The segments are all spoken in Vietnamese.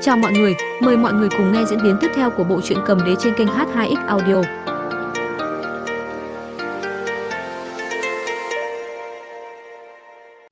Chào mọi người, mời mọi người cùng nghe diễn biến tiếp theo của bộ truyện cầm đế trên kênh H2X Audio.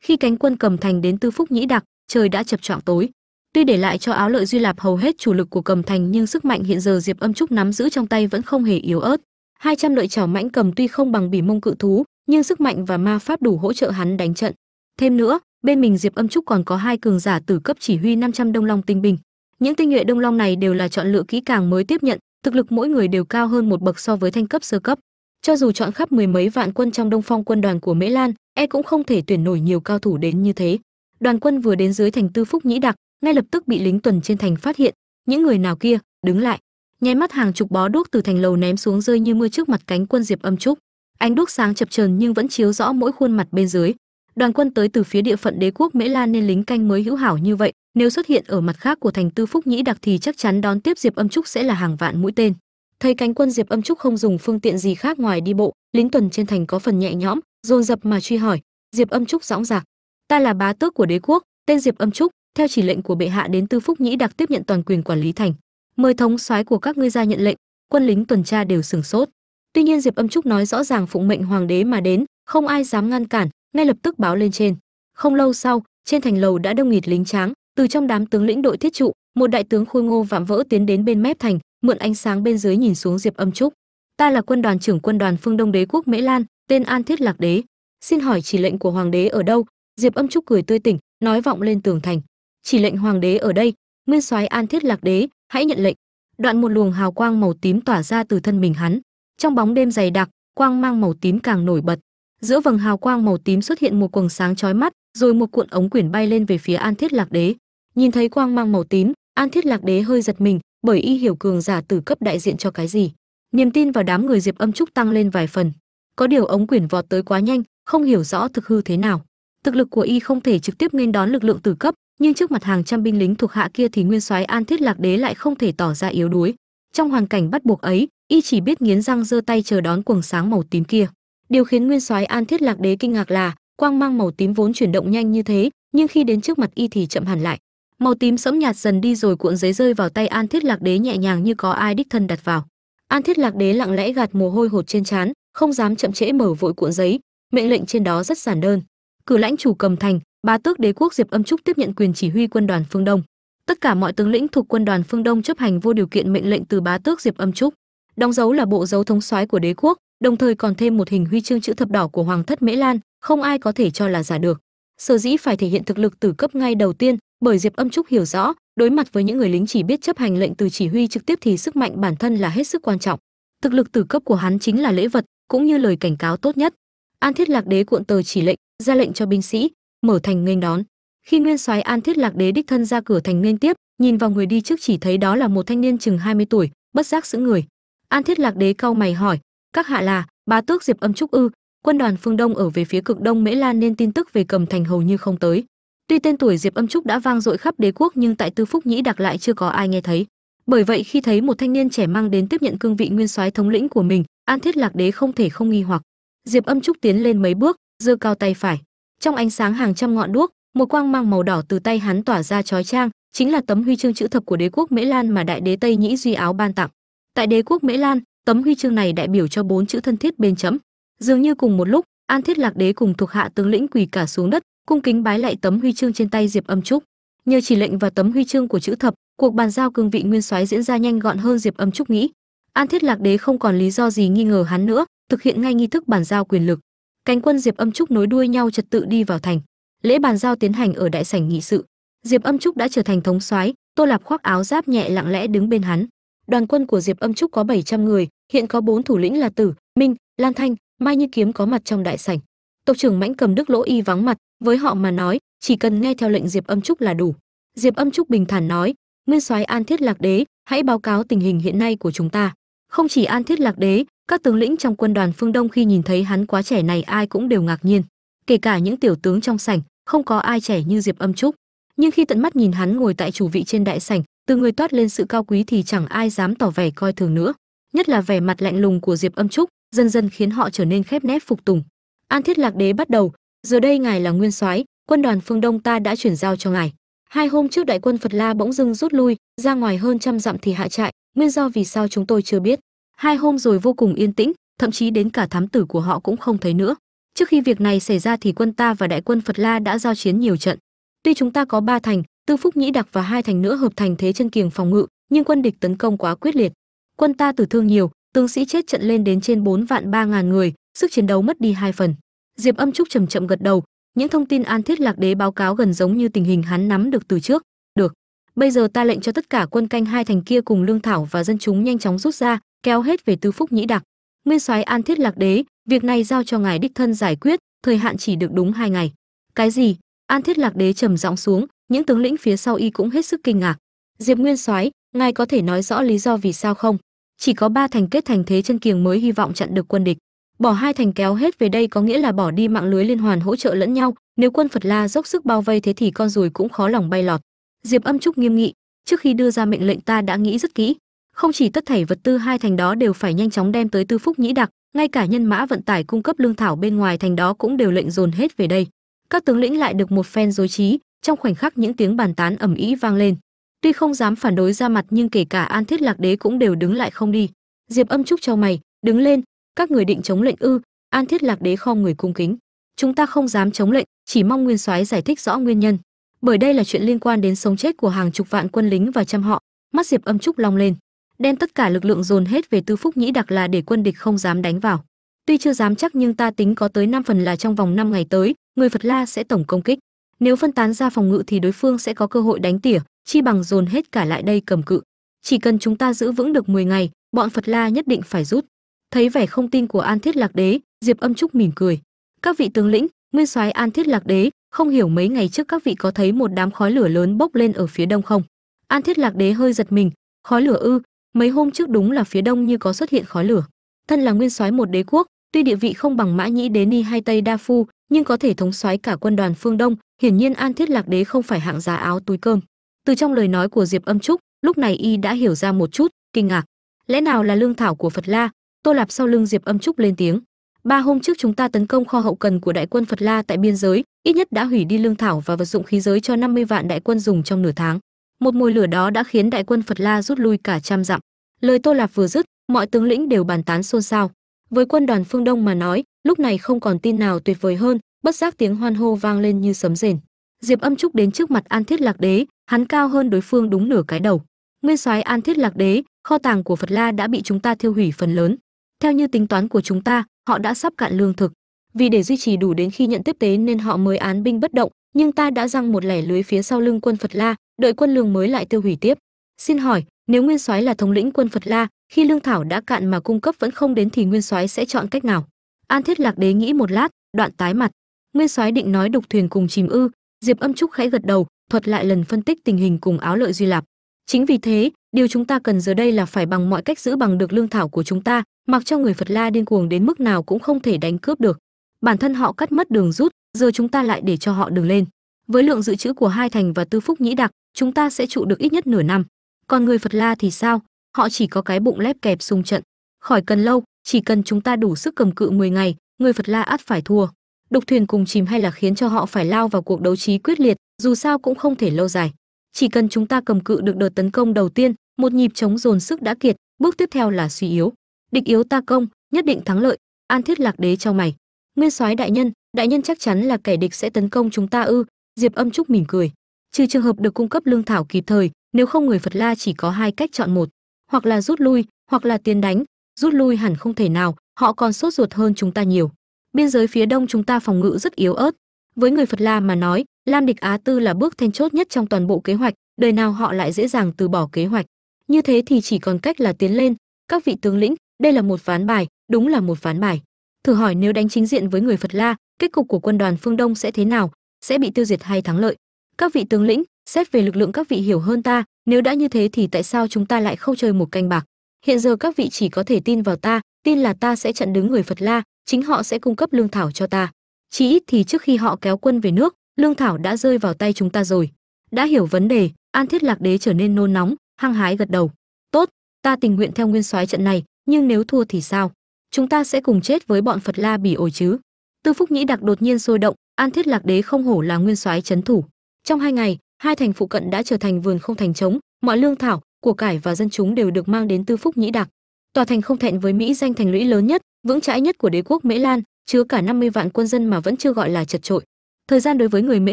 Khi cánh quân cầm thành đến Tư Phúc Nhĩ Đặc, trời đã chập choạng tối. Tuy để lại cho áo lợi Duy Lạp hầu hết chủ lực của cầm thành nhưng sức mạnh hiện giờ Diệp Âm Trúc nắm giữ trong tay vẫn không hề yếu ớt. 200 lợi chảo mãnh cầm tuy không bằng bỉ mông cự thú, nhưng sức mạnh và ma pháp đủ hỗ trợ hắn đánh trận. Thêm nữa, bên mình Diệp Âm Trúc còn có hai cường giả tử cấp chỉ huy 500 Đông Long tinh binh. Những tinh nhuệ Đông Long này đều là chọn lựa kỹ càng mới tiếp nhận, thực lực mỗi người đều cao hơn một bậc so với thanh cấp sơ cấp. Cho dù chọn khắp mười mấy vạn quân trong Đông Phong quân đoàn của Mễ Lan, e cũng không thể tuyển nổi nhiều cao thủ đến như thế. Đoàn quân vừa đến dưới thành Tư Phúc Nhĩ Đặc, ngay lập tức bị lính tuần trên thành phát hiện, những người nào kia, đứng lại. Nháy mắt hàng chục bó đuốc từ thành lầu ném xuống rơi như mưa trước mặt cánh quân Diệp Âm Trúc. Ánh đuốc sáng chập chờn nhưng vẫn chiếu rõ mỗi khuôn mặt bên dưới. Đoàn quân tới từ phía địa phận đế quốc Mễ Lan nên lính canh mới hữu hảo như vậy, nếu xuất hiện ở mặt khác của thành Tư Phúc Nhĩ Đặc thì chắc chắn đón tiếp Diệp Âm Trúc sẽ là hàng vạn mũi tên. Thấy cánh quân Diệp Âm Trúc không dùng phương tiện gì khác ngoài đi bộ, lính tuần trên thành có phần nhẹ nhõm, dồn dập mà truy hỏi. Diệp Âm Trúc dõng dạc: "Ta là bá tước của đế quốc, tên Diệp Âm Trúc, theo chỉ lệnh của bệ hạ đến Tư Phúc Nhĩ Đặc tiếp nhận toàn quyền quản lý thành. Mời thống soái của các ngươi ra nhận lệnh." Quân lính tuần tra đều sửng sốt. Tuy nhiên Diệp Âm Trúc nói rõ ràng phụng mệnh hoàng đế mà đến, không ai dám ngăn cản, ngay lập tức báo lên trên. Không lâu sau, trên thành lầu đã đông nghịt lính tráng, từ trong đám tướng lĩnh đội thiết trụ, một đại tướng khôi ngô vạm vỡ tiến đến bên mép thành, mượn ánh sáng bên dưới nhìn xuống Diệp Âm Trúc. Ta là quân đoàn trưởng quân đoàn phương Đông Đế quốc Mễ Lan, tên An Thiết Lạc Đế. Xin hỏi chỉ lệnh của hoàng đế ở đâu? Diệp Âm Trúc cười tươi tỉnh, nói vọng lên tường thành. Chỉ lệnh hoàng đế ở đây, nguyên soái An Thiết Lạc Đế, hãy nhận lệnh. Đoạn một luồng hào quang màu tím tỏa ra từ thân mình hắn. Trong bóng đêm dày đặc, quang mang màu tím càng nổi bật. Giữa vầng hào quang màu tím xuất hiện một quầng sáng chói mắt, rồi một cuộn ống quyển bay lên về phía An Thiết Lạc Đế. Nhìn thấy quang mang màu tím, An Thiết Lạc Đế hơi giật mình, bởi y hiểu cường giả tử cấp đại diện cho cái gì. Niềm tin vào đám người Diệp Âm Trúc tăng lên vài phần. Có điều ống quyển vọt tới quá nhanh, không hiểu rõ thực hư thế nào. Thực lực của y không thể trực tiếp nghênh đón lực lượng tử cấp, nhưng trước mặt hàng trăm binh lính thuộc hạ kia thì nguyên soái An Thiết Lạc Đế lại không thể tỏ ra yếu đuối. Trong hoàn cảnh bắt buộc ấy, y chỉ biết nghiến răng giơ tay chờ đón quầng sáng màu tím kia. Điều khiến nguyên soái An Thiết Lạc Đế kinh ngạc là, quang mang màu tím vốn chuyển động nhanh như thế, nhưng khi đến trước mặt y thì chậm hẳn lại. Màu tím sẫm nhạt dần đi rồi cuộn giấy rơi vào tay An Thiết Lạc Đế nhẹ nhàng như có ai đích thân đặt vào. An Thiết Lạc Đế lặng lẽ gạt mồ hôi hột trên trán, không dám chậm trễ mở vội cuộn giấy, mệnh lệnh trên đó rất giản đơn. Cử lãnh chủ cầm thành, bá tước đế quốc Diệp Âm Trúc tiếp nhận quyền chỉ huy quân đoàn phương Đông. Tất cả mọi tướng lĩnh thuộc quân đoàn phương Đông chấp hành vô điều kiện mệnh lệnh từ bá tước Diệp Âm Trúc. Đóng dấu là bộ dấu thống soái của đế quốc, đồng thời còn thêm một hình huy chương chữ thập đỏ của hoàng thất Mễ Lan, không ai có thể cho là giả được. Sở dĩ phải thể hiện thực lực từ cấp ngay đầu tiên, bởi Diệp Âm Trúc hiểu rõ, đối mặt với những người lính chỉ biết chấp hành lệnh từ chỉ huy trực tiếp thì sức mạnh bản thân là hết sức quan trọng. Thực lực từ cấp của hắn chính là lễ vật, cũng như lời cảnh cáo tốt nhất. An Thiết Lạc Đế cuộn tờ chỉ lệnh, ra lệnh cho binh sĩ mở thành nghênh đón. Khi Nguyên Soái An Thiết Lạc Đế đích thân ra cửa thành nghênh tiếp, nhìn vào người đi trước chỉ thấy đó là một thanh niên chừng 20 tuổi, bất giác sững người. An Thiết Lạc Đế cau mày hỏi, các hạ là bá tước Diệp Âm Trúc ư? Quân đoàn phương Đông ở về phía cực đông Mễ Lan nên tin tức về cầm thành hầu như không tới. Tuy tên tuổi Diệp Âm Trúc đã vang dội khắp đế quốc nhưng tại Tư Phúc Nhĩ Đặc lại chưa có ai nghe thấy. Bởi vậy khi thấy một thanh niên trẻ mang đến tiếp nhận cương vị nguyên soái thống lĩnh của mình, An Thiết Lạc Đế không thể không nghi hoặc. Diệp Âm Trúc tiến lên mấy bước, giơ cao tay phải. Trong ánh sáng hàng trăm ngọn đuốc, một quang mang màu đỏ từ tay hắn tỏa ra chói chang, chính là tấm huy chương chữ thập của đế quốc Mễ Lan mà đại đế Tây Nhĩ Duy Áo ban tặng. Tại đế quốc Mễ Lan, tấm huy chương này đại biểu cho bốn chữ thân thiết bên chấm. Dường như cùng một lúc, An Thiết Lạc Đế cùng thuộc hạ tướng lĩnh quỳ cả xuống đất, cung kính bái lại tấm huy chương trên tay Diệp Âm Trúc. Nhờ chỉ lệnh và tấm huy chương của chữ thập, cuộc bàn giao cương vị nguyên soái diễn ra nhanh gọn hơn Diệp Âm Trúc nghĩ. An Thiết Lạc Đế không còn lý do gì nghi ngờ hắn nữa, thực hiện ngay nghi thức bàn giao quyền lực. Cánh quân Diệp Âm Trúc nối đuôi nhau trật tự đi vào thành. Lễ bàn giao tiến hành ở đại sảnh nghị sự. Diệp Âm Trúc đã trở thành thống soái, Tô Lạp khoác áo giáp nhẹ lặng lẽ đứng bên hắn. Đoàn quân của Diệp Âm Trúc có 700 người, hiện có bốn thủ lĩnh là Tử, Minh, Lan Thanh, Mai Như Kiếm có mặt trong đại sảnh. Tộc trưởng Mãnh Cầm Đức Lỗ Y vắng mặt, với họ mà nói, chỉ cần nghe theo lệnh Diệp Âm Trúc là đủ. Diệp Âm Trúc bình thản nói, Nguyên soái An Thiết Lạc Đế, hãy báo cáo tình hình hiện nay của chúng ta. Không chỉ An Thiết Lạc Đế, các tướng lĩnh trong quân đoàn phương Đông khi nhìn thấy hắn quá trẻ này ai cũng đều ngạc nhiên, kể cả những tiểu tướng trong sảnh, không có ai trẻ như Diệp Âm Trúc. Nhưng khi tận mắt nhìn hắn ngồi tại chủ vị trên đại sảnh, từ người toát lên sự cao quý thì chẳng ai dám tỏ vẻ coi thường nữa. Nhất là vẻ mặt lạnh lùng của Diệp Âm Trúc, dần dần khiến họ trở nên khép nép phục tùng. An Thiết Lạc Đế bắt đầu, giờ đây ngài là nguyên soái, quân đoàn phương Đông ta đã chuyển giao cho ngài. hai hôm trước đại quân phật la bỗng dưng rút lui ra ngoài hơn trăm dặm thì hạ trại nguyên do vì sao chúng tôi chưa biết. Hai hôm rồi vô cùng yên tĩnh thậm chí đến cả thám tử của họ cũng không thấy nữa. Trước khi việc này xảy ra thì quân ta và đại quân phật la đã giao chiến nhiều trận. Tuy chúng ta có ba thành tư phúc nhĩ đặc và hai thành nữa hợp thành thế chân kiềng phòng ngự nhưng quân địch tấn công quá quyết liệt. Quân ta tử thương nhiều tướng sĩ chết trận lên đến trên 4 vạn ba ngàn người sức chiến đấu mất đi hai phần diệp âm trúc chậm chậm gật đầu, những thông tin an thiết lạc đế báo cáo gần giống như tình hình hắn nắm được từ trước. Được, bây giờ ta lệnh cho tất cả quân canh hai thành kia cùng lương thảo và dân chúng nhanh chóng rút ra, kéo hết về tư phúc nhĩ đặc nguyên soái an thiết lạc đế, việc này giao cho ngài đích thân giải quyết, thời hạn chỉ được đúng hai ngày. Cái gì? An thiết lạc đế trầm giọng xuống, những tướng lĩnh phía sau y cũng hết sức kinh ngạc. Diệp nguyên soái, ngài có thể nói rõ lý do vì sao không? Chỉ có ba thành kết thành thế chân kiềng mới hy vọng chặn được quân địch bỏ hai thành kéo hết về đây có nghĩa là bỏ đi mạng lưới liên hoàn hỗ trợ lẫn nhau, nếu quân phật la dốc sức bao vây thế thì con ruồi cũng khó lòng bay lọt. Diệp âm trúc nghiêm nghị, trước khi đưa ra mệnh lệnh ta đã nghĩ rất kỹ, không chỉ tất thảy vật tư hai thành đó đều phải nhanh chóng đem tới tư phúc nhĩ đặc, ngay cả nhân mã vận tải cung cấp lương thảo bên ngoài thành đó cũng đều lệnh dồn hết về đây. Các tướng lĩnh lại được một phen dối trí, trong khoảnh khắc những tiếng bàn tán ầm ĩ vang lên. Tuy không dám phản đối ra mặt nhưng kể cả an thiết lạc đế cũng đều đứng lại không đi. Diệp âm trúc cho mày, đứng lên các người định chống lệnh ư? An thiết lạc đế khom người cung kính. Chúng ta không dám chống lệnh, chỉ mong nguyên soái giải thích rõ nguyên nhân. Bởi đây là chuyện liên quan đến sống chết của hàng chục vạn quân lính và trăm họ. Mắt diệp âm trúc long lên, đem tất cả lực lượng dồn hết về tư phúc nhĩ đặc là để quân địch không dám đánh vào. Tuy chưa dám chắc nhưng ta tính có tới 5 phần là trong vòng 5 ngày tới, người phật la sẽ tổng công kích. Nếu phân tán ra phòng ngự thì đối phương sẽ có cơ hội đánh tỉa, chi bằng dồn hết cả lại đây cầm cự. Chỉ cần chúng ta giữ vững được 10 ngày, bọn phật la nhất định phải rút thấy vẻ không tin của an thiết lạc đế, diệp âm trúc mỉm cười. Các vị tướng lĩnh, nguyên soái an thiết lạc đế, không hiểu mấy ngày trước các vị có thấy một đám khói lửa lớn bốc lên ở phía đông không? An thiết lạc đế hơi giật mình. Khói lửa ư? Mấy hôm trước đúng là phía đông như có xuất hiện khói lửa. Thân là nguyên soái một đế quốc, tuy địa vị không bằng mã nhĩ đế ni hay tây đa phu, nhưng có thể thống soái cả quân đoàn phương đông, hiển nhiên an thiết lạc đế không phải hạng giá áo túi cơm. Từ trong lời nói của diệp âm trúc, lúc này y đã hiểu ra một chút, kinh ngạc. Lẽ nào là lương thảo của phật la tô lạp sau lưng diệp âm trúc lên tiếng. Ba hôm trước chúng ta tấn công kho hậu cần của đại quân phật la tại biên giới, ít nhất đã hủy đi lương thảo và vật dụng khí giới cho 50 vạn đại quân dùng trong nửa tháng. Một mồi lửa đó đã khiến đại quân phật la rút lui cả trăm dặm. Lời tô lạp vừa dứt, mọi tướng lĩnh đều bàn tán xôn xao. Với quân đoàn phương đông mà nói, lúc này không còn tin nào tuyệt vời hơn, bất giác tiếng hoan hô vang lên như sấm rền. Diệp âm trúc đến trước mặt an thiết lạc đế, hắn cao hơn đối phương đúng nửa cái đầu. Nguyên soái an thiết lạc đế, kho tàng của phật la đã bị chúng ta thiêu hủy phần lớn theo như tính toán của chúng ta, họ đã sắp cạn lương thực. Vì để duy trì đủ đến khi nhận tiếp tế nên họ mới án binh bất động, nhưng ta đã răng một lẻ lưới phía sau lưng quân phật la, đợi quân lương mới lại tiêu hủy tiếp. Xin hỏi, nếu nguyên soái là thống lĩnh quân phật la, khi lương thảo đã cạn mà cung cấp vẫn không đến thì nguyên soái sẽ chọn cách nào? An thiết lạc đế nghĩ một lát, đoạn tái mặt. Nguyên soái định nói đục thuyền cùng chìm ư. Diệp âm trúc khẽ gật đầu, thuật lại lần phân tích tình hình cùng áo lợi duy lạp. Chính vì thế điều chúng ta cần giờ đây là phải bằng mọi cách giữ bằng được lương thảo của chúng ta, mặc cho người phật la điên cuồng đến mức nào cũng không thể đánh cướp được. Bản thân họ cắt mất đường rút, giờ chúng ta lại để cho họ đường lên. Với lượng dự trữ của hai thành và tư phúc nhĩ đặc, chúng ta sẽ trụ được ít nhất nửa năm. Còn người phật la thì sao? Họ chỉ có cái bụng lép kẹp xung trận. Khỏi cần lâu, chỉ cần chúng ta đủ sức cầm cự 10 ngày, người phật la ắt phải thua. Đục thuyền cùng chìm hay là khiến cho họ phải lao vào cuộc đấu trí quyết liệt, dù sao cũng không thể lâu dài. Chỉ cần chúng ta cầm cự được đợt tấn công đầu tiên một nhịp chống dồn sức đã kiệt, bước tiếp theo là suy yếu. Địch yếu ta công, nhất định thắng lợi. An thiết lạc đế cho mày. Nguyên soái đại nhân đại nhân chắc chắn là kẻ địch sẽ tấn công chúng ta ư? Diệp âm trúc mỉm cười. Trừ trường hợp được cung cấp lương thảo kịp thời, nếu không người phật la chỉ có hai cách chọn một, hoặc là rút lui, hoặc là tiến đánh. Rút lui hẳn không thể nào, họ còn sốt ruột hơn chúng ta nhiều. Biên giới phía đông chúng ta phòng ngự rất yếu ớt. Với người phật la mà nói, lam địch á tư là bước then chốt nhất trong toàn bộ kế hoạch, đời nào họ lại dễ dàng từ bỏ kế hoạch như thế thì chỉ còn cách là tiến lên. Các vị tướng lĩnh, đây là một ván bài, đúng là một ván bài. Thử hỏi nếu đánh chính diện với người phật la, kết cục của quân đoàn phương đông sẽ thế nào? Sẽ bị tiêu diệt hay thắng lợi? Các vị tướng lĩnh, xét về lực lượng các vị hiểu hơn ta, nếu đã như thế thì tại sao chúng ta lại không chơi một canh bạc? Hiện giờ các vị chỉ có thể tin vào ta, tin là ta sẽ chặn đứng người phật la, chính họ sẽ cung cấp lương thảo cho ta. Chỉ ít thì trước khi họ kéo quân về nước, lương thảo đã rơi vào tay chúng ta rồi. Đã hiểu vấn đề, an thiết lạc đế trở nên nôn nóng hăng hái gật đầu. Tốt, ta tình nguyện theo nguyên soái trận này, nhưng nếu thua thì sao? Chúng ta sẽ cùng chết với bọn phật la bỉ ổi chứ? Tư phúc nhĩ đặc đột nhiên sôi động, an thiết lạc đế không hổ là nguyên soái chấn thủ. Trong hai ngày, hai thành phụ cận đã trở thành vườn không thành trống, mọi lương thảo, của cải và dân chúng đều được mang đến tư phúc nhĩ đặc tòa thành không thẹn với mỹ danh thành lũy lớn nhất, vững chãi nhất của đế quốc mễ lan, chứa cả 50 vạn quân dân mà vẫn chưa gọi là chật trội. Thời gian đối với người mễ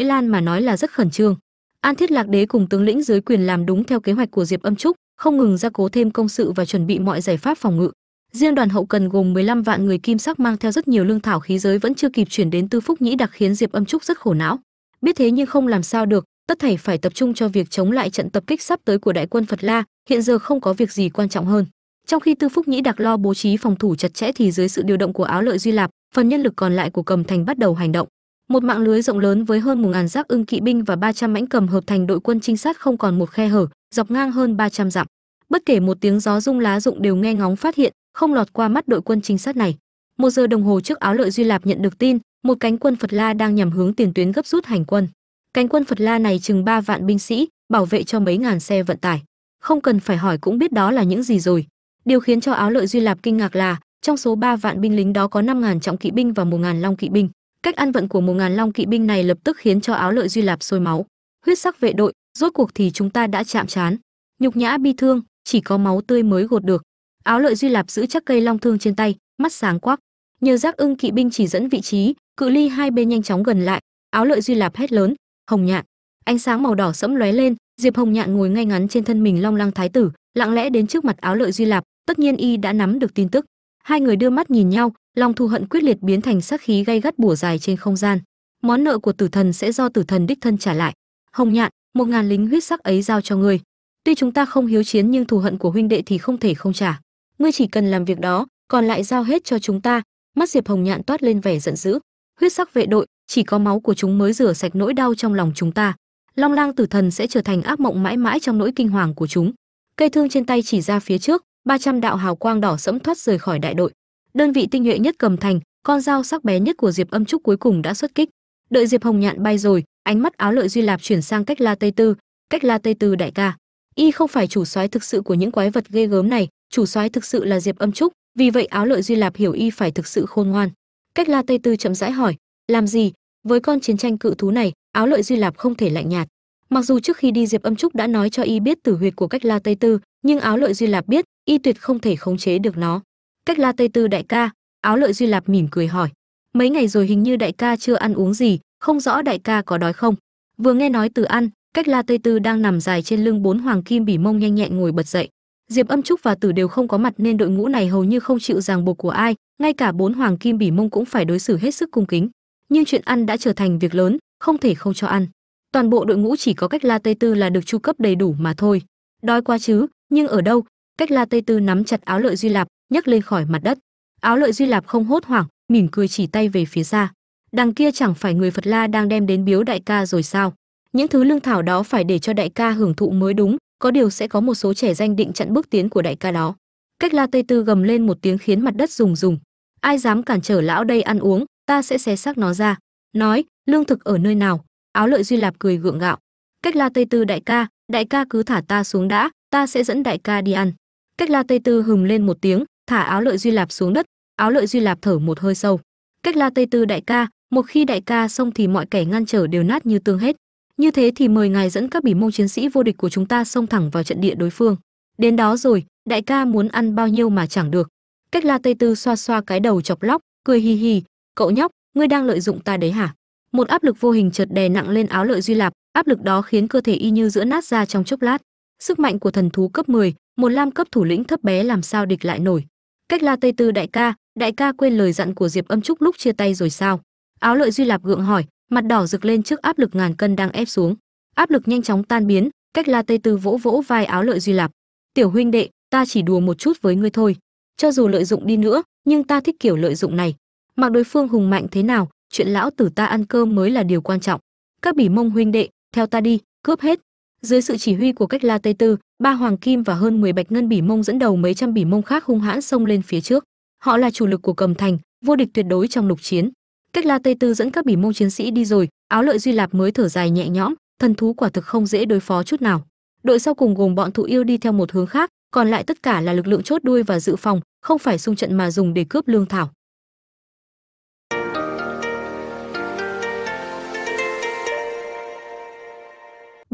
lan mà nói là rất khẩn trương an thiết lạc đế cùng tướng lĩnh dưới quyền làm đúng theo kế hoạch của diệp âm trúc, không ngừng gia cố thêm công sự và chuẩn bị mọi giải pháp phòng ngự. Riêng đoàn hậu cần gồm 15 vạn người kim sắc mang theo rất nhiều lương thảo khí giới vẫn chưa kịp chuyển đến tư phúc nhĩ đặc khiến diệp âm trúc rất khổ não. Biết thế nhưng không làm sao được, tất thảy phải tập trung cho việc chống lại trận tập kích sắp tới của đại quân phật la, hiện giờ không có việc gì quan trọng hơn. Trong khi tư phúc nhĩ đặc lo bố trí phòng thủ chặt chẽ thì dưới sự điều động của áo lợi duy lạp, phần nhân lực còn lại của cầm thành bắt đầu hành động một mạng lưới rộng lớn với hơn một ngàn giáp ưng kỵ binh và 300 mãnh cầm hợp thành đội quân trinh sát không còn một khe hở, dọc ngang hơn 300 dặm. Bất kể một tiếng gió rung lá rụng đều nghe ngóng phát hiện, không lọt qua mắt đội quân trinh sát này. Một giờ đồng hồ trước áo lợi duy lạp nhận được tin, một cánh quân phật la đang nhằm hướng tiền tuyến gấp rút hành quân. Cánh quân phật la này chừng ba vạn binh sĩ, bảo vệ cho mấy ngàn xe vận tải. Không cần phải hỏi cũng biết đó là những gì rồi. Điều khiến cho áo lợi duy lạp kinh ngạc là, trong số 3 vạn binh lính đó có 5 ngàn trọng kỵ binh và 1 ngàn long kỵ binh cách ăn vận của một ngàn long kỵ binh này lập tức khiến cho áo lợi duy lạp sôi máu. Huyết sắc vệ đội, rốt cuộc thì chúng ta đã chạm trán. Nhục nhã bi thương, chỉ có máu tươi mới gột được. Áo lợi duy lạp giữ chắc cây long thương trên tay, mắt sáng quắc. Nhờ giác ưng kỵ binh chỉ dẫn vị trí, cự ly hai bên nhanh chóng gần lại. Áo lợi duy lạp hét lớn, hồng nhạn! Ánh sáng màu đỏ sẫm lóe lên, diệp hồng nhạn ngồi ngay ngắn trên thân mình long lăng thái tử, lặng lẽ đến trước mặt áo lợi duy lạp, tất nhiên y đã nắm được tin tức. Hai người đưa mắt nhìn nhau lòng thù hận quyết liệt biến thành sát khí gay gắt bủa dài trên không gian. Món nợ của tử thần sẽ do tử thần đích thân trả lại. Hồng nhạn, một ngàn lính huyết sắc ấy giao cho ngươi. Tuy chúng ta không hiếu chiến nhưng thù hận của huynh đệ thì không thể không trả. Ngươi chỉ cần làm việc đó, còn lại giao hết cho chúng ta. Mắt diệp hồng nhạn toát lên vẻ giận dữ. Huyết sắc vệ đội, chỉ có máu của chúng mới rửa sạch nỗi đau trong lòng chúng ta. Long lang tử thần sẽ trở thành ác mộng mãi mãi trong nỗi kinh hoàng của chúng. Cây thương trên tay chỉ ra phía trước 300 đạo hào quang đỏ sẫm thoát rời khỏi đại đội đơn vị tinh nhuệ nhất cầm thành, con dao sắc bé nhất của diệp âm trúc cuối cùng đã xuất kích. Đợi diệp hồng nhạn bay rồi, ánh mắt áo lợi duy lạp chuyển sang cách la tây tư. Cách la tây tư đại ca, y không phải chủ soái thực sự của những quái vật ghê gớm này, chủ soái thực sự là diệp âm trúc, vì vậy áo lợi duy lạp hiểu y phải thực sự khôn ngoan. Cách la tây tư chậm rãi hỏi, làm gì? Với con chiến tranh cự thú này, áo lợi duy lạp không thể lạnh nhạt. Mặc dù trước khi đi diệp âm trúc đã nói cho y biết tử huyệt của cách la tây tư, nhưng áo lợi duy lạp biết, y tuyệt không thể khống chế được nó cách la tây tư đại ca, áo lợi duy lạp mỉm cười hỏi. Mấy ngày rồi hình như đại ca chưa ăn uống gì, không rõ đại ca có đói không? Vừa nghe nói từ ăn, cách la tây tư đang nằm dài trên lưng bốn hoàng kim bỉ mông nhanh nhẹn ngồi bật dậy. Diệp âm trúc và tử đều không có mặt nên đội ngũ này hầu như không chịu ràng buộc của ai, ngay cả bốn hoàng kim bỉ mông cũng phải đối xử hết sức cung kính. Nhưng chuyện ăn đã trở thành việc lớn, không thể không cho ăn. Toàn bộ đội ngũ chỉ có cách la tây tư là được chu cấp đầy đủ mà thôi. Đói quá chứ, nhưng ở đâu? Cách la tây tư nắm chặt áo lợi duy lạp nhấc lên khỏi mặt đất. Áo lợi duy lạp không hốt hoảng, mỉm cười chỉ tay về phía xa. Đằng kia chẳng phải người phật la đang đem đến biếu đại ca rồi sao? Những thứ lương thảo đó phải để cho đại ca hưởng thụ mới đúng, có điều sẽ có một số trẻ danh định chặn bước tiến của đại ca đó. Cách la tây tư gầm lên một tiếng khiến mặt đất rùng rùng. Ai dám cản trở lão đây ăn uống, ta sẽ xé xác nó ra. Nói, lương thực ở nơi nào? Áo lợi duy lạp cười gượng gạo. Cách la tây tư đại ca đại ca cứ thả ta xuống đã, ta sẽ dẫn đại ca đi ăn. Cách la tây tư hừm lên một tiếng thả áo lợi duy lạp xuống đất áo lợi duy lạp thở một hơi sâu. Cách la tây tư đại ca một khi đại ca xong thì mọi kẻ ngăn trở đều nát như tương hết. Như thế thì mời ngài dẫn các bỉ mông chiến sĩ vô địch của chúng ta xông thẳng vào trận địa đối phương. Đến đó rồi đại ca muốn ăn bao nhiêu mà chẳng được. Cách la tây tư xoa xoa cái đầu chọc lóc cười hì hì cậu nhóc ngươi đang lợi dụng ta đấy hả? Một áp lực vô hình chợt đè nặng lên áo lợi duy lạp áp lực đó khiến cơ thể y như giữa nát ra trong chốc lát. Sức mạnh của thần thú cấp 10, một lam cấp thủ lĩnh thấp bé làm sao địch lại nổi cách la tây tư đại ca đại ca quên lời dặn của diệp âm trúc lúc chia tay rồi sao? Áo lợi duy lạp gượng hỏi, mặt đỏ rực lên trước áp lực ngàn cân đang ép xuống. Áp lực nhanh chóng tan biến, cách la tây tư vỗ vỗ vai áo lợi duy lạp. Tiểu huynh đệ, ta chỉ đùa một chút với ngươi thôi. Cho dù lợi dụng đi nữa, nhưng ta thích kiểu lợi dụng này. Mặc đối phương hùng mạnh thế nào, chuyện lão tử ta ăn cơm mới là điều quan trọng. Các bỉ mông huynh đệ, theo ta đi, cướp hết. Dưới sự chỉ huy của cách la tây tư ba hoàng kim và hơn 10 bạch ngân bỉ mông dẫn đầu mấy trăm bỉ mông khác hung hãn xông lên phía trước. Họ là chủ lực của cầm thành, vô địch tuyệt đối trong lục chiến. Cách la tây tư dẫn các bỉ mông chiến sĩ đi rồi, áo lợi duy lạp mới thở dài nhẹ nhõm, thần thú quả thực không dễ đối phó chút nào. Đội sau cùng gồm bọn thụ yêu đi theo một hướng khác, còn lại tất cả là lực lượng chốt đuôi và dự phòng, không phải xung trận mà dùng để cướp lương thảo.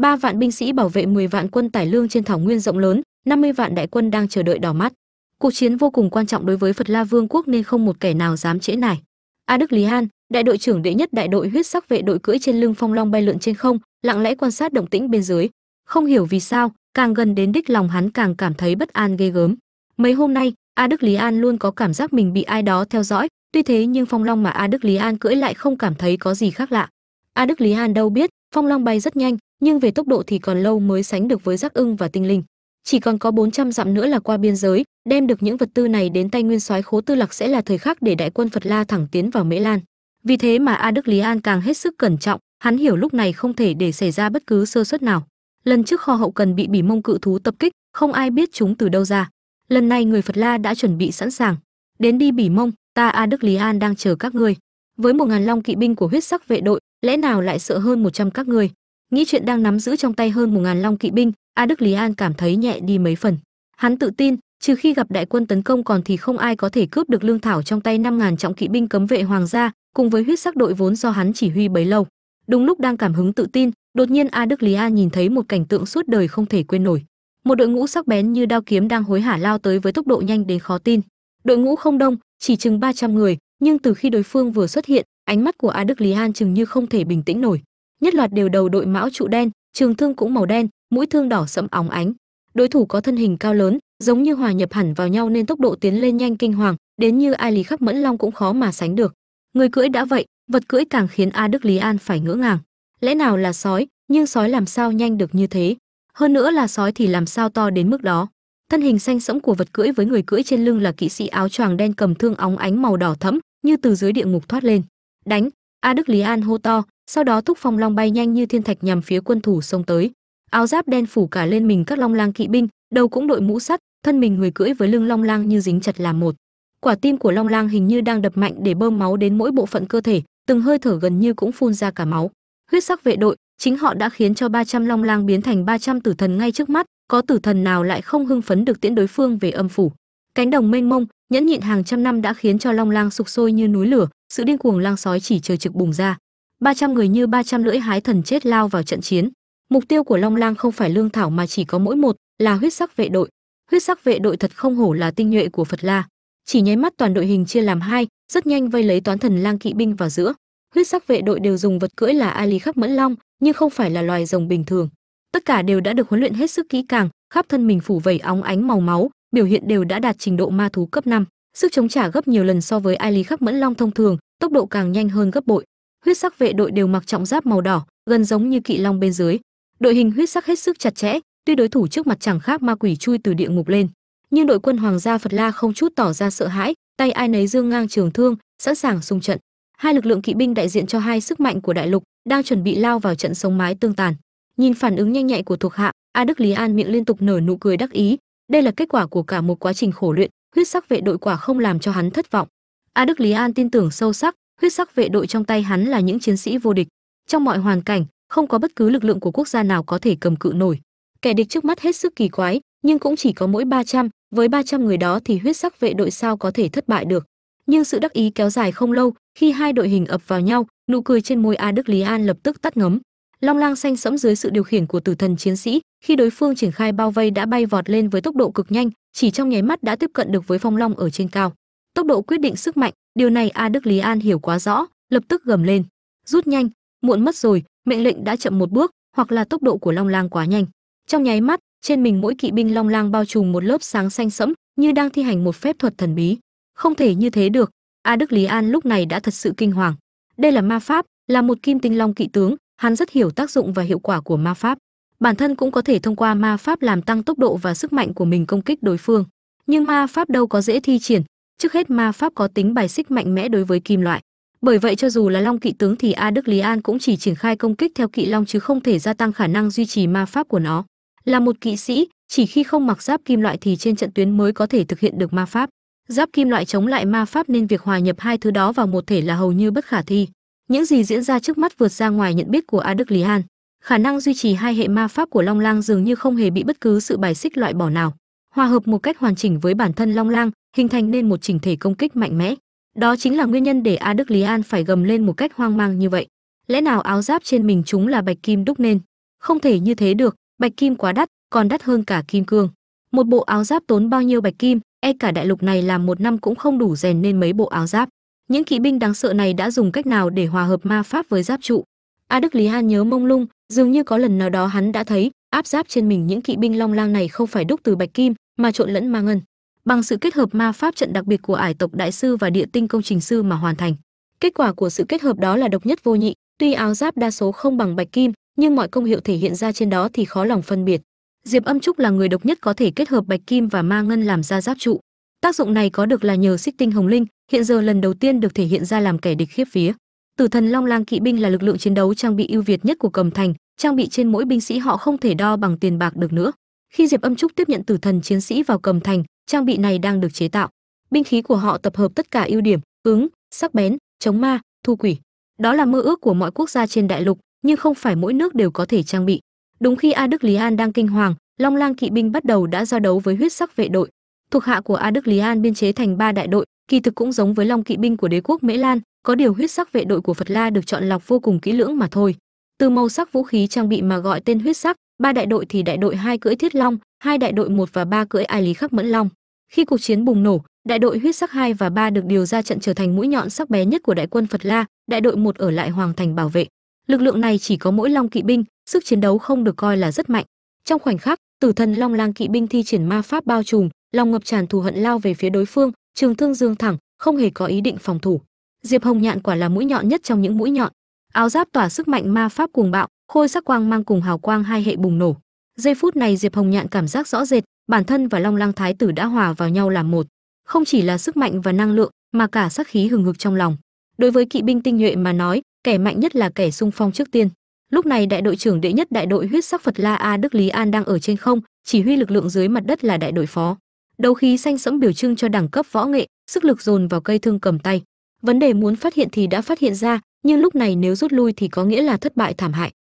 Ba vạn binh sĩ bảo vệ 10 vạn quân tải lương trên thảo nguyên rộng lớn 50 vạn đại quân đang chờ đợi đỏ mắt. Cuộc chiến vô cùng quan trọng đối với phật la vương quốc nên không một kẻ nào dám trễ nải. A đức lý an, đại đội trưởng đệ nhất đại đội huyết sắc vệ đội cưỡi trên lưng phong long bay lượn trên không, lặng lẽ quan sát động tĩnh bên dưới. Không hiểu vì sao, càng gần đến đích lòng hắn càng cảm thấy bất an ghê gớm. Mấy hôm nay, a đức lý an luôn có cảm giác mình bị ai đó theo dõi, tuy thế nhưng phong long mà a đức lý an cưỡi lại không cảm thấy có gì khác lạ. A đức lý an đâu biết, phong long bay rất nhanh nhưng về tốc độ thì còn lâu mới sánh được với giác ưng và tinh linh. Chỉ còn có 400 dặm nữa là qua biên giới, đem được những vật tư này đến tay nguyên soái khố tư lạc sẽ là thời khắc để đại quân phật la thẳng tiến vào mễ lan. Vì thế mà a đức lý an càng hết sức cẩn trọng, hắn hiểu lúc này không thể để xảy ra bất cứ sơ suất nào. Lần trước kho hậu cần bị bỉ mông cự thú tập kích, không ai biết chúng từ đâu ra. Lần này người phật la đã chuẩn bị sẵn sàng. Đến đi bỉ mông, ta a đức lý an đang chờ các ngươi. Với một ngàn long kỵ binh của huyết sắc vệ đội, lẽ nào lại sợ hơn 100 các ngươi? Nghĩ chuyện đang nắm giữ trong tay hơn một ngàn long kỵ binh, a đức lý an cảm thấy nhẹ đi mấy phần. Hắn tự tin, trừ khi gặp đại quân tấn công còn thì không ai có thể cướp được lương thảo trong tay năm ngàn trọng kỵ binh cấm vệ hoàng gia, cùng với huyết sắc đội vốn do hắn chỉ huy bấy lâu. Đúng lúc đang cảm hứng tự tin, đột nhiên a đức lý an nhìn thấy một cảnh tượng suốt đời không thể quên nổi. Một đội ngũ sắc bén như đao kiếm đang hối hả lao tới với tốc độ nhanh đến khó tin. Đội ngũ không đông, chỉ chừng 300 người, nhưng từ khi đối phương vừa xuất hiện, ánh mắt của a đức lý an chừng như không thể bình tĩnh nổi nhất loạt đều đầu đội mão trụ đen, trường thương cũng màu đen, mũi thương đỏ sẫm óng ánh. Đối thủ có thân hình cao lớn, giống như hòa nhập hẳn vào nhau nên tốc độ tiến lên nhanh kinh hoàng, đến như ai lý khắc mẫn long cũng khó mà sánh được. Người cưỡi đã vậy, vật cưỡi càng khiến a đức lý an phải ngỡ ngàng. Lẽ nào là sói, nhưng sói làm sao nhanh được như thế? Hơn nữa là sói thì làm sao to đến mức đó? Thân hình xanh sẫm của vật cưỡi với người cưỡi trên lưng là kỵ sĩ áo choàng đen cầm thương óng ánh màu đỏ thẫm, như từ dưới địa ngục thoát lên. Đánh, a đức lý an hô to sau đó thúc phong long bay nhanh như thiên thạch nhằm phía quân thủ xông tới. Áo giáp đen phủ cả lên mình các long lang kỵ binh, đầu cũng đội mũ sắt, thân mình người cưỡi với lưng long lang như dính chặt làm một. Quả tim của long lang hình như đang đập mạnh để bơm máu đến mỗi bộ phận cơ thể, từng hơi thở gần như cũng phun ra cả máu. Huyết sắc vệ đội, chính họ đã khiến cho 300 long lang biến thành 300 tử thần ngay trước mắt, có tử thần nào lại không hưng phấn được tiễn đối phương về âm phủ? Cánh đồng mênh mông, nhẫn nhịn hàng trăm năm đã khiến cho long lang sục sôi như núi lửa, sự điên cuồng lang sói chỉ chờ trực bùng ra. 300 người như 300 lưỡi hái thần chết lao vào trận chiến. Mục tiêu của long lang không phải lương thảo mà chỉ có mỗi một, là huyết sắc vệ đội. Huyết sắc vệ đội thật không hổ là tinh nhuệ của phật la. Chỉ nháy mắt toàn đội hình chia làm hai, rất nhanh vây lấy toán thần lang kỵ binh vào giữa. Huyết sắc vệ đội đều dùng vật cưỡi là ali khắc mẫn long, nhưng không phải là loài rồng bình thường. Tất cả đều đã được huấn luyện hết sức kỹ càng, khắp thân mình phủ vẩy óng ánh màu máu, biểu hiện đều đã đạt trình độ ma thú cấp 5. sức chống trả gấp nhiều lần so với ali khắc mẫn long thông thường, tốc độ càng nhanh hơn gấp bội huyết sắc vệ đội đều mặc trọng giáp màu đỏ, gần giống như kỵ long bên dưới. Đội hình huyết sắc hết sức chặt chẽ, tuy đối thủ trước mặt chẳng khác ma quỷ chui từ địa ngục lên. Nhưng đội quân hoàng gia phật la không chút tỏ ra sợ hãi, tay ai nấy dương ngang trường thương, sẵn sàng xung trận. Hai lực lượng kỵ binh đại diện cho hai sức mạnh của đại lục đang chuẩn bị lao vào trận sống mái tương tàn. Nhìn phản ứng nhanh nhạy của thuộc hạ, a đức lý an miệng liên tục nở nụ cười đắc ý. Đây là kết quả của cả một quá trình khổ luyện, huyết sắc vệ đội quả không làm cho hắn thất vọng. A đức lý an tin tưởng sâu sắc huyết sắc vệ đội trong tay hắn là những chiến sĩ vô địch. Trong mọi hoàn cảnh không có bất cứ lực lượng của quốc gia nào có thể cầm cự nổi. Kẻ địch trước mắt hết sức kỳ quái nhưng cũng chỉ có mỗi 300, với 300 người đó thì huyết sắc vệ đội sao có thể thất bại được. Nhưng sự đắc ý kéo dài không lâu khi hai đội hình ập vào nhau nụ cười trên môi a đức lý an lập tức tắt ngấm. Long lang xanh sẫm dưới sự điều khiển của tử thần chiến sĩ khi đối phương triển khai bao vây đã bay vọt lên với tốc độ cực nhanh chỉ trong nháy mắt đã tiếp cận được với phong long ở trên cao. Tốc độ quyết định sức mạnh điều này a đức lý an hiểu quá rõ, lập tức gầm lên. Rút nhanh, muộn mất rồi, mệnh lệnh đã chậm một bước, hoặc là tốc độ của long lang quá nhanh. Trong nháy mắt, trên mình mỗi kỵ binh long lang bao trùm một lớp sáng xanh sẫm, như đang thi hành một phép thuật thần bí. Không thể như thế được, a đức lý an lúc này đã thật sự kinh hoàng. Đây là ma pháp, là một kim tinh long kỵ tướng, hắn rất hiểu tác dụng và hiệu quả của ma pháp. Bản thân cũng có thể thông qua ma pháp làm tăng tốc độ và sức mạnh của mình công kích đối phương. Nhưng ma pháp đâu có dễ thi triển trước hết ma pháp có tính bài xích mạnh mẽ đối với kim loại. Bởi vậy cho dù là long kỵ tướng thì a đức lý an cũng chỉ triển khai công kích theo kỵ long chứ không thể gia tăng khả năng duy trì ma pháp của nó. Là một kỵ sĩ, chỉ khi không mặc giáp kim loại thì trên trận tuyến mới có thể thực hiện được ma pháp. Giáp kim loại chống lại ma pháp nên việc hòa nhập hai thứ đó vào một thể là hầu như bất khả thi. Những gì diễn ra trước mắt vượt ra ngoài nhận biết của a đức lý an. Khả năng duy trì hai hệ ma pháp của long lang dường như không hề bị bất cứ sự bài xích loại bỏ nào. Hòa hợp một cách hoàn chỉnh với bản thân long lang hình thành nên một chỉnh thể công kích mạnh mẽ đó chính là nguyên nhân để a đức lý an phải gầm lên một cách hoang mang như vậy lẽ nào áo giáp trên mình chúng là bạch kim đúc nên Không thể như thế được, bạch kim quá đắt, còn đắt hơn cả kim cương. Một bộ áo giáp tốn bao nhiêu bạch kim, e cả đại lục này làm một năm cũng không đủ rèn nên mấy bộ áo giáp. Những kỵ binh đáng sợ này đã dùng cách nào để hòa hợp ma pháp với giáp trụ? A Đức Lý An nhớ mông lung, dường như có lần nào đó hắn đã thấy áp giáp trên mình những kỵ binh long lang này không phải đúc từ bạch kim mà trộn lẫn ma ngân bằng sự kết hợp ma pháp trận đặc biệt của ải tộc đại sư và địa tinh công trình sư mà hoàn thành. Kết quả của sự kết hợp đó là độc nhất vô nhị, tuy áo giáp đa số không bằng bạch kim, nhưng mọi công hiệu thể hiện ra trên đó thì khó lòng phân biệt. Diệp âm trúc là người độc nhất có thể kết hợp bạch kim và ma ngân làm ra giáp trụ. Tác dụng này có được là nhờ xích tinh hồng linh, hiện giờ lần đầu tiên được thể hiện ra làm kẻ địch khiếp vía. Tử thần long lang kỵ binh là lực lượng chiến đấu trang bị ưu việt nhất của cầm thành, trang bị trên mỗi binh sĩ họ không thể đo bằng tiền bạc được nữa. Khi diệp âm trúc tiếp nhận tử thần chiến sĩ vào cầm thành trang bị này đang được chế tạo. Binh khí của họ tập hợp tất cả ưu điểm cứng, sắc bén chống ma thu quỷ. Đó là mơ ước của mọi quốc gia trên đại lục nhưng không phải mỗi nước đều có thể trang bị. Đúng khi a đức lý an đang kinh hoàng long lang kỵ binh bắt đầu đã giao đấu với huyết sắc vệ đội. Thuộc hạ của a đức lý an biên chế thành ba đại đội kỳ thực cũng giống với long kỵ binh của đế quốc mễ lan có điều huyết sắc vệ đội của phật la được chọn lọc vô cùng kỹ lưỡng mà thôi. Từ màu sắc vũ khí trang bị mà gọi tên huyết sắc ba đại đội thì đại đội hai cưỡi thiết long, hai đại đội một và ba cưỡi ai lý khắc mẫn long. Khi cuộc chiến bùng nổ, đại đội huyết sắc hai và ba được điều ra trận trở thành mũi nhọn sắc bé nhất của đại quân phật la, đại đội một ở lại hoàng thành bảo vệ. Lực lượng này chỉ có mỗi long kỵ binh, sức chiến đấu không được coi là rất mạnh. Trong khoảnh khắc, tử thần long lang kỵ binh thi triển ma pháp bao trùm, lòng ngập tràn thù hận lao về phía đối phương, trường thương dương thẳng, không hề có ý định phòng thủ. Diệp hồng nhạn quả là mũi nhọn nhất trong những mũi nhọn. Áo giáp tỏa sức mạnh ma pháp cuồng bạo khôi sắc quang mang cùng hào quang hai hệ bùng nổ. Giây phút này diệp hồng nhạn cảm giác rõ rệt, bản thân và long lang thái tử đã hòa vào nhau làm một. Không chỉ là sức mạnh và năng lượng, mà cả sắc khí hừng hực trong lòng. Đối với kỵ binh tinh nhuệ mà nói, kẻ mạnh nhất là kẻ sung phong trước tiên. Lúc này đại đội trưởng đệ nhất đại đội huyết sắc phật la a đức lý an đang ở trên không, chỉ huy lực lượng dưới mặt đất là đại đội phó. Đầu khí xanh sẫm biểu trưng cho đẳng cấp võ nghệ, sức lực dồn vào cây thương cầm tay. Vấn đề muốn phát hiện thì đã phát hiện ra, nhưng lúc này nếu rút lui thì có nghĩa là thất bại thảm hại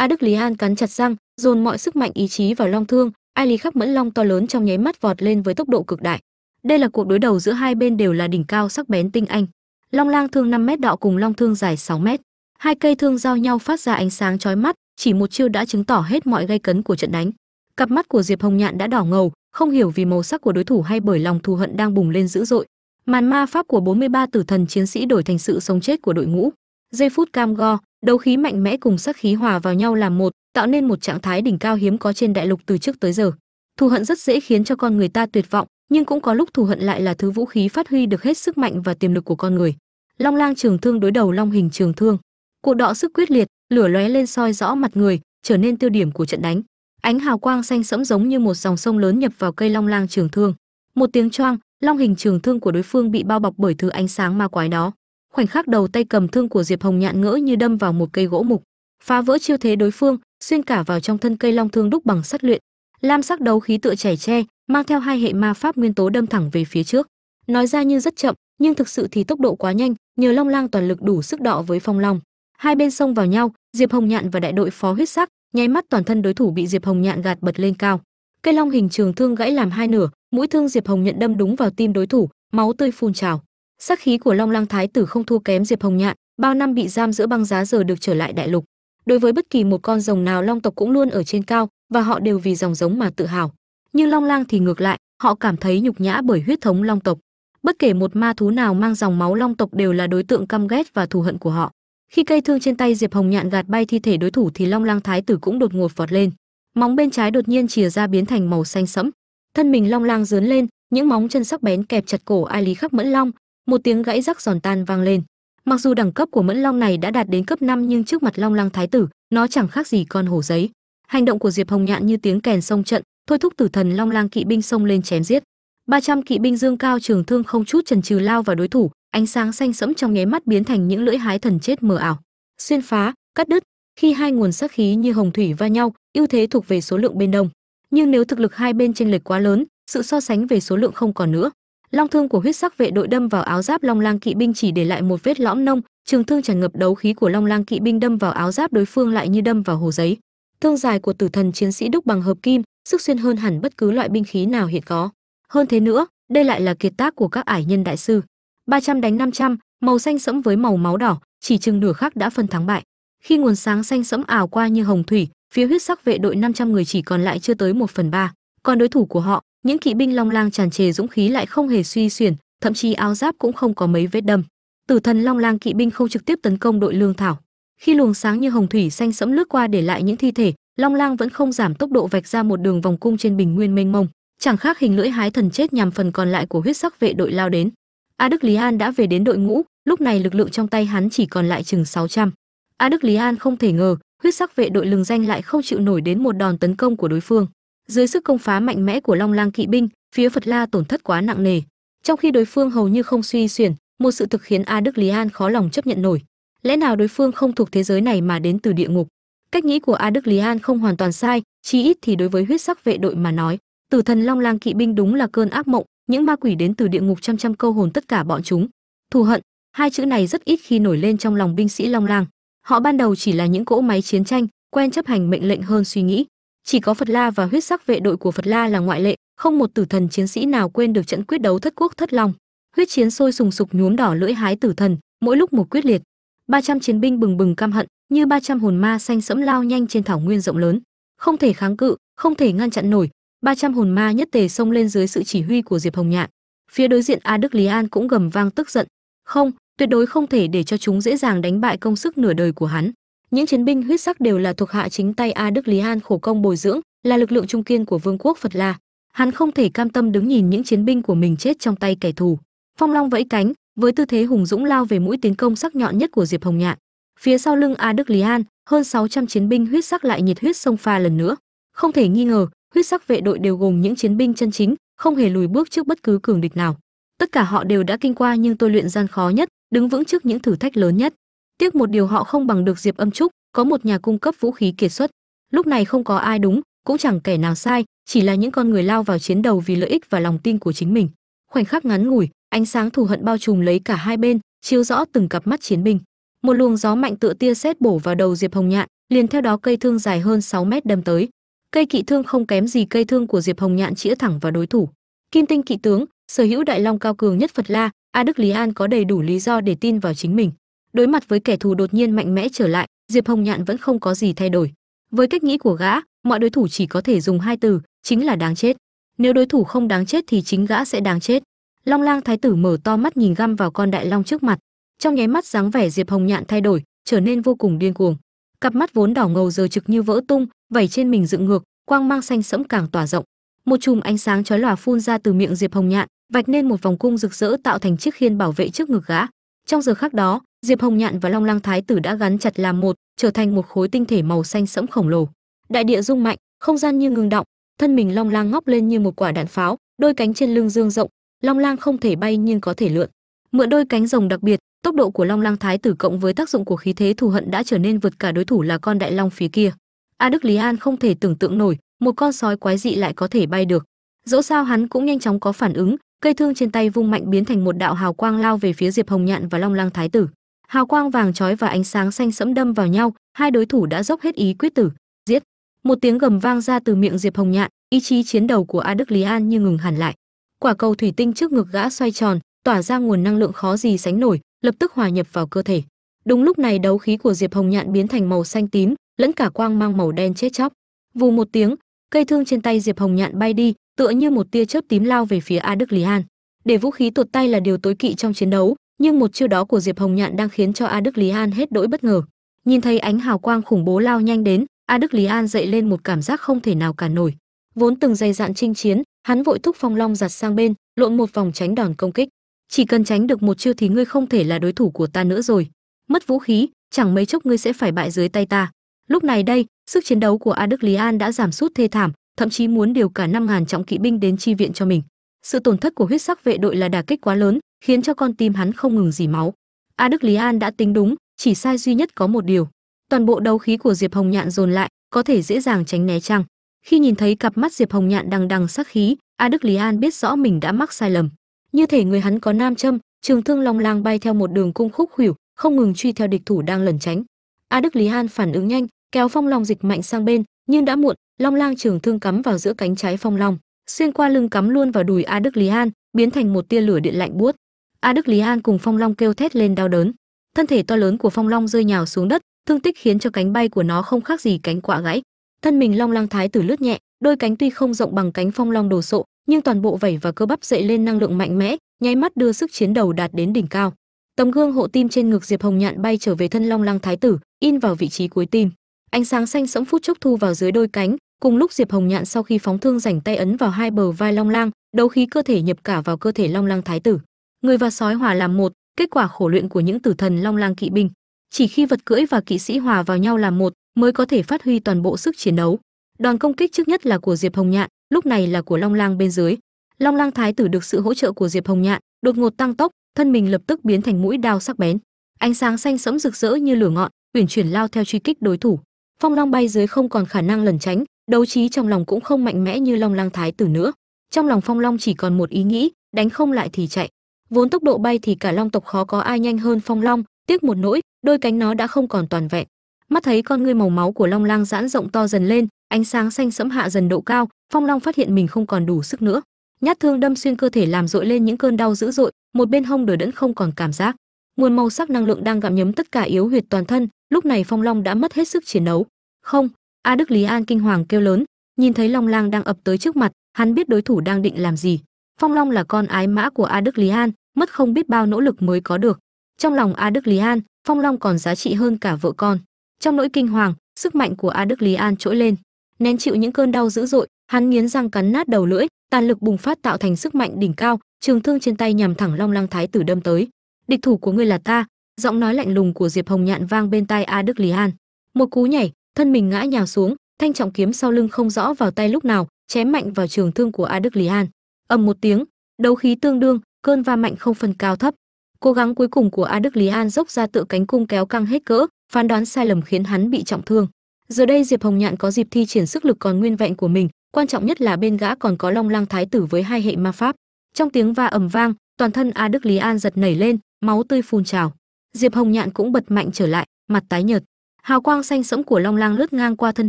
a đức lý an cắn chặt răng, dồn mọi sức mạnh, ý chí vào long thương, ai lý khắc mẫn long to lớn trong nháy mắt vọt lên với tốc độ cực đại. Đây là cuộc đối đầu giữa hai bên đều là đỉnh cao sắc bén tinh anh. Long lang thương 5 mét đọ cùng long thương dài 6 mét. Hai cây thương giao nhau phát ra ánh sáng chói mắt, chỉ một chiêu đã chứng tỏ hết mọi gây cấn của trận đánh. Cặp mắt của diệp hồng nhạn đã đỏ ngầu, không hiểu vì màu sắc của đối thủ hay bởi lòng thù hận đang bùng lên dữ dội. Màn ma pháp của 43 tử thần chiến sĩ đổi thành sự sống chết của đội ngũ. Giây phút cam go đấu khí mạnh mẽ cùng sắc khí hòa vào nhau làm một, tạo nên một trạng thái đỉnh cao hiếm có trên đại lục từ trước tới giờ. Thù hận rất dễ khiến cho con người ta tuyệt vọng, nhưng cũng có lúc thù hận lại là thứ vũ khí phát huy được hết sức mạnh và tiềm lực của con người. Long lang trường thương đối đầu long hình trường thương. Cuộc đọ sức quyết liệt, lửa lóe lên soi rõ mặt người, trở nên tiêu điểm của trận đánh. Ánh hào quang xanh sẫm giống như một dòng sông lớn nhập vào cây long lang trường thương. Một tiếng choang, long hình trường thương của đối phương bị bao bọc bởi thứ ánh sáng ma quái đó khoảnh khắc đầu tay cầm thương của diệp hồng nhạn ngỡ như đâm vào một cây gỗ mục, phá vỡ chiêu thế đối phương, xuyên cả vào trong thân cây long thương đúc bằng sắt luyện. Lam sắc đấu khí tựa chảy tre mang theo hai hệ ma pháp nguyên tố đâm thẳng về phía trước. Nói ra như rất chậm, nhưng thực sự thì tốc độ quá nhanh, nhờ long lang toàn lực đủ sức đọ với phong long. Hai bên xông vào nhau, diệp hồng nhạn và đại đội phó huyết sắc, nháy mắt toàn thân đối thủ bị diệp hồng nhạn gạt bật lên cao. Cây long hình trường thương gãy làm hai nửa, mũi thương diệp hồng nhận đâm đúng vào tim đối thủ, máu tươi phun trào sắc khí của long lang thái tử không thua kém diệp hồng nhạn, bao năm bị giam giữa băng giá giờ được trở lại đại lục. Đối với bất kỳ một con rồng nào long tộc cũng luôn ở trên cao, và họ đều vì dòng giống mà tự hào. Nhưng long lang thì ngược lại, họ cảm thấy nhục nhã bởi huyết thống long tộc. Bất kể một ma thú nào mang dòng máu long tộc đều là đối tượng căm ghét và thù hận của họ. Khi cây thương trên tay diệp hồng nhạn gạt bay thi thể đối thủ thì long lang thái tử cũng đột ngột vọt lên. Móng bên trái đột nhiên chìa ra biến thành màu xanh sẫm. Thân mình long lang dướn lên, những móng chân sắc bén kẹp chặt cổ ai lý khắc mẫn long một tiếng gãy rắc giòn tan vang lên. Mặc dù đẳng cấp của mẫn long này đã đạt đến cấp 5 nhưng trước mặt long lang thái tử, nó chẳng khác gì con hổ giấy. Hành động của diệp hồng nhạn như tiếng kèn sông trận, thôi thúc tử thần long lang kỵ binh xông lên chém giết. 300 kỵ binh dương cao trường thương không chút chần chừ lao vào đối thủ, ánh sáng xanh sẫm trong nháy mắt biến thành những lưỡi hái thần chết mờ ảo. Xuyên phá, cắt đứt, khi hai nguồn sắc khí như hồng thủy va nhau, ưu thế thuộc về số lượng bên đông. Nhưng nếu thực lực hai bên chênh lệch quá lớn, sự so sánh về số lượng không còn nữa long thương của huyết sắc vệ đội đâm vào áo giáp long lang kỵ binh chỉ để lại một vết lõm nông. Trường thương tràn ngập đấu khí của long lang kỵ binh đâm vào áo giáp đối phương lại như đâm vào hồ giấy. Thương dài của tử thần chiến sĩ đúc bằng hợp kim sức xuyên hơn hẳn bất cứ loại binh khí nào hiện có. Hơn thế nữa đây lại là kiệt tác của các ải nhân đại sư. 300 đánh 500, màu xanh sẫm với màu máu đỏ chỉ chừng nửa khắc đã phân thắng bại. Khi nguồn sáng xanh sẫm ảo qua như hồng thủy phía huyết sắc vệ đội 500 người chỉ còn lại chưa tới 1 phần ba, còn đối thủ của họ những kỵ binh long lang tràn trề dũng khí lại không hề suy xuyển, thậm chí áo giáp cũng không có mấy vết đâm. Tử thần long lang kỵ binh không trực tiếp tấn công đội lương thảo. Khi luồng sáng như hồng thủy xanh sẫm lướt qua để lại những thi thể, long lang vẫn không giảm tốc độ vạch ra một đường vòng cung trên bình nguyên mênh mông. Chẳng khác hình lưỡi hái thần chết nhằm phần còn lại của huyết sắc vệ đội lao đến. A đức lý an đã về đến đội ngũ, lúc này lực lượng trong tay hắn chỉ còn lại chừng 600. a đức lý an không thể ngờ, huyết sắc vệ đội lừng danh lại không chịu nổi đến một đòn tấn công của đối phương dưới sức công phá mạnh mẽ của long lang kỵ binh, phía phật la tổn thất quá nặng nề. Trong khi đối phương hầu như không suy xuyển, một sự thực khiến a đức lý an khó lòng chấp nhận nổi. Lẽ nào đối phương không thuộc thế giới này mà đến từ địa ngục? Cách nghĩ của a đức lý an không hoàn toàn sai, chí ít thì đối với huyết sắc vệ đội mà nói, tử thần long lang kỵ binh đúng là cơn ác mộng, những ma quỷ đến từ địa ngục trăm trăm câu hồn tất cả bọn chúng. Thù hận, hai chữ này rất ít khi nổi lên trong lòng binh sĩ long lang họ ban đầu chỉ là những cỗ máy chiến tranh, quen chấp hành mệnh lệnh hơn suy nghĩ chỉ có phật la và huyết sắc vệ đội của phật la là ngoại lệ, không một tử thần chiến sĩ nào quên được trận quyết đấu thất quốc thất long. Huyết chiến sôi sùng sục nhuốm đỏ lưỡi hái tử thần, mỗi lúc một quyết liệt. 300 chiến binh bừng bừng cam hận, như 300 hồn ma xanh sẫm lao nhanh trên thảo nguyên rộng lớn. Không thể kháng cự, không thể ngăn chặn nổi 300 hồn ma nhất tề xông lên dưới sự chỉ huy của diệp hồng nhạn. Phía đối diện a đức lý an cũng gầm vang tức giận. Không, tuyệt đối không thể để cho chúng dễ dàng đánh bại công sức nửa đời của hắn những chiến binh huyết sắc đều là thuộc hạ chính tay a đức lý an khổ công bồi dưỡng, là lực lượng trung kiên của vương quốc phật la. Hắn không thể cam tâm đứng nhìn những chiến binh của mình chết trong tay kẻ thù. Phong long vẫy cánh, với tư thế hùng dũng lao về mũi tiến công sắc nhọn nhất của diệp hồng nhạn. Phía sau lưng a đức lý an hơn 600 chiến binh huyết sắc lại nhiệt huyết sông pha lần nữa. Không thể nghi ngờ, huyết sắc vệ đội đều gồm những chiến binh chân chính, không hề lùi bước trước bất cứ cường địch nào. Tất cả họ đều đã kinh qua nhưng tôi luyện gian khó nhất, đứng vững trước những thử thách lớn nhất tiếc một điều họ không bằng được diệp âm trúc, có một nhà cung cấp vũ khí kiệt xuất. Lúc này không có ai đúng, cũng chẳng kẻ nào sai, chỉ là những con người lao vào chiến đầu vì lợi ích và lòng tin của chính mình. Khoảnh khắc ngắn ngủi, ánh sáng thù hận bao trùm lấy cả hai bên, chiếu rõ từng cặp mắt chiến binh. Một luồng gió mạnh tựa tia sét bổ vào đầu diệp hồng nhạn, liền theo đó cây thương dài hơn 6 mét đâm tới. Cây kỵ thương không kém gì cây thương của diệp hồng nhạn chĩa thẳng vào đối thủ. Kim tinh kỵ tướng, sở hữu đại long cao cường nhất phật la, a đức lý an có đầy đủ lý do để tin vào chính mình đối mặt với kẻ thù đột nhiên mạnh mẽ trở lại, diệp hồng nhạn vẫn không có gì thay đổi. Với cách nghĩ của gã, mọi đối thủ chỉ có thể dùng hai từ, chính là đáng chết. Nếu đối thủ không đáng chết thì chính gã sẽ đáng chết. Long lang thái tử mở to mắt nhìn găm vào con đại long trước mặt. Trong nháy mắt dáng vẻ diệp hồng nhạn thay đổi, trở nên vô cùng điên cuồng. Cặp mắt vốn đỏ ngầu giờ trực như vỡ tung, vẩy trên mình dựng ngược, quang mang xanh sẫm càng tỏa rộng. Một chùm ánh sáng chói lòa phun ra từ miệng diệp hồng nhạn, vạch nên một vòng cung rực rỡ tạo thành chiếc khiên bảo vệ trước ngực gã. Trong giờ khắc đó diệp hồng nhạn và long lang thái tử đã gắn chặt làm một, trở thành một khối tinh thể màu xanh sẫm khổng lồ. Đại địa rung mạnh, không gian như ngừng động, thân mình long lang ngóc lên như một quả đạn pháo, đôi cánh trên lưng dương rộng, long lang không thể bay nhưng có thể lượn. Mượn đôi cánh rồng đặc biệt, tốc độ của long lang thái tử cộng với tác dụng của khí thế thù hận đã trở nên vượt cả đối thủ là con đại long phía kia. A đức lý an không thể tưởng tượng nổi, một con sói quái dị lại có thể bay được. Dẫu sao hắn cũng nhanh chóng có phản ứng, cây thương trên tay vung mạnh biến thành một đạo hào quang lao về phía diệp hồng nhạn và long lang thái tử hào quang vàng chói và ánh sáng xanh sẫm đâm vào nhau, hai đối thủ đã dốc hết ý quyết tử, giết. Một tiếng gầm vang ra từ miệng diệp hồng nhạn, ý chí chiến đầu của a đức lý an như ngừng hẳn lại. Quả cầu thủy tinh trước ngực gã xoay tròn, tỏa ra nguồn năng lượng khó gì sánh nổi, lập tức hòa nhập vào cơ thể. Đúng lúc này đấu khí của diệp hồng nhạn biến thành màu xanh tím, lẫn cả quang mang màu đen chết chóc. Vù một tiếng, cây thương trên tay diệp hồng nhạn bay đi, tựa như một tia chớp tím lao về phía a đức lý an. Để vũ khí tuột tay là điều tối kỵ trong chiến đấu nhưng một chiêu đó của diệp hồng nhạn đang khiến cho a đức lý an hết đỗi bất ngờ. Nhìn thấy ánh hào quang khủng bố lao nhanh đến, a đức lý an dậy lên một cảm giác không thể nào cản nổi. Vốn từng dày dạn chinh chiến, hắn vội thúc phong long giặt sang bên, lộn một vòng tránh đòn công kích. Chỉ cần tránh được một chiêu thì ngươi không thể là đối thủ của ta nữa rồi. Mất vũ khí, chẳng mấy chốc ngươi sẽ phải bại dưới tay ta. Lúc này đây, sức chiến đấu của a đức lý an đã giảm sút thê thảm, thậm chí muốn điều cả năm ngàn trọng kỵ binh đến chi viện cho mình sự tổn thất của huyết sắc vệ đội là đả kích quá lớn, khiến cho con tim hắn không ngừng dỉ máu. A đức lý an đã tính đúng, chỉ sai duy nhất có một điều. Toàn bộ đấu khí của diệp hồng nhạn dồn lại, có thể dễ dàng tránh né chăng? Khi nhìn thấy cặp mắt diệp hồng nhạn đằng đằng sắc khí, a đức lý an biết rõ mình đã mắc sai lầm. Như thể người hắn có nam châm, trường thương long lang bay theo một đường cung khúc khuỷu, không ngừng truy theo địch thủ đang lẩn tránh. A đức lý an phản ứng nhanh, kéo phong long dịch mạnh sang bên, nhưng đã muộn, long lang trường thương cắm vào giữa cánh trái phong long xuyên qua lưng cắm luôn vào đùi a đức lý an, biến thành một tia lửa điện lạnh buốt. A đức lý an cùng phong long kêu thét lên đau đớn. Thân thể to lớn của phong long rơi nhào xuống đất, thương tích khiến cho cánh bay của nó không khác gì cánh quạ gãy. Thân mình long lang thái tử lướt nhẹ, đôi cánh tuy không rộng bằng cánh phong long đồ sộ, nhưng toàn bộ vảy và cơ bắp dậy lên năng lượng mạnh mẽ, nháy mắt đưa sức chiến đầu đạt đến đỉnh cao. Tấm gương hộ tim trên ngực diệp hồng nhạn bay trở về thân long lang thái tử, in vào vị trí cuối tim. Ánh sáng xanh sẫm phút chốc thu vào dưới đôi cánh cùng lúc diệp hồng nhạn sau khi phóng thương rảnh tay ấn vào hai bờ vai long lang, đấu khí cơ thể nhập cả vào cơ thể long lang thái tử. Người và sói hòa làm một, kết quả khổ luyện của những tử thần long lang kỵ binh. Chỉ khi vật cưỡi và kỵ sĩ hòa vào nhau làm một mới có thể phát huy toàn bộ sức chiến đấu. Đoàn công kích trước nhất là của diệp hồng nhạn, lúc này là của long lang bên dưới. Long lang thái tử được sự hỗ trợ của diệp hồng nhạn, đột ngột tăng tốc, thân mình lập tức biến thành mũi đao sắc bén. Ánh sáng xanh sẫm rực rỡ như lửa ngọn, uyển chuyển lao theo truy kích đối thủ. Phong long bay dưới không còn khả năng lẩn tránh đấu trí trong lòng cũng không mạnh mẽ như long lang thái tử nữa. Trong lòng phong long chỉ còn một ý nghĩ, đánh không lại thì chạy. Vốn tốc độ bay thì cả long tộc khó có ai nhanh hơn phong long, tiếc một nỗi, đôi cánh nó đã không còn toàn vẹn. Mắt thấy con ngươi màu máu của long lang giãn rộng to dần lên, ánh sáng xanh sẫm hạ dần độ cao, phong long phát hiện mình không còn đủ sức nữa. Nhát thương đâm xuyên cơ thể làm dội lên những cơn đau dữ dội, một bên hông đờ đẫn không còn cảm giác. Nguồn màu sắc năng lượng đang gặm nhấm tất cả yếu huyệt toàn thân, lúc này phong long đã mất hết sức chiến đấu. Không a đức lý an kinh hoàng kêu lớn, nhìn thấy long lang đang ập tới trước mặt, hắn biết đối thủ đang định làm gì. Phong long là con ái mã của a đức lý an, mất không biết bao nỗ lực mới có được. Trong lòng a đức lý an, phong long còn giá trị hơn cả vợ con. Trong nỗi kinh hoàng, sức mạnh của a đức lý an trỗi lên. Nén chịu những cơn đau dữ dội, hắn nghiến răng cắn nát đầu lưỡi, tàn lực bùng phát tạo thành sức mạnh đỉnh cao, trường thương trên tay nhằm thẳng long Lang thái tử đâm tới. Địch thủ của ngươi là ta. Giọng nói lạnh lùng của diệp hồng nhạn vang bên tai a đức lý an. Một cú nhảy thân mình ngã nhào xuống, thanh trọng kiếm sau lưng không rõ vào tay lúc nào, chém mạnh vào trường thương của a đức lý an. Ầm một tiếng, đấu khí tương đương, cơn va mạnh không phân cao thấp. Cố gắng cuối cùng của a đức lý an dốc ra tự cánh cung kéo căng hết cỡ, phán đoán sai lầm khiến hắn bị trọng thương. Giờ đây diệp hồng nhạn có dịp thi triển sức lực còn nguyên vẹn của mình, quan trọng nhất là bên gã còn có long lang thái tử với hai hệ ma pháp. Trong tiếng va ầm vang, toàn thân a đức lý an giật nảy lên, máu tươi phun trào. Diệp hồng nhạn cũng bật mạnh trở lại, mặt tái nhợt hào quang xanh sẫm của long lang lướt ngang qua thân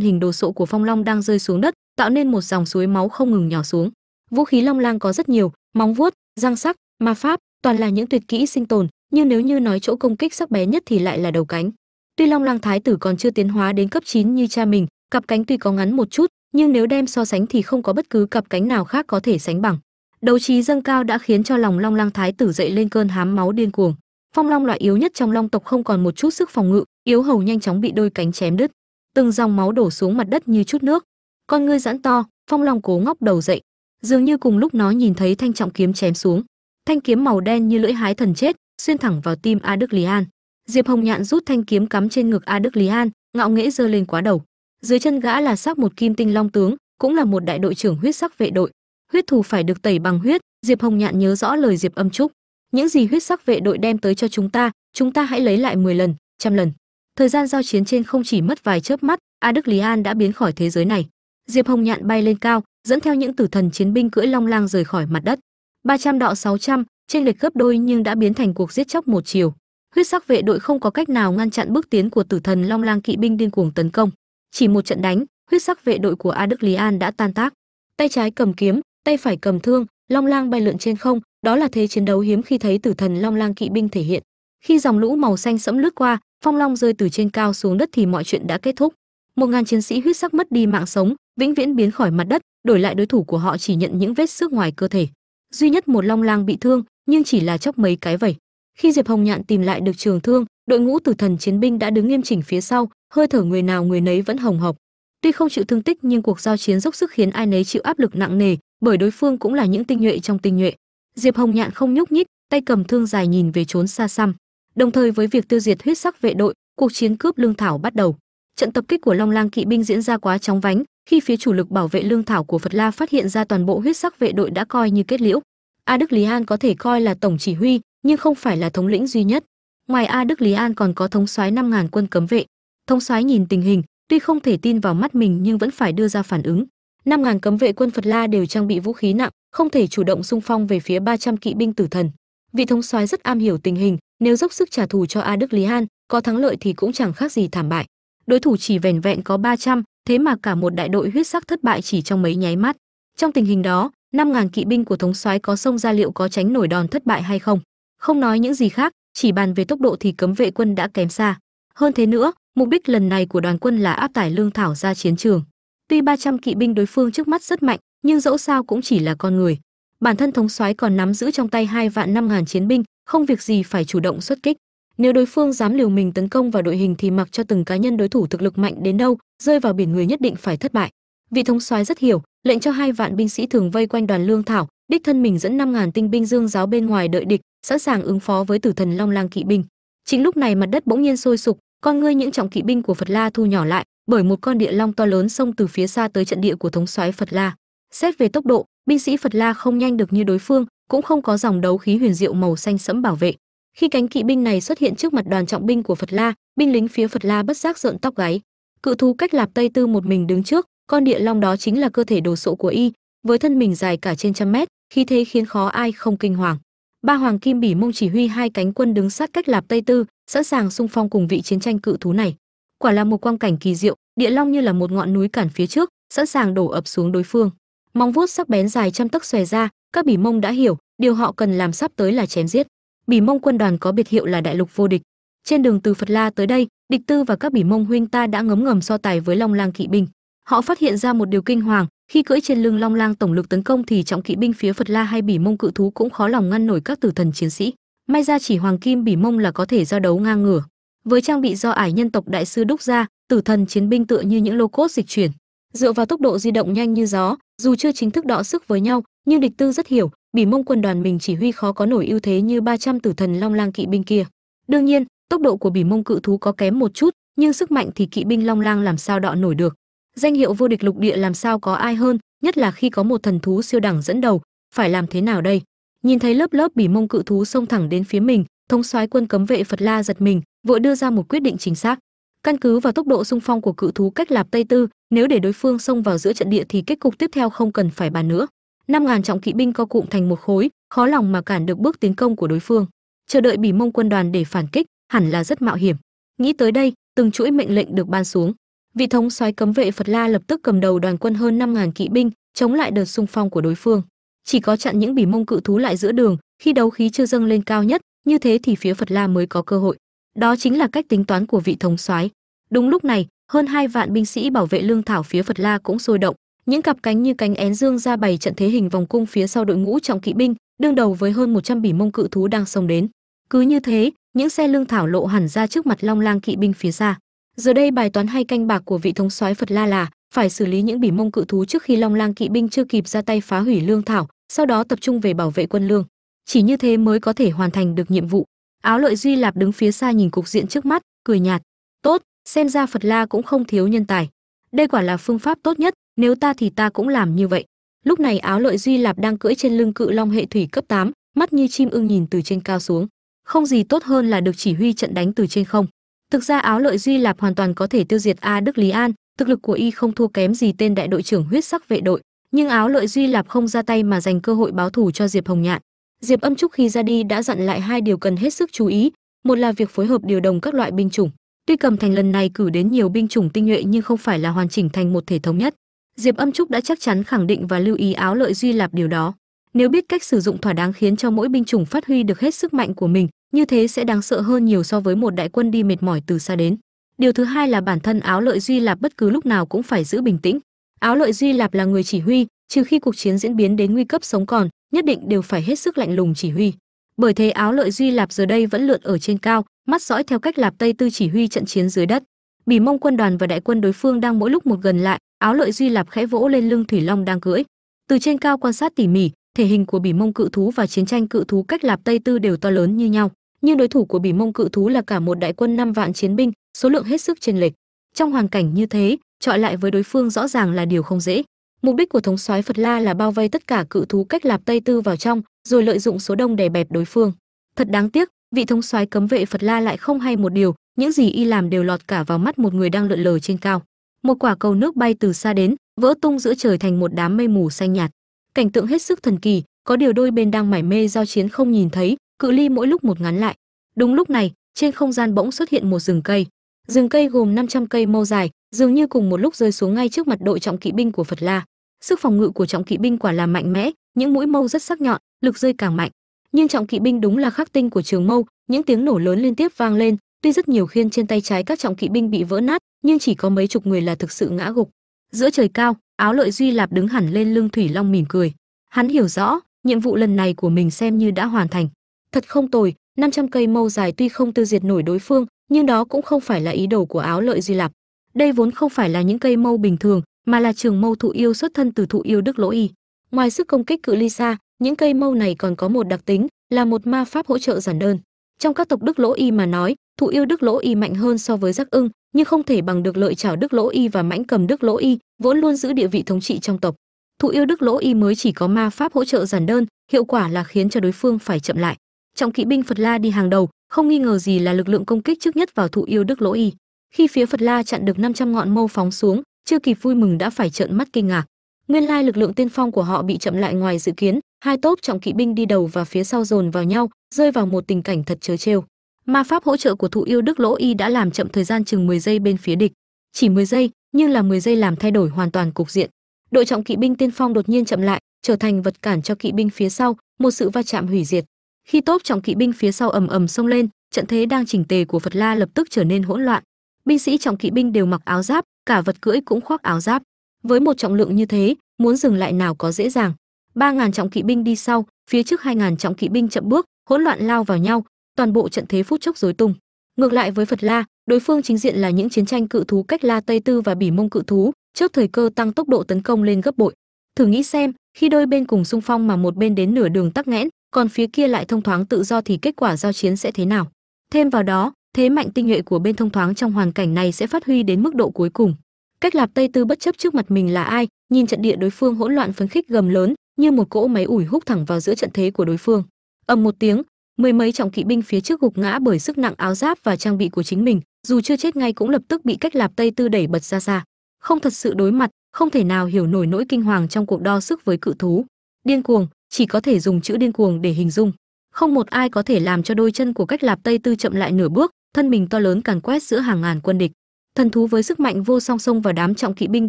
hình đồ sộ của phong long đang rơi xuống đất, tạo nên một dòng suối máu không ngừng nhỏ xuống. Vũ khí long lang có rất nhiều, móng vuốt, răng sắc, ma pháp, toàn là những tuyệt kỹ sinh tồn, nhưng nếu như nói chỗ công kích sắc bé nhất thì lại là đầu cánh. Tuy long lang thái tử còn chưa tiến hóa đến cấp 9 như cha mình, cặp cánh tuy có ngắn một chút, nhưng nếu đem so sánh thì không có bất cứ cặp cánh nào khác có thể sánh bằng. Đấu trí dâng cao đã khiến cho lòng long lang thái tử dậy lên cơn hám máu điên cuồng. Phong long loại yếu nhất trong long tộc không còn một chút sức phòng ngự yếu hầu nhanh chóng bị đôi cánh chém đứt. Từng dòng máu đổ xuống mặt đất như chút nước. Con ngươi giãn to, phong long cố ngóc đầu dậy. Dường như cùng lúc nó nhìn thấy thanh trọng kiếm chém xuống. Thanh kiếm màu đen như lưỡi hái thần chết, xuyên thẳng vào tim a đức lý an. Diệp hồng nhạn rút thanh kiếm cắm trên ngực a đức lý an, ngạo nghễ giơ lên quá đầu. Dưới chân gã là xác một kim tinh long tướng, cũng là một đại đội trưởng huyết sắc vệ đội. Huyết thù phải được tẩy bằng huyết, diệp hồng nhạn nhớ rõ lời diệp âm trúc. Những gì huyết sắc vệ đội đem tới cho chúng ta chúng ta hãy lấy lại 10 lần, trăm lần thời gian giao chiến trên không chỉ mất vài chớp mắt a đức lý an đã biến khỏi thế giới này. Diệp hồng nhạn bay lên cao dẫn theo những tử thần chiến binh cưỡi long lang rời khỏi mặt đất. 300 đọ 600, trên lệch gấp đôi nhưng đã biến thành cuộc giết chóc một chiều. Huyết sắc vệ đội không có cách nào ngăn chặn bước tiến của tử thần long lang kỵ binh điên cuồng tấn công. Chỉ một trận đánh huyết sắc vệ đội của a đức lý an đã tan tác. Tay trái cầm kiếm tay phải cầm thương long lang bay lượn trên không đó là thế chiến đấu hiếm khi thấy tử thần long lang kỵ binh thể hiện. Khi dòng lũ màu xanh sẫm lướt qua phong long rơi từ trên cao xuống đất thì mọi chuyện đã kết thúc. Một ngàn chiến sĩ huyết sắc mất đi mạng sống, vĩnh viễn biến khỏi mặt đất, đổi lại đối thủ của họ chỉ nhận những vết xước ngoài cơ thể. Duy nhất một long lang bị thương, nhưng chỉ là chóc mấy cái vẩy. Khi diệp hồng nhạn tìm lại được trường thương, đội ngũ tử thần chiến binh đã đứng nghiêm chỉnh phía sau, hơi thở người nào người nấy vẫn hồng hộc. Tuy không chịu thương tích nhưng cuộc giao chiến dốc sức khiến ai nấy chịu áp lực nặng nề, bởi đối phương cũng là những tinh nhuệ trong tinh nhuệ. Diệp hồng nhạn không nhúc nhích, tay cầm thương dài nhìn về trốn xa xăm đồng thời với việc tiêu diệt huyết sắc vệ đội, cuộc chiến cướp lương thảo bắt đầu. Trận tập kích của long lang kỵ binh diễn ra quá chóng vánh, khi phía chủ lực bảo vệ lương thảo của phật la phát hiện ra toàn bộ huyết sắc vệ đội đã coi như kết liễu. A đức lý an có thể coi là tổng chỉ huy, nhưng không phải là thống lĩnh duy nhất. Ngoài a đức lý an còn có thống soái năm ngàn quân cấm vệ. Thống soái nhìn tình hình, tuy không thể tin vào mắt mình nhưng vẫn phải đưa ra phản ứng. Năm ngàn cấm vệ quân phật la đều trang bị vũ khí nặng, không thể chủ động xung phong về phía 300 kỵ binh tử thần. Vị thống soái rất am hiểu tình hình nếu dốc sức trả thù cho a đức lý Han có thắng lợi thì cũng chẳng khác gì thảm bại. Đối thủ chỉ vẻn vẹn có 300, thế mà cả một đại đội huyết sắc thất bại chỉ trong mấy nháy mắt. Trong tình hình đó năm ngàn kỵ binh của thống soái có xông ra liệu có tránh nổi đòn thất bại hay không? Không nói những gì khác chỉ bàn về tốc độ thì cấm vệ quân đã kém xa. Hơn thế nữa mục đích lần này của đoàn quân là áp tải lương thảo ra chiến trường. Tuy 300 kỵ binh đối phương trước mắt rất mạnh, nhưng dẫu sao cũng chỉ là con người. Bản thân thống soái còn nắm giữ trong tay hai vạn năm ngàn chiến binh, không việc gì phải chủ động xuất kích. Nếu đối phương dám liều mình tấn công vào đội hình thì mặc cho từng cá nhân đối thủ thực lực mạnh đến đâu, rơi vào biển người nhất định phải thất bại. Vị thống soái rất hiểu, lệnh cho hai vạn binh sĩ thường vây quanh đoàn lương thảo, đích thân mình dẫn năm ngàn tinh binh dương giáo bên ngoài đợi địch, sẵn sàng ứng phó với tử thần long lang kỵ binh. Chính lúc này mặt đất bỗng nhiên sôi sục, con ngươi những trọng kỵ binh của Phật La thu nhỏ lại, bởi một con địa long to lớn xông từ phía xa tới trận địa của thống soái Phật La. Xét về tốc độ, binh sĩ Phật La không nhanh được như đối phương, cũng không có dòng đấu khí huyền diệu màu xanh sẫm bảo vệ. Khi cánh kỵ binh này xuất hiện trước mặt đoàn trọng binh của Phật La, binh lính phía Phật La bất giác rợn tóc gáy. Cự thú cách Lạp Tây Tư một mình đứng trước, con địa long đó chính là cơ thể đồ sộ của y, với thân mình dài cả trên trăm mét, khi thế khiến khó ai không kinh hoàng. Ba hoàng kim bỉ mông chỉ huy hai cánh quân đứng sát cách Lạp Tây Tư, sẵn sàng xung phong cùng vị chiến tranh cự thú này. Quả là một quang cảnh kỳ diệu, địa long như là một ngọn núi cản phía trước, sẵn sàng đổ ập xuống đối phương. Móng vuốt sắc bén dài trăm tấc xòe ra, các bỉ mông đã hiểu, điều họ cần làm sắp tới là chém giết. Bỉ mông quân đoàn có biệt hiệu là đại lục vô địch. Trên đường từ Phật La tới đây, địch tư và các bỉ mông huynh ta đã ngấm ngầm so tài với Long Lang kỵ binh. Họ phát hiện ra một điều kinh hoàng, khi cưỡi trên lưng Long Lang tổng lực tấn công thì trọng kỵ binh phía Phật La hay bỉ mông cự thú cũng khó lòng ngăn nổi các tử thần chiến sĩ. May ra chỉ hoàng kim bỉ mông là có thể giao đấu ngang ngửa. Với trang bị do ải nhân tộc đại sư đúc ra, tử thần chiến binh tựa như những lô cốt dịch chuyển, dựa vào tốc độ di động nhanh như gió, dù chưa chính thức đọ sức với nhau, nhưng địch tư rất hiểu, bỉ mông quân đoàn mình chỉ huy khó có nổi ưu thế như 300 tử thần long lang kỵ binh kia. đương nhiên, tốc độ của bỉ mông cự thú có kém một chút, nhưng sức mạnh thì kỵ binh long lang làm sao đọ nổi được. Danh hiệu vô địch lục địa làm sao có ai hơn, nhất là khi có một thần thú siêu đẳng dẫn đầu, phải làm thế nào đây? Nhìn thấy lớp lớp bỉ mông cự thú xông thẳng đến phía mình, thống soái quân cấm vệ Phật La giật mình, vội đưa ra một quyết định chính xác. Căn cứ vào tốc độ xung phong của cự thú cách Lạp Tây Tư, nếu để đối phương xông vào giữa trận địa thì kết cục tiếp theo không cần phải bàn nữa. Năm ngàn trọng kỵ binh co cụm thành một khối, khó lòng mà cản được bước tiến công của đối phương. Chờ đợi bỉ mông quân đoàn để phản kích, hẳn là rất mạo hiểm. Nghĩ tới đây, từng chuỗi mệnh lệnh được ban xuống. Vị thống soái cấm vệ Phật La lập tức cầm đầu đoàn quân hơn năm ngàn kỵ binh, chống lại đợt xung phong của đối phương. Chỉ có chặn những bỉ mông cự thú lại giữa đường, khi đấu khí chưa dâng lên cao nhất, như thế thì phía Phật La mới có cơ hội. Đó chính là cách tính toán của vị thống soái. Đúng lúc này, hơn hai vạn binh sĩ bảo vệ lương thảo phía Phật La cũng sôi động, những cặp cánh như cánh én dương ra bày trận thế hình vòng cung phía sau đội ngũ trọng kỵ binh, đương đầu với hơn 100 bỉ mông cự thú đang xông đến. Cứ như thế, những xe lương thảo lộ hẳn ra trước mặt Long Lang kỵ binh phía xa. Giờ đây bài toán hay canh bạc của vị thống soái Phật La là phải xử lý những bỉ mông cự thú trước khi Long Lang kỵ binh chưa kịp ra tay phá hủy lương thảo, sau đó tập trung về bảo vệ quân lương. Chỉ như thế mới có thể hoàn thành được nhiệm vụ. Áo Lợi Duy Lạp đứng phía xa nhìn cục diện trước mắt, cười nhạt. Tốt, xem ra Phật La cũng không thiếu nhân tài. Đây quả là phương pháp tốt nhất, nếu ta thì ta cũng làm như vậy. Lúc này Áo Lợi Duy Lạp đang cưỡi trên lưng cự long hệ thủy cấp 8, mắt như chim ưng nhìn từ trên cao xuống. Không gì tốt hơn là được chỉ huy trận đánh từ trên không. Thực ra Áo Lợi Duy Lạp hoàn toàn có thể tiêu diệt A Đức Lý An, thực lực của y không thua kém gì tên đại đội trưởng huyết sắc vệ đội, nhưng Áo Lợi Duy Lạp không ra tay mà dành cơ hội báo thù cho Diệp Hồng Nhạn. Diệp Âm Trúc khi ra đi đã dặn lại hai điều cần hết sức chú ý, một là việc phối hợp điều đồng các loại binh chủng. Tuy cầm thành lần này cử đến nhiều binh chủng tinh nhuệ nhưng không phải là hoàn chỉnh thành một thể thống nhất. Diệp Âm Trúc đã chắc chắn khẳng định và lưu ý áo lợi duy lạp điều đó. Nếu biết cách sử dụng thỏa đáng khiến cho mỗi binh chủng phát huy được hết sức mạnh của mình, như thế sẽ đáng sợ hơn nhiều so với một đại quân đi mệt mỏi từ xa đến. Điều thứ hai là bản thân áo lợi duy lạp bất cứ lúc nào cũng phải giữ bình tĩnh. Áo lợi duy lạp là người chỉ huy, trừ khi cuộc chiến diễn biến đến nguy cấp sống còn, nhất định đều phải hết sức lạnh lùng chỉ huy. Bởi thế áo lợi duy lạp giờ đây vẫn lượn ở trên cao, mắt dõi theo cách lạp tây tư chỉ huy trận chiến dưới đất. Bỉ mông quân đoàn và đại quân đối phương đang mỗi lúc một gần lại, áo lợi duy lạp khẽ vỗ lên lưng thủy long đang cưỡi. Từ trên cao quan sát tỉ mỉ, thể hình của bỉ mông cự thú và chiến tranh cự thú cách lạp tây tư đều to lớn như nhau, nhưng đối thủ của bỉ mông cự thú là cả một đại quân năm vạn chiến binh, số lượng hết sức chênh lệch. Trong hoàn cảnh như thế, chọi lại với đối phương rõ ràng là điều không dễ. Mục đích của thống soái Phật La là bao vây tất cả cự thú cách Lạp Tây Tư vào trong, rồi lợi dụng số đông đè bẹp đối phương. Thật đáng tiếc, vị thống soái cấm vệ Phật La lại không hay một điều, những gì y làm đều lọt cả vào mắt một người đang lượn lờ trên cao. Một quả cầu nước bay từ xa đến, vỡ tung giữa trời thành một đám mây mù xanh nhạt. Cảnh tượng hết sức thần kỳ, có điều đôi bên đang mải mê giao chiến không nhìn thấy, cự ly mỗi lúc một ngắn lại. Đúng lúc này, trên không gian bỗng xuất hiện một rừng cây. Rừng cây gồm 500 cây mâu dài, dường như cùng một lúc rơi xuống ngay trước mặt đội trọng kỵ binh của Phật La. Sức phòng ngự của trọng kỵ binh quả là mạnh mẽ, những mũi mâu rất sắc nhọn, lực rơi càng mạnh. Nhưng trọng kỵ binh đúng là khắc tinh của trường mâu, những tiếng nổ lớn liên tiếp vang lên, tuy rất nhiều khiên trên tay trái các trọng kỵ binh bị vỡ nát, nhưng chỉ có mấy chục người là thực sự ngã gục. giữa trời cao áo lợi duy lạp đứng hẳn lên lưng thủy long mỉm cười hắn hiểu rõ nhiệm vụ lần này của mình xem như đã hoàn thành thật không tồi 500 cây mâu dài tuy không tiêu diệt nổi đối phương nhưng đó cũng không phải là ý đồ của áo lợi duy lạp đây vốn không phải là những cây mâu bình thường mà là trường mâu thụ yêu xuất thân từ thụ yêu đức lỗ y. Ngoài sức công kích cự ly xa, những cây mâu này còn có một đặc tính, là một ma pháp hỗ trợ giản đơn. Trong các tộc đức lỗ y mà nói, thụ yêu đức lỗ y mạnh hơn so với giác ưng, nhưng không thể bằng được lợi chảo đức lỗ y và mãnh cầm đức lỗ y, vốn luôn giữ địa vị thống trị trong tộc. Thụ yêu đức lỗ y mới chỉ có ma pháp hỗ trợ giản đơn, hiệu quả là khiến cho đối phương phải chậm lại. Trọng kỵ binh phật la đi hàng đầu, không nghi ngờ gì là lực lượng công kích trước nhất vào thụ yêu đức lỗ y. Khi phía phật la chặn được 500 ngọn mâu phóng xuống chưa kịp vui mừng đã phải trợn mắt kinh ngạc. Nguyên lai lực lượng tiên phong của họ bị chậm lại ngoài dự kiến, hai tốp trọng kỵ binh đi đầu và phía sau dồn vào nhau, rơi vào một tình cảnh thật chớ trêu. Ma pháp hỗ trợ của thụ yêu đức lỗ y đã làm chậm thời gian chừng 10 giây bên phía địch. Chỉ 10 giây, nhưng là 10 giây làm thay đổi hoàn toàn cục diện. Đội trọng kỵ binh tiên phong đột nhiên chậm lại, trở thành vật cản cho kỵ binh phía sau, một sự va chạm hủy diệt. Khi tốp trọng kỵ binh phía sau ầm ầm xông lên, trận thế đang chỉnh tề của phật la lập tức trở nên hỗn loạn. Binh sĩ trọng kỵ binh đều mặc áo giáp cả vật cưỡi cũng khoác áo giáp. Với một trọng lượng như thế, muốn dừng lại nào có dễ dàng. Ba ngàn trọng kỵ binh đi sau, phía trước hai ngàn trọng kỵ binh chậm bước, hỗn loạn lao vào nhau, toàn bộ trận thế phút chốc rối tung. Ngược lại với phật la, đối phương chính diện là những chiến tranh cự thú cách la tây tư và bỉ mông cự thú trước thời cơ tăng tốc độ tấn công lên gấp bội. Thử nghĩ xem, khi đôi bên cùng xung phong mà một bên đến nửa đường tắc nghẽn, còn phía kia lại thông thoáng tự do thì kết quả giao chiến sẽ thế nào? Thêm vào đó thế mạnh tinh nhuệ của bên thông thoáng trong hoàn cảnh này sẽ phát huy đến mức độ cuối cùng. Cách lạp tây tư bất chấp trước mặt mình là ai? Nhìn trận địa đối phương hỗn loạn phấn khích gầm lớn, như một cỗ máy ủi hút thẳng vào giữa trận thế của đối phương. Ầm một tiếng, mười mấy trọng kỵ binh phía trước gục ngã bởi sức nặng áo giáp và trang bị của chính mình, dù chưa chết ngay cũng lập tức bị cách lạp tây tư đẩy bật ra xa. Không thật sự đối mặt, không thể nào hiểu nổi nỗi kinh hoàng trong cuộc đo sức với cự thú. Điên cuồng, chỉ có thể dùng chữ điên cuồng để hình dung không một ai có thể làm cho đôi chân của cách lạp tây tư chậm lại nửa bước, thân mình to lớn càn quét giữa hàng ngàn quân địch. Thần thú với sức mạnh vô song song vào đám trọng kỵ binh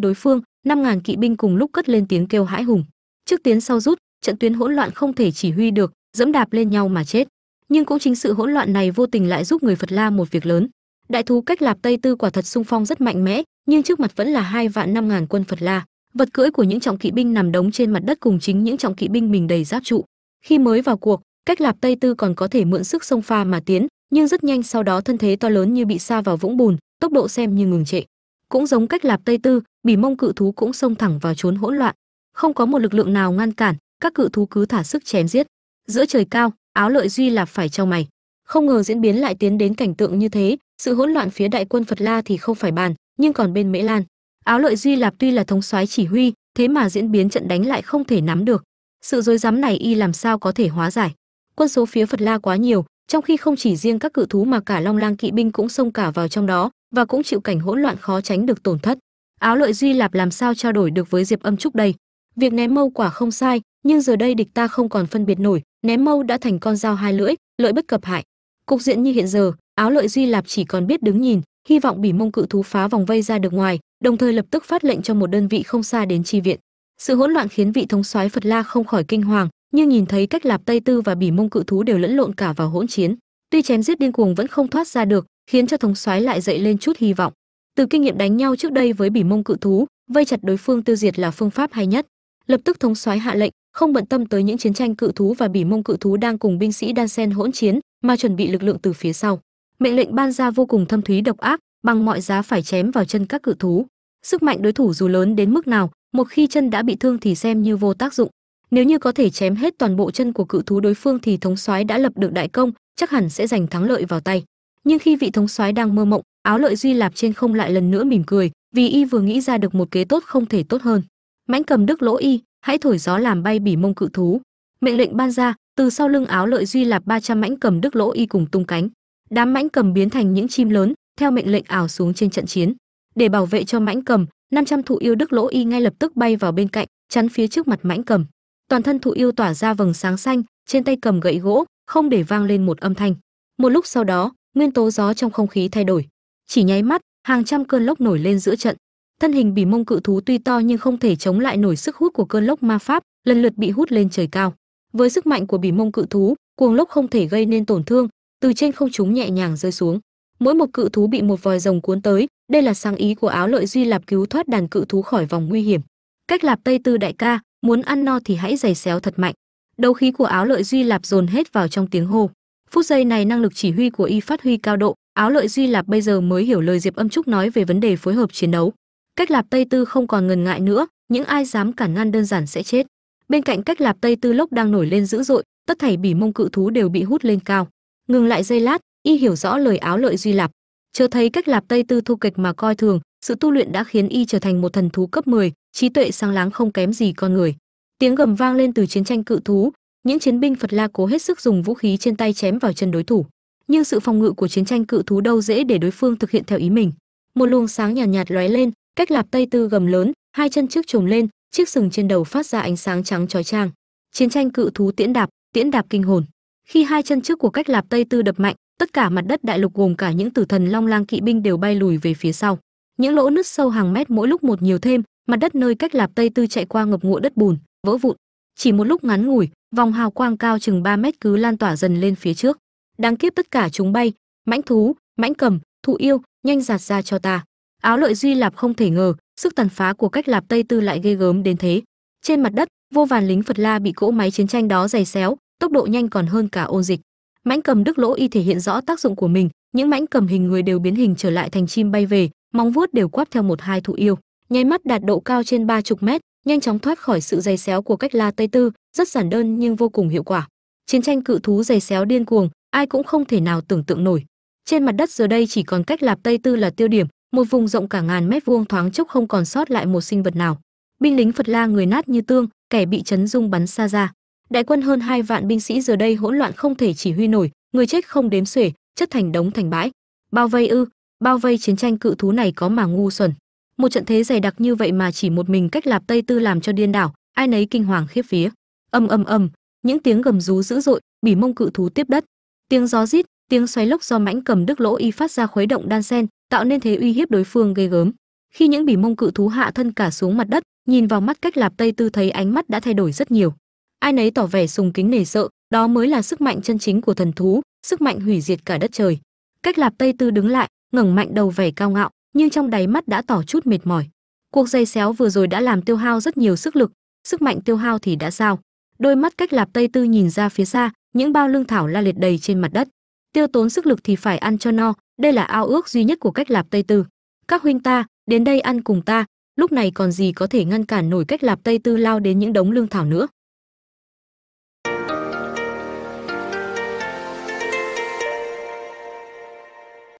đối phương, năm ngàn kỵ binh cùng lúc cất lên tiếng kêu hãi hùng. Trước tiến sau rút, trận tuyến hỗn loạn không thể chỉ huy được, dẫm đạp lên nhau mà chết. Nhưng cũng chính sự hỗn loạn này vô tình lại giúp người phật la một việc lớn. Đại thú cách lạp tây tư quả thật sung phong rất mạnh mẽ, nhưng trước mặt vẫn là hai vạn năm ngàn quân phật la. Vật cưỡi của những trọng kỵ binh nằm đống trên mặt đất cùng chính những trọng kỵ binh mình đầy giáp trụ. Khi mới vào cuộc cách lạp tây tư còn có thể mượn sức sông pha mà tiến, nhưng rất nhanh sau đó thân thế to lớn như bị sa vào vũng bùn, tốc độ xem như ngừng trệ. Cũng giống cách lạp tây tư, bỉ mông cự thú cũng xông thẳng vào trốn hỗn loạn. Không có một lực lượng nào ngăn cản, các cự thú cứ thả sức chém giết. Giữa trời cao, áo lợi duy lạp phải trao mày. Không ngờ diễn biến lại tiến đến cảnh tượng như thế, sự hỗn loạn phía đại quân phật la thì không phải bàn, nhưng còn bên mễ lan. Áo lợi duy lạp tuy là thống soái chỉ huy, thế mà diễn biến trận đánh lại không thể nắm được. Sự dối rắm này y làm sao có thể hóa giải? Quân số phía phật la quá nhiều, trong khi không chỉ riêng các cự thú mà cả long lang kỵ binh cũng xông cả vào trong đó và cũng chịu cảnh hỗn loạn khó tránh được tổn thất. Áo lợi duy lạp làm sao trao đổi được với diệp âm trúc đây? Việc ném mâu quả không sai, nhưng giờ đây địch ta không còn phân biệt nổi, ném mâu đã thành con dao hai lưỡi, lợi bất cập hại. Cục diện như hiện giờ, áo lợi duy lạp chỉ còn biết đứng nhìn, hy vọng bỉ mông cự thú phá vòng vây ra được ngoài, đồng thời lập tức phát lệnh cho một đơn vị không xa đến chi viện. Sự hỗn loạn khiến vị thống soái phật la không khỏi kinh hoàng nhưng nhìn thấy cách lạp tây tư và bỉ mông cự thú đều lẫn lộn cả vào hỗn chiến, tuy chém giết điên cuồng vẫn không thoát ra được, khiến cho thống soái lại dậy lên chút hy vọng. Từ kinh nghiệm đánh nhau trước đây với bỉ mông cự thú, vây chặt đối phương tiêu diệt là phương pháp hay nhất. Lập tức thống soái hạ lệnh, không bận tâm tới những chiến tranh cự thú và bỉ mông cự thú đang cùng binh sĩ đan sen hỗn chiến, mà chuẩn bị lực lượng từ phía sau. Mệnh lệnh ban ra vô cùng thâm thúy độc ác, bằng mọi giá phải chém vào chân các cự thú. Sức mạnh đối thủ dù lớn đến mức nào, một khi chân đã bị thương thì xem như vô tác dụng nếu như có thể chém hết toàn bộ chân của cự thú đối phương thì thống soái đã lập được đại công, chắc hẳn sẽ giành thắng lợi vào tay. Nhưng khi vị thống soái đang mơ mộng, áo lợi duy lạp trên không lại lần nữa mỉm cười, vì y vừa nghĩ ra được một kế tốt không thể tốt hơn. Mãnh cầm đức lỗ y, hãy thổi gió làm bay bỉ mông cự thú. Mệnh lệnh ban ra, từ sau lưng áo lợi duy lạp 300 mãnh cầm đức lỗ y cùng tung cánh. Đám mãnh cầm biến thành những chim lớn, theo mệnh lệnh ảo xuống trên trận chiến. Để bảo vệ cho mãnh cầm 500 thụ yêu đức lỗ y ngay lập tức bay vào bên cạnh, chắn phía trước mặt mãnh cầm toàn thân thụ yêu tỏa ra vầng sáng xanh, trên tay cầm gậy gỗ, không để vang lên một âm thanh. Một lúc sau đó, nguyên tố gió trong không khí thay đổi. Chỉ nháy mắt, hàng trăm cơn lốc nổi lên giữa trận. Thân hình bỉ mông cự thú tuy to nhưng không thể chống lại nổi sức hút của cơn lốc ma pháp, lần lượt bị hút lên trời cao. Với sức mạnh của bỉ mông cự thú, cuồng lốc không thể gây nên tổn thương, từ trên không chúng nhẹ nhàng rơi xuống. Mỗi một cự thú bị một vòi rồng cuốn tới, đây là sáng ý của áo lợi duy lạp cứu thoát đàn cự thú khỏi vòng nguy hiểm. Cách lạp tây tư đại ca muốn ăn no thì hãy giày xéo thật mạnh. Đấu khí của áo lợi duy lạp dồn hết vào trong tiếng hô. Phút giây này năng lực chỉ huy của y phát huy cao độ áo lợi duy lạp bây giờ mới hiểu lời diệp âm trúc nói về vấn đề phối hợp chiến đấu. Cách lạp tây tư không còn ngần ngại nữa những ai dám cản ngăn đơn giản sẽ chết. Bên cạnh cách lạp tây tư lốc đang nổi lên dữ dội tất thảy bỉ mông cự thú đều bị hút lên cao. Ngừng lại giây lát y hiểu rõ lời áo lợi duy lạp. Chờ thấy cách lạp tây tư thu kịch mà coi thường sự tu luyện đã khiến y trở thành một thần thú cấp 10, trí tuệ sáng láng không kém gì con người. Tiếng gầm vang lên từ chiến tranh cự thú những chiến binh phật la cố hết sức dùng vũ khí trên tay chém vào chân đối thủ. Nhưng sự phòng ngự của chiến tranh cự thú đâu dễ để đối phương thực hiện theo ý mình. Một luồng sáng nhàn nhạt, nhạt lóe lên cách lạp tây tư gầm lớn hai chân trước trồm lên chiếc sừng trên đầu phát ra ánh sáng trắng trói trang. chiến tranh cự thú tiễn đạp tiễn đạp kinh hồn. Khi hai chân trước của cách lạp tây tư đập mạnh tất cả mặt đất đại lục gồm cả những tử thần long lang kỵ binh đều bay lùi về phía sau. Những lỗ nứt sâu hàng mét mỗi lúc một nhiều thêm mặt đất nơi cách lạp tây tư chạy qua ngập ngụa đất bùn, vỡ vụn. Chỉ một lúc ngắn ngủi, vòng hào quang cao chừng 3 mét cứ lan tỏa dần lên phía trước. Đáng kiếp tất cả chúng bay, mãnh thú, mãnh cầm, thụ yêu, nhanh giạt ra cho ta. Áo lợi duy lạp không thể ngờ, sức tàn phá của cách lạp tây tư lại ghê gớm đến thế. Trên mặt đất, vô vàn lính phật la bị cỗ máy chiến tranh đó giày xéo, tốc độ nhanh còn hơn cả ôn dịch. Mãnh cầm đức lỗ y thể hiện rõ tác dụng của mình, những mãnh cầm hình người đều biến hình trở lại thành chim bay về, móng vuốt đều quắp theo một hai thụ yêu nháy mắt đạt độ cao trên ba chục mét, nhanh chóng thoát khỏi sự giày xéo của cách la tây tư, rất giản đơn nhưng vô cùng hiệu quả. Chiến tranh cự thú giày xéo điên cuồng, ai cũng không thể nào tưởng tượng nổi. Trên mặt đất giờ đây chỉ còn cách lạp tây tư là tiêu điểm, một vùng rộng cả ngàn mét vuông thoáng chốc không còn sót lại một sinh vật nào. Binh lính phật la người nát như tương, kẻ bị chấn dung bắn xa ra. Đại quân hơn hai vạn binh sĩ giờ đây hỗn loạn không thể chỉ huy nổi, người chết không đếm xuể, chất thành đống thành bãi. Bao vây ư, bao vây chiến tranh cự thú này có mà ngu xuẩn một trận thế dày đặc như vậy mà chỉ một mình cách lạp tây tư làm cho điên đảo, ai nấy kinh hoàng khiếp vía. Âm âm âm những tiếng gầm rú dữ dội, bỉ mông cự thú tiếp đất. Tiếng gió rít, tiếng xoáy lốc do mãnh cầm đức lỗ y phát ra khuấy động đan sen, tạo nên thế uy hiếp đối phương ghê gớm. Khi những bỉ mông cự thú hạ thân cả xuống mặt đất, nhìn vào mắt cách lạp tây tư thấy ánh mắt đã thay đổi rất nhiều. Ai nấy tỏ vẻ sùng kính nể sợ, đó mới là sức mạnh chân chính của thần thú, sức mạnh hủy diệt cả đất trời. Cách lạp tây tư đứng lại, ngẩng mạnh đầu vẻ cao ngạo nhưng trong đáy mắt đã tỏ chút mệt mỏi. Cuộc dây xéo vừa rồi đã làm tiêu hao rất nhiều sức lực, sức mạnh tiêu hao thì đã sao? Đôi mắt cách lạp tây tư nhìn ra phía xa, những bao lương thảo la liệt đầy trên mặt đất. Tiêu tốn sức lực thì phải ăn cho no, đây là ao ước duy nhất của cách lạp tây tư. Các huynh ta, đến đây ăn cùng ta, lúc này còn gì có thể ngăn cản nổi cách lạp tây tư lao đến những đống lương thảo nữa?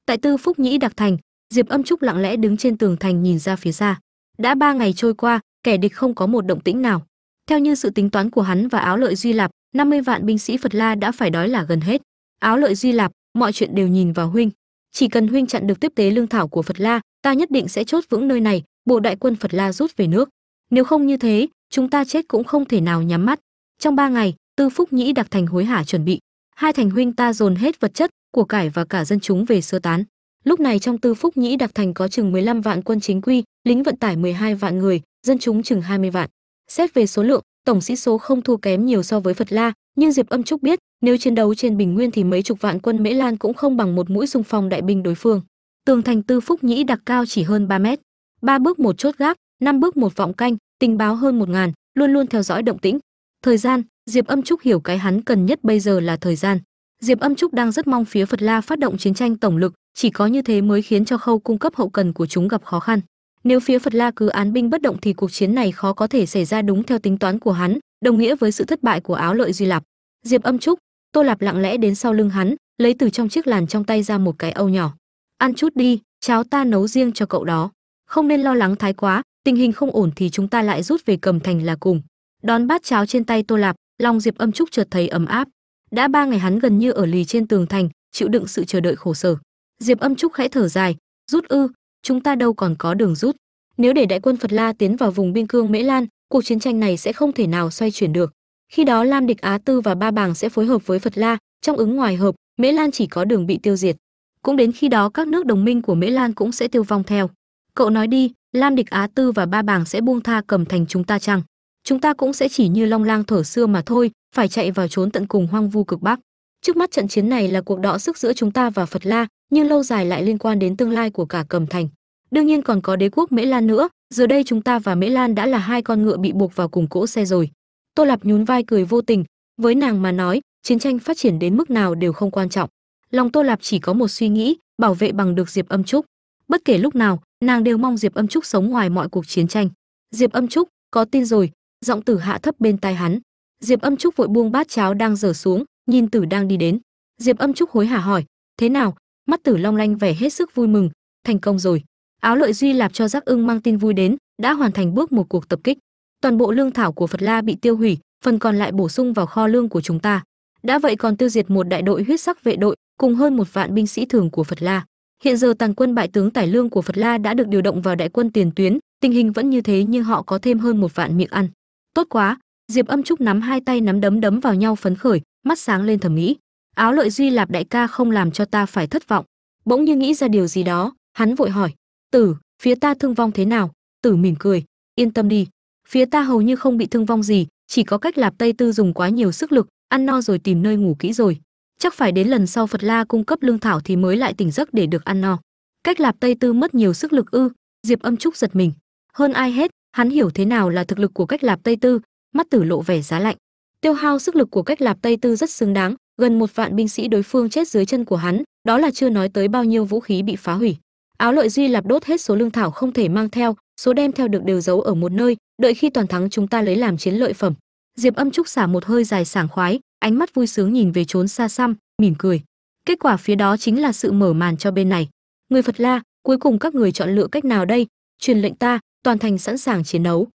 Tại tư phúc nhĩ đặc thành diệp âm trúc lặng lẽ đứng trên tường thành nhìn ra phía xa. Đã ba ngày trôi qua, kẻ địch không có một động tĩnh nào. Theo như sự tính toán của hắn và áo lợi duy lạp 50 vạn binh sĩ phật la đã phải đói là gần hết. Áo lợi duy lạp, mọi chuyện đều nhìn vào huynh. Chỉ cần huynh chặn được tiếp tế lương thảo của phật la, ta nhất định sẽ chốt vững nơi này, bộ đại quân phật la rút về nước. Nếu không như thế, chúng ta chết cũng không thể nào nhắm mắt. Trong ba ngày, tư phúc nhĩ đặc thành hối hả chuẩn bị. Hai thành huynh ta dồn hết vật chất, của cải và cả dân chúng về sơ tán lúc này trong tư phúc nhĩ đặc thành có chừng 15 vạn quân chính quy, lính vận tải 12 vạn người, dân chúng chừng 20 vạn. Xét về số lượng, tổng sĩ số không thua kém nhiều so với phật la, nhưng diệp âm trúc biết, nếu chiến đấu trên bình nguyên thì mấy chục vạn quân mễ lan cũng không bằng một mũi xung phong đại binh đối phương. Tường thành tư phúc nhĩ đặc cao chỉ hơn 3 mét. Ba bước một chốt gác, năm bước một vọng canh, tình báo hơn một ngàn, luôn luôn theo dõi động tĩnh. Thời gian, diệp âm trúc hiểu cái hắn cần nhất bây giờ là thời gian diệp âm trúc đang rất mong phía phật la phát động chiến tranh tổng lực, chỉ có như thế mới khiến cho khâu cung cấp hậu cần của chúng gặp khó khăn. Nếu phía phật la cứ án binh bất động thì cuộc chiến này khó có thể xảy ra đúng theo tính toán của hắn, đồng nghĩa với sự thất bại của áo lợi duy lạp. Diệp âm trúc, tô lạp lặng lẽ đến sau lưng hắn, lấy từ trong chiếc làn trong tay ra một cái âu nhỏ. Ăn chút đi, cháo ta nấu riêng cho cậu đó. Không nên lo lắng thái quá, tình hình không ổn thì chúng ta lại rút về cầm thành là cùng. Đón bát cháo trên tay tô lạp, lòng diệp âm trúc chợt thấy ấm áp đã ba ngày hắn gần như ở lì trên tường thành, chịu đựng sự chờ đợi khổ sở. Diệp âm trúc khẽ thở dài, rút ư, chúng ta đâu còn có đường rút. Nếu để đại quân phật la tiến vào vùng biên cương mễ lan, cuộc chiến tranh này sẽ không thể nào xoay chuyển được. Khi đó lam địch á tư và ba bàng sẽ phối hợp với phật la, trong ứng ngoài hợp, mễ lan chỉ có đường bị tiêu diệt. Cũng đến khi đó các nước đồng minh của mễ lan cũng sẽ tiêu vong theo. Cậu nói đi, lam địch á tư và ba bàng sẽ buông tha cầm thành chúng ta chăng? Chúng ta cũng sẽ chỉ như long lang thở xưa mà thôi phải chạy vào trốn tận cùng hoang vu cực bắc. Trước mắt trận chiến này là cuộc đọ sức giữa chúng ta và phật la, nhưng lâu dài lại liên quan đến tương lai của cả cầm thành. Đương nhiên còn có đế quốc mễ lan nữa, giờ đây chúng ta và mễ lan đã là hai con ngựa bị buộc vào cùng cỗ xe rồi. Tô lạp nhún vai cười vô tình, với nàng mà nói, chiến tranh phát triển đến mức nào đều không quan trọng. Lòng tô lạp chỉ có một suy nghĩ, bảo vệ bằng được diệp âm trúc. Bất kể lúc nào, nàng đều mong diệp âm trúc sống ngoài mọi cuộc chiến tranh. Diệp âm trúc, có tin rồi, giọng tử hạ thấp bên tai hắn diệp âm trúc vội buông bát cháo đang dở xuống, nhìn tử đang đi đến. Diệp âm trúc hối hả hỏi, thế nào? Mắt tử long lanh vẻ hết sức vui mừng, thành công rồi. Áo lợi duy lạp cho giác ưng mang tin vui đến, đã hoàn thành bước một cuộc tập kích. Toàn bộ lương thảo của phật la bị tiêu hủy, phần còn lại bổ sung vào kho lương của chúng ta. Đã vậy còn tiêu diệt một đại đội huyết sắc vệ đội, cùng hơn một vạn binh sĩ thường của phật la. Hiện giờ tàn quân bại tướng tải lương của phật la đã được điều động vào đại quân tiền tuyến, tình hình vẫn như thế nhưng họ có thêm hơn một vạn miệng ăn. Tốt quá diệp âm trúc nắm hai tay nắm đấm đấm vào nhau phấn khởi, mắt sáng lên thầm nghĩ. Áo lợi duy lạp đại ca không làm cho ta phải thất vọng. Bỗng như nghĩ ra điều gì đó, hắn vội hỏi. Tử, phía ta thương vong thế nào? Tử mỉm cười. Yên tâm đi. Phía ta hầu như không bị thương vong gì, chỉ có cách lạp tây tư dùng quá nhiều sức lực, ăn no rồi tìm nơi ngủ kỹ rồi. Chắc phải đến lần sau phật la cung cấp lương thảo thì mới lại tỉnh giấc để được ăn no. Cách lạp tây tư mất nhiều sức lực ư? Diệp âm trúc giật mình. Hơn ai hết, hắn hiểu thế nào là thực lực của cách lạp tây tư mắt tử lộ vẻ giá lạnh. Tiêu hao sức lực của cách lạp tây tư rất xứng đáng, gần một vạn binh sĩ đối phương chết dưới chân của hắn, đó là chưa nói tới bao nhiêu vũ khí bị phá hủy. Áo lợi duy lạp đốt hết số lương thảo không thể mang theo, số đem theo được đều giấu ở một nơi, đợi khi toàn thắng chúng ta lấy làm chiến lợi phẩm. Diệp âm trúc xả một hơi dài sảng khoái, ánh mắt vui sướng nhìn về trốn xa xăm, mỉm cười. Kết quả phía đó chính là sự mở màn cho bên này. Người phật la, cuối cùng các người chọn lựa cách nào đây? Truyền lệnh ta, toàn thành sẵn sàng chiến đấu.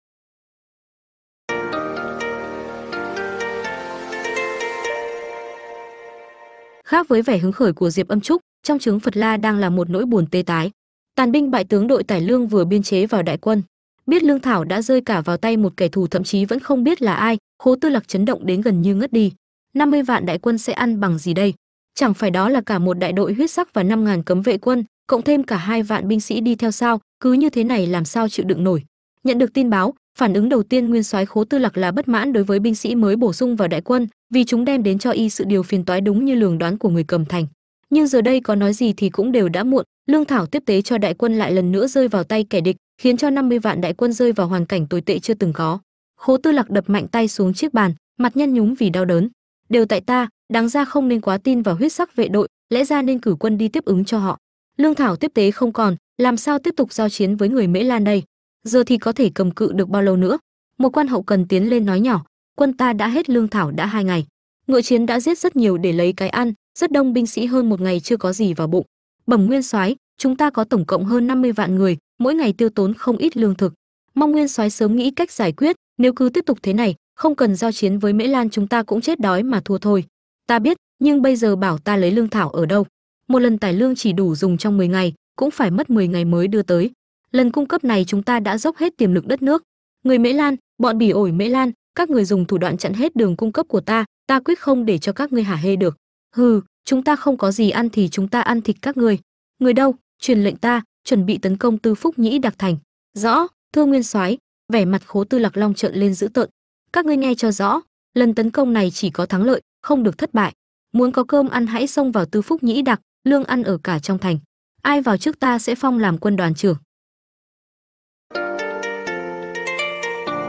Khác với vẻ hứng khởi của diệp âm trúc, trong trứng phật la đang là một nỗi buồn tê tái. Tàn binh bại tướng đội tải lương vừa biên chế vào đại quân. Biết lương thảo đã rơi cả vào tay một kẻ thù thậm chí vẫn không biết là ai, khố tư lạc chấn động đến gần như ngất đi. 50 vạn đại quân sẽ ăn bằng gì đây? Chẳng phải đó là cả một đại đội huyết sắc và năm ngàn cấm vệ quân, cộng thêm cả hai vạn binh sĩ đi theo sao, cứ như thế này làm sao chịu đựng nổi? Nhận được tin báo, phản ứng đầu tiên nguyên soái khố tư lạc là bất mãn đối với binh sĩ mới bổ sung vào đại quân vì chúng đem đến cho y sự điều phiền toái đúng như lường đoán của người cầm thành. Nhưng giờ đây có nói gì thì cũng đều đã muộn, lương thảo tiếp tế cho đại quân lại lần nữa rơi vào tay kẻ địch, khiến cho 50 vạn đại quân rơi vào hoàn cảnh tồi tệ chưa từng có. Khố tư lạc đập mạnh tay xuống chiếc bàn, mặt nhăn nhúm vì đau đớn. Đều tại ta, đáng ra không nên quá tin vào huyết sắc vệ đội, lẽ ra nên cử quân đi tiếp ứng cho họ. Lương thảo tiếp tế không còn, làm sao tiếp tục giao chiến với người mễ lan đây? Giờ thì có thể cầm cự được bao lâu nữa? Một quan hậu cần tiến lên nói nhỏ quân ta đã hết lương thảo đã hai ngày. Ngựa chiến đã giết rất nhiều để lấy cái ăn, rất đông binh sĩ hơn một ngày chưa có gì vào bụng. Bẩm nguyên soái, chúng ta có tổng cộng hơn 50 vạn người, mỗi ngày tiêu tốn không ít lương thực. Mong nguyên soái sớm nghĩ cách giải quyết, nếu cứ tiếp tục thế này, không cần giao chiến với mễ lan chúng ta cũng chết đói mà thua thôi. Ta biết, nhưng bây giờ bảo ta lấy lương thảo ở đâu? Một lần tải lương chỉ đủ dùng trong 10 ngày, cũng phải mất 10 ngày mới đưa tới. Lần cung cấp này chúng ta đã dốc hết tiềm lực đất nước. Người mễ lan, bọn bỉ ổi mễ lan các người dùng thủ đoạn chặn hết đường cung cấp của ta ta quyết không để cho các ngươi hả hê được. Hừ, chúng ta không có gì ăn thì chúng ta ăn thịt các ngươi. Người đâu? Truyền lệnh ta, chuẩn bị tấn công tư phúc nhĩ đặc thành. Rõ, thưa nguyên soái, vẻ mặt khố tư lạc long trợn lên dữ tợn. Các ngươi nghe cho rõ, lần tấn công này chỉ có thắng lợi, không được thất bại. Muốn có cơm ăn hãy xông vào tư phúc nhĩ đặc, lương ăn ở cả trong thành. Ai vào trước ta sẽ phong làm quân đoàn trưởng.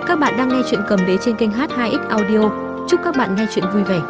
Các bạn đang nghe chuyện cầm đế trên kênh h2x audio. Chúc các bạn nghe chuyện vui vẻ.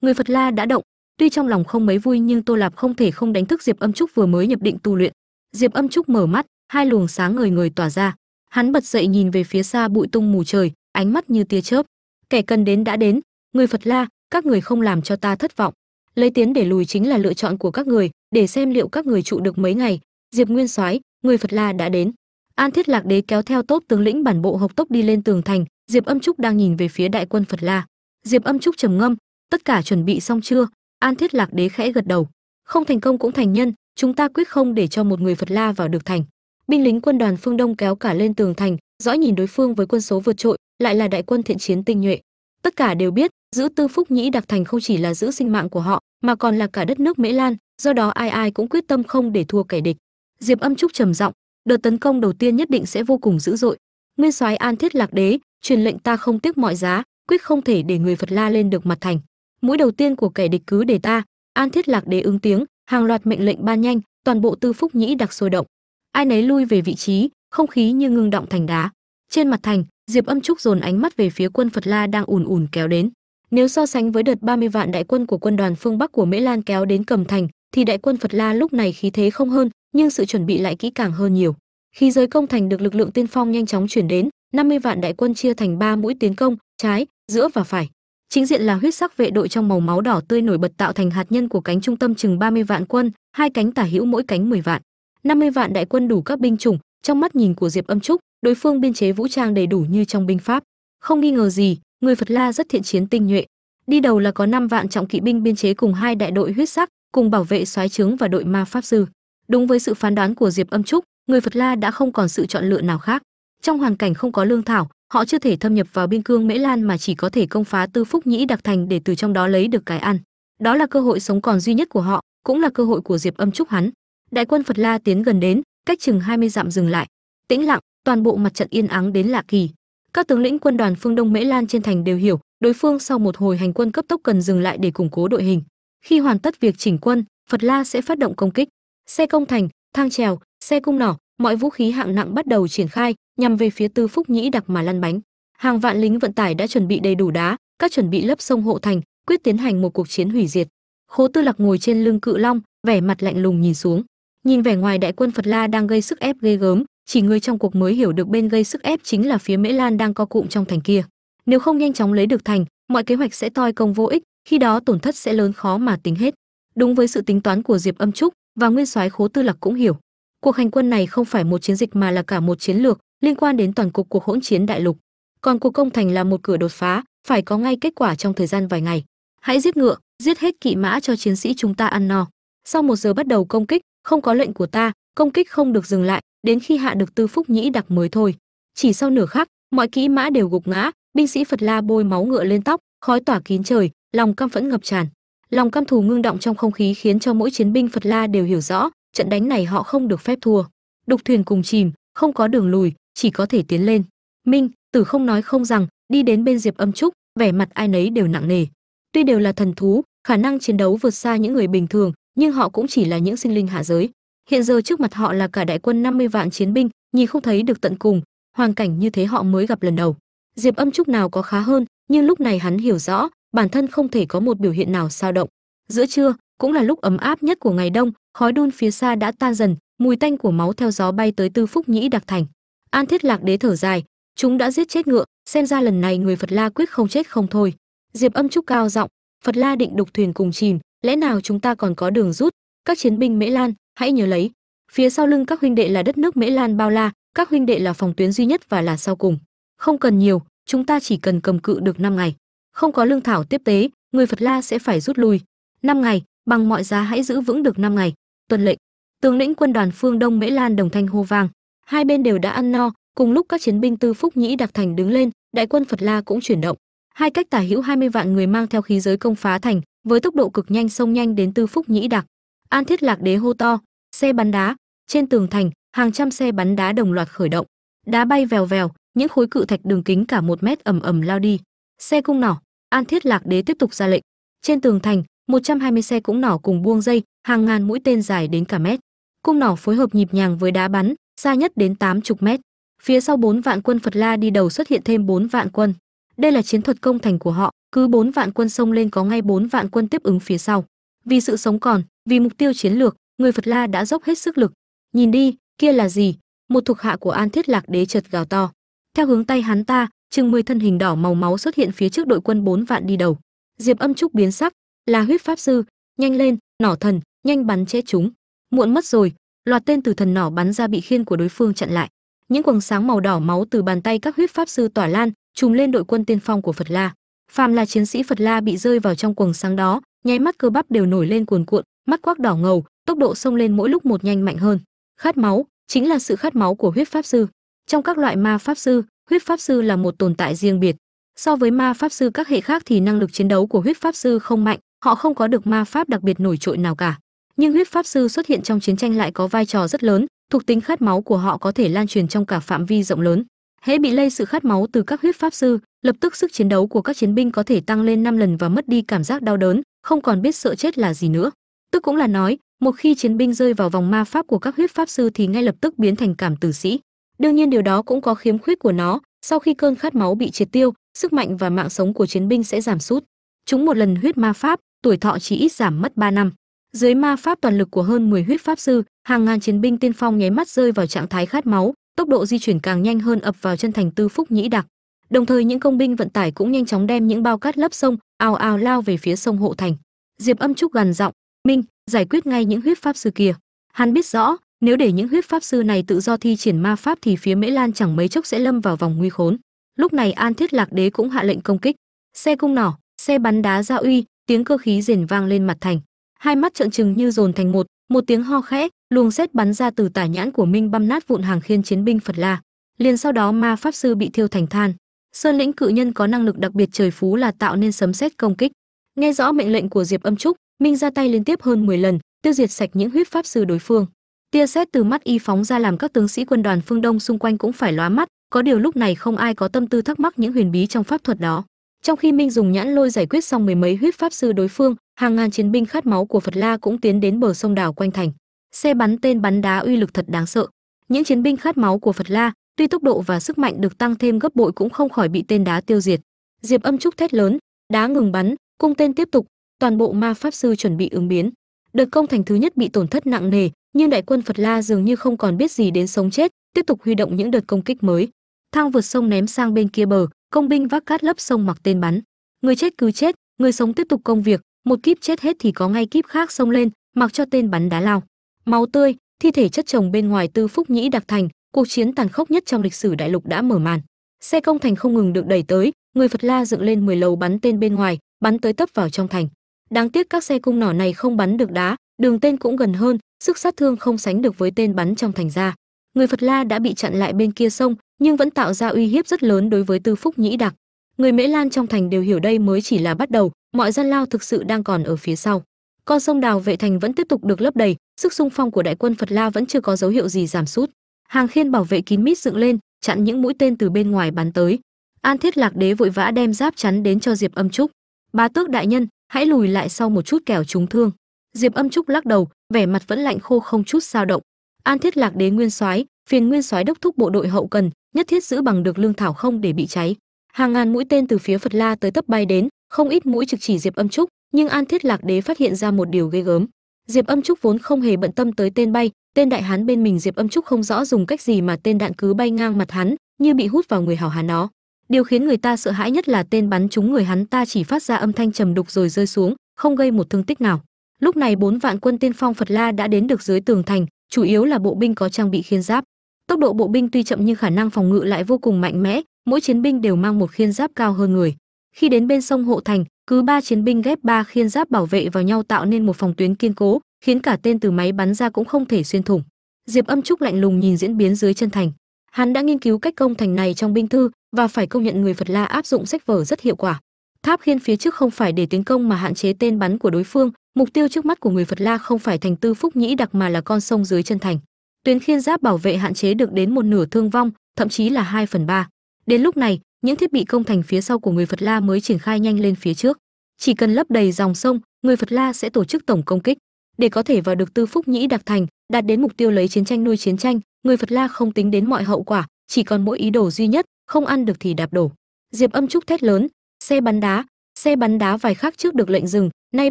Người phật la đã động. Tuy trong lòng không mấy vui, nhưng tô lạp không thể không đánh thức diệp âm trúc vừa mới nhập định tu luyện. Diệp âm trúc mở mắt, hai luồng sáng ngời ngời tỏa ra. Hắn bật dậy nhìn về phía xa bụi tung mù trời, ánh mắt như tia chớp. Kẻ cần đến đã đến. Người phật la, các người không làm cho ta thất vọng. Lấy tiến để lùi chính là lựa chọn của các người, để xem liệu các người trụ được mấy ngày diệp nguyên soái, người phật la đã đến. An thiết lạc đế kéo theo tốt tướng lĩnh bản bộ hộc tốc đi lên tường thành, diệp âm trúc đang nhìn về phía đại quân phật la. Diệp âm trúc trầm ngâm, tất cả chuẩn bị xong chưa? An thiết lạc đế khẽ gật đầu. Không thành công cũng thành nhân, chúng ta quyết không để cho một người phật la vào được thành. Binh lính quân đoàn phương đông kéo cả lên tường thành dõi nhìn đối phương với quân số vượt trội, lại là đại quân thiện chiến tinh nhuệ. Tất cả đều biết, giữ tư phúc nhĩ đặc thành không chỉ là giữ sinh mạng của họ, mà còn là cả đất nước mễ lan, do đó ai ai cũng quyết tâm không để thua kẻ địch diệp âm trúc trầm giọng, đợt tấn công đầu tiên nhất định sẽ vô cùng dữ dội. Nguyên soái an thiết lạc đế, truyền lệnh ta không tiếc mọi giá, quyết không thể để người phật la lên được mặt thành. Mũi đầu tiên của kẻ địch cứ để ta. An thiết lạc đế ứng tiếng, hàng loạt mệnh lệnh ban nhanh, toàn bộ tư phúc nhĩ đặc sôi động. Ai nấy lui về vị trí, không khí như ngưng động thành đá. Trên mặt thành, diệp âm trúc dồn ánh mắt về phía quân phật la đang ùn ùn kéo đến. Nếu so sánh với đợt 30 vạn đại quân của quân đoàn phương bắc của mễ lan kéo đến cầm thành, thì đại quân phật la lúc này khí thế không hơn nhưng sự chuẩn bị lại kỹ càng hơn nhiều. Khi giới công thành được lực lượng tiên phong nhanh chóng chuyển đến 50 vạn đại quân chia thành ba mũi tiến công, trái, giữa và phải. Chính diện là huyết sắc vệ đội trong màu máu đỏ tươi nổi bật tạo thành hạt nhân của cánh trung tâm chừng 30 vạn quân, hai cánh tả hữu mỗi cánh 10 vạn. 50 vạn đại quân đủ các binh chủng, trong mắt nhìn của diệp âm trúc, đối phương biên chế vũ trang đầy đủ như trong binh pháp. Không nghi ngờ gì, người phật la rất thiện chiến tinh nhuệ. Đi đầu là có 5 vạn trọng kỵ binh biên chế cùng hai đại đội huyết sắc, cùng bảo vệ soái trướng và đội ma pháp sư đúng với sự phán đoán của diệp âm trúc, người phật la đã không còn sự chọn lựa nào khác. Trong hoàn cảnh không có lương thảo, họ chưa thể thâm nhập vào biên cương mễ lan mà chỉ có thể công phá tư phúc nhĩ đặc thành để từ trong đó lấy được cái ăn. Đó là cơ hội sống còn duy nhất của họ, cũng là cơ hội của diệp âm trúc hắn. Đại quân phật la tiến gần đến, cách chừng 20 dặm dừng lại. Tĩnh lặng, toàn bộ mặt trận yên ắng đến lạ kỳ. Các tướng lĩnh quân đoàn phương đông mễ lan trên thành đều hiểu, đối phương sau một hồi hành quân cấp tốc cần dừng lại để củng cố đội hình. Khi hoàn tất việc chỉnh quân, phật la sẽ phát động công kích xe công thành, thang trèo, xe cung nỏ, mọi vũ khí hạng nặng bắt đầu triển khai, nhằm về phía tư phúc nhĩ đặc mà lăn bánh. Hàng vạn lính vận tải đã chuẩn bị đầy đủ đá, các chuẩn bị lấp sông hộ thành, quyết tiến hành một cuộc chiến hủy diệt. Khố tư lạc ngồi trên lưng cự long, vẻ mặt lạnh lùng nhìn xuống. Nhìn vẻ ngoài đại quân phật la đang gây sức ép ghê gớm, chỉ người trong cuộc mới hiểu được bên gây sức ép chính là phía mễ lan đang co cụm trong thành kia. Nếu không nhanh chóng lấy được thành, mọi kế hoạch sẽ toi công vô ích, khi đó tổn thất sẽ lớn khó mà tính hết. Đúng với sự tính toán của diệp âm trúc và nguyên soái khố tư lạc cũng hiểu, cuộc hành quân này không phải một chiến dịch mà là cả một chiến lược liên quan đến toàn cục cuộc hỗn chiến đại lục. Còn cuộc công thành là một cửa đột phá, phải có ngay kết quả trong thời gian vài ngày. Hãy giết ngựa, giết hết kỵ mã cho chiến sĩ chúng ta ăn no. Sau một giờ bắt đầu công kích, không có lệnh của ta, công kích không được dừng lại, đến khi hạ được tư phúc nhĩ đặc mới thôi. Chỉ sau nửa khắc, mọi kỹ mã đều gục ngã, binh sĩ phật la bôi máu ngựa lên tóc, khói tỏa kín trời, lòng căm phẫn ngập tràn lòng căm thù ngưng động trong không khí khiến cho mỗi chiến binh phật la đều hiểu rõ, trận đánh này họ không được phép thua. Đục thuyền cùng chìm, không có đường lùi, chỉ có thể tiến lên. Minh, tử không nói không rằng, đi đến bên diệp âm trúc, vẻ mặt ai nấy đều nặng nề. Tuy đều là thần thú, khả năng chiến đấu vượt xa những người bình thường, nhưng họ cũng chỉ là những sinh linh hạ giới. Hiện giờ trước mặt họ là cả đại quân 50 vạn chiến binh, nhìn không thấy được tận cùng, hoàn cảnh như thế họ mới gặp lần đầu. Diệp âm trúc nào có khá hơn, nhưng lúc này hắn hiểu rõ bản thân không thể có một biểu hiện nào sao động. Giữa trưa, cũng là lúc ấm áp nhất của ngày đông, khói đun phía xa đã tan dần, mùi tanh của máu theo gió bay tới tư phúc nhĩ đặc thành. An thiết lạc đế thở dài, chúng đã giết chết ngựa, xem ra lần này người phật la quyết không chết không thôi. Diệp âm trúc cao giọng, phật la định đục thuyền cùng chìm, lẽ nào chúng ta còn có đường rút? Các chiến binh mễ lan, hãy nhớ lấy. Phía sau lưng các huynh đệ là đất nước mễ lan bao la, các huynh đệ là phòng tuyến duy nhất và là sau cùng. Không cần nhiều, chúng ta chỉ cần cầm cự được 5 ngày không có lương thảo tiếp tế, người phật la sẽ phải rút lui. Năm ngày, bằng mọi giá hãy giữ vững được năm ngày. Tuân lệnh tướng lĩnh quân đoàn phương đông mễ lan đồng thanh hô vang. Hai bên đều đã ăn no, cùng lúc các chiến binh tư phúc nhĩ đặc thành đứng lên, đại quân phật la cũng chuyển động. Hai cách tả hữu 20 vạn người mang theo khí giới công phá thành, với tốc độ cực nhanh xông nhanh đến tư phúc nhĩ đặc. An thiết lạc đế hô to, xe bắn đá! Trên tường thành, hàng trăm xe bắn đá đồng loạt khởi động. Đá bay vèo vèo, những khối cự thạch đường kính cả một mét ầm ầm lao đi xe cung nỏ. An thiết lạc đế tiếp tục ra lệnh. Trên tường thành 120 xe cũng nỏ cùng buông dây, hàng ngàn mũi tên dài đến cả mét. Cung nỏ phối hợp nhịp nhàng với đá bắn, xa nhất đến tám chục mét. Phía sau bốn vạn quân phật la đi đầu xuất hiện thêm bốn vạn quân. Đây là chiến thuật công thành của họ, cứ bốn vạn quân xông lên có ngay bốn vạn quân tiếp ứng phía sau. Vì sự sống còn, vì mục tiêu chiến lược, người phật la đã dốc hết sức lực. Nhìn đi, kia là gì? Một thuộc hạ của an thiết lạc đế chợt gào to. Theo hướng tay hắn ta chừng mười thân hình đỏ màu máu xuất hiện phía trước đội quân bốn vạn đi đầu. Diệp âm trúc biến sắc, là huyết pháp sư, nhanh lên, nỏ thần, nhanh bắn chết chúng. Muộn mất rồi, loạt tên từ thần nỏ bắn ra bị khiên của đối phương chặn lại. Những quầng sáng màu đỏ máu từ bàn tay các huyết pháp sư tỏa lan, trùm lên đội quân tiên phong của phật la. Phàm là chiến sĩ phật la bị rơi vào trong quầng sáng đó, nháy mắt cơ bắp đều nổi lên cuồn cuộn, mắt quắc đỏ ngầu, tốc độ xông lên mỗi lúc một nhanh mạnh hơn. Khát máu, chính là sự khát máu của huyết pháp sư. Trong các loại ma pháp sư huyết pháp sư là một tồn tại riêng biệt. So với ma pháp sư các hệ khác thì năng lực chiến đấu của huyết pháp sư không mạnh, họ không có được ma pháp đặc biệt nổi trội nào cả. Nhưng huyết pháp sư xuất hiện trong chiến tranh lại có vai trò rất lớn, thuộc tính khát máu của họ có thể lan truyền trong cả phạm vi rộng lớn. Hễ bị lây sự khát máu từ các huyết pháp sư, lập tức sức chiến đấu của các chiến binh có thể tăng lên 5 lần và mất đi cảm giác đau đớn, không còn biết sợ chết là gì nữa. Tức cũng là nói, một khi chiến binh rơi vào vòng ma pháp của các huyết pháp sư thì ngay lập tức biến thành cảm tử sĩ đương nhiên điều đó cũng có khiếm khuyết của nó, sau khi cơn khát máu bị triệt tiêu, sức mạnh và mạng sống của chiến binh sẽ giảm sút. Chúng một lần huyết ma pháp, tuổi thọ chỉ ít giảm mất 3 năm. Dưới ma pháp toàn lực của hơn 10 huyết pháp sư, hàng ngàn chiến binh tiên phong nháy mắt rơi vào trạng thái khát máu, tốc độ di chuyển càng nhanh hơn ập vào chân thành tư phúc nhĩ đặc. Đồng thời những công binh vận tải cũng nhanh chóng đem những bao cát lấp sông, ào ào lao về phía sông hộ thành. Diệp âm trúc gằn giọng, minh, giải quyết ngay những huyết pháp sư kia. Hắn biết rõ nếu để những huyết pháp sư này tự do thi triển ma pháp thì phía mễ lan chẳng mấy chốc sẽ lâm vào vòng nguy khốn. Lúc này an thiết lạc đế cũng hạ lệnh công kích. Xe cung nỏ, xe bắn đá ra uy, tiếng cơ khí rền vang lên mặt thành. Hai mắt trợn trừng như dồn thành một một tiếng ho khẽ, luồng xét bắn ra từ tả nhãn của minh băm nát vụn hàng khiên chiến binh phật la. Liền sau đó ma pháp sư bị thiêu thành than. Sơn lĩnh cự nhân có năng lực đặc biệt trời phú là tạo nên sấm xét công kích. Nghe rõ mệnh lệnh của diệp âm trúc, minh ra tay liên tiếp hơn 10 lần, tiêu diệt sạch những huyết pháp sư đối phương tia sét từ mắt y phóng ra làm các tướng sĩ quân đoàn phương đông xung quanh cũng phải lóa mắt, có điều lúc này không ai có tâm tư thắc mắc những huyền bí trong pháp thuật đó. Trong khi minh dùng nhãn lôi giải quyết xong mười mấy huyết pháp sư đối phương, hàng ngàn chiến binh khát máu của phật la cũng tiến đến bờ sông đảo quanh thành. Xe bắn tên bắn đá uy lực thật đáng sợ. Những chiến binh khát máu của phật la, tuy tốc độ và sức mạnh được tăng thêm gấp bội cũng không khỏi bị tên đá tiêu diệt. Diệp âm trúc thét lớn, đá ngừng bắn, cung tên tiếp tục, toàn bộ ma pháp sư chuẩn bị ứng biến. Đợt công thành thứ nhất bị tổn thất nặng nề nhưng đại quân phật la dường như không còn biết gì đến sống chết, tiếp tục huy động những đợt công kích mới. Thang vượt sông ném sang bên kia bờ, công binh vác cát lấp sông mặc tên bắn. Người chết cứ chết, người sống tiếp tục công việc, một kíp chết hết thì có ngay kíp khác xông lên, mặc cho tên bắn đá lao. Máu tươi, thi thể chất chồng bên ngoài tư phúc nhĩ đặc thành, cuộc chiến tàn khốc nhất trong lịch sử đại lục đã mở màn. Xe công thành không ngừng được đẩy tới, người phật la dựng lên 10 lầu bắn tên bên ngoài, bắn tới tấp vào trong thành. Đáng tiếc các xe cung nỏ này không bắn được đá đường tên cũng gần hơn, sức sát thương không sánh được với tên bắn trong thành ra người phật la đã bị chặn lại bên kia sông, nhưng vẫn tạo ra uy hiếp rất lớn đối với tư phúc nhĩ đặc. Người mễ lan trong thành đều hiểu đây mới chỉ là bắt đầu, mọi gian lao thực sự đang còn ở phía sau. Con sông đào vệ thành vẫn tiếp tục được lấp đầy, sức xung phong của đại quân phật la vẫn chưa có dấu hiệu gì giảm sút. Hàng khiên bảo vệ kín mít dựng lên, chặn những mũi tên từ bên ngoài bắn tới. An thiết lạc đế vội vã đem giáp chắn đến cho diệp âm trúc. Bá tước đại nhân, hãy lùi lại sau một chút kẻo trúng thương diệp âm trúc lắc đầu, vẻ mặt vẫn lạnh khô không chút sao động. An thiết lạc đế nguyên soái, phiền nguyên soái đốc thúc bộ đội hậu cần, nhất thiết giữ bằng được lương thảo không để bị cháy. Hàng ngàn mũi tên từ phía phật la tới tấp bay đến, không ít mũi trực chỉ diệp âm trúc, nhưng an thiết lạc đế phát hiện ra một điều ghê gớm. Diệp âm trúc vốn không hề bận tâm tới tên bay, tên đại hán bên mình diệp âm trúc không rõ dùng cách gì mà tên đạn cứ bay ngang mặt hắn, như bị hút vào người hảo hán nó. điều khiến người ta sợ hãi nhất là tên bắn trúng người hắn ta chỉ phát ra âm thanh trầm đục rồi rơi xuống, không gây một thương tích nào lúc này bốn vạn quân tiên phong phật la đã đến được dưới tường thành, chủ yếu là bộ binh có trang bị khiên giáp. Tốc độ bộ binh tuy chậm nhưng khả năng phòng ngự lại vô cùng mạnh mẽ, mỗi chiến binh đều mang một khiên giáp cao hơn người. Khi đến bên sông hộ thành, cứ ba chiến binh ghép ba khiên giáp bảo vệ vào nhau tạo nên một phòng tuyến kiên cố, khiến cả tên từ máy bắn ra cũng không thể xuyên thủng. Diệp âm trúc lạnh lùng nhìn diễn biến dưới chân thành. Hắn đã nghiên cứu cách công thành này trong binh thư và phải công nhận người phật la áp dụng sách vở rất hiệu quả. Tháp khiên phía trước không phải để tiến công mà hạn chế tên bắn của đối phương mục tiêu trước mắt của người phật la không phải thành tư phúc nhĩ đặc mà là con sông dưới chân thành. Tuyến khiên giáp bảo vệ hạn chế được đến một nửa thương vong, thậm chí là 2 phần ba. Đến lúc này, những thiết bị công thành phía sau của người phật la mới triển khai nhanh lên phía trước. Chỉ cần lấp đầy dòng sông, người phật la sẽ tổ chức tổng công kích. Để có thể vào được tư phúc nhĩ đặc thành, đạt đến mục tiêu lấy chiến tranh nuôi chiến tranh, người phật la không tính đến mọi hậu quả, chỉ còn mỗi ý đồ duy nhất, không ăn được thì đạp đổ. Diệp âm trúc thét lớn, xe bắn đá, xe bắn đá vài khắc trước được lệnh dừng nay